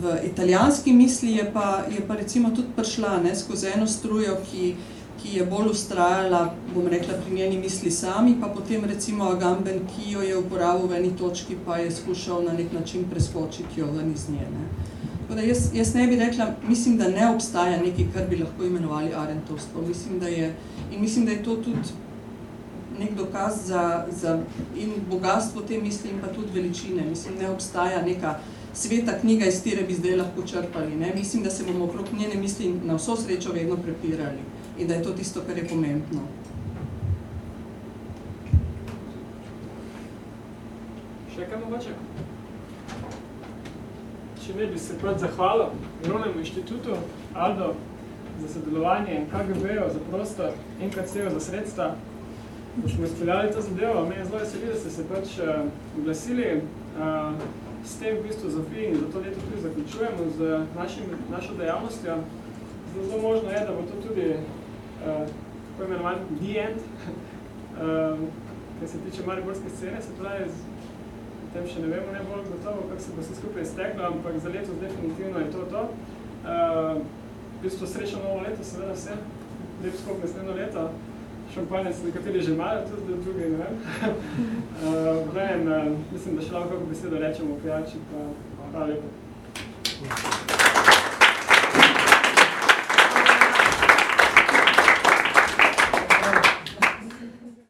v italijanski misli je pa, je pa recimo tudi prišla ne, skozi eno strujo, ki, ki je bolj ustrajala, bom rekla, pri njeni misli sami, pa potem recimo Agamben, ki jo je uporabil v eni točki, pa je skušal na nek način preskočiti jo ven iz nje. Ne. Tako da jaz, jaz ne bi rekla, mislim, da ne obstaja nekaj, kar bi lahko imenovali arentovstvo. Mislim, da je, in mislim, da je to tudi nek dokaz za, za in bogatstvo te misli in pa tudi veličine. Mislim, ne obstaja neka sveta knjiga, iz tere bi zdaj lahko črpali. Ne? Mislim, da se bomo okrog njene misli na vso srečo vedno prepirali in da je to tisto, kar je pomembno. Še kaj mogoče? Če ne bi se pač zahvalil Mirovnemu inštitutu, Aldo, za sodelovanje KGB-jo za prostor in KC-jo za sredstva, da smo izpeljali to zadevo. Mene zelo veseli, da ste se pač uh, oglasili. Uh, s tem v bistvu Zofiji in za to leto tudi zaključujemo z našim, našo dejavnostjo. Zelo, zelo možno je, da bo to tudi uh, tako imenovan the end, uh, kar se tiče mariborske scene, se pravi, tem še ne vemo ne bolj gotovo, kako se bo vse skupaj izteklo, ampak za letos definitivno je to to. Uh, v bistvu srečno novo leto, seveda vse, lep skop naslednjo leto šampanjec, nekateri že imajo, tudi drugi, ne vem. uh, Brian, uh, mislim, da še lahko kako besedo rečemo o pijači, pa hvala lepo.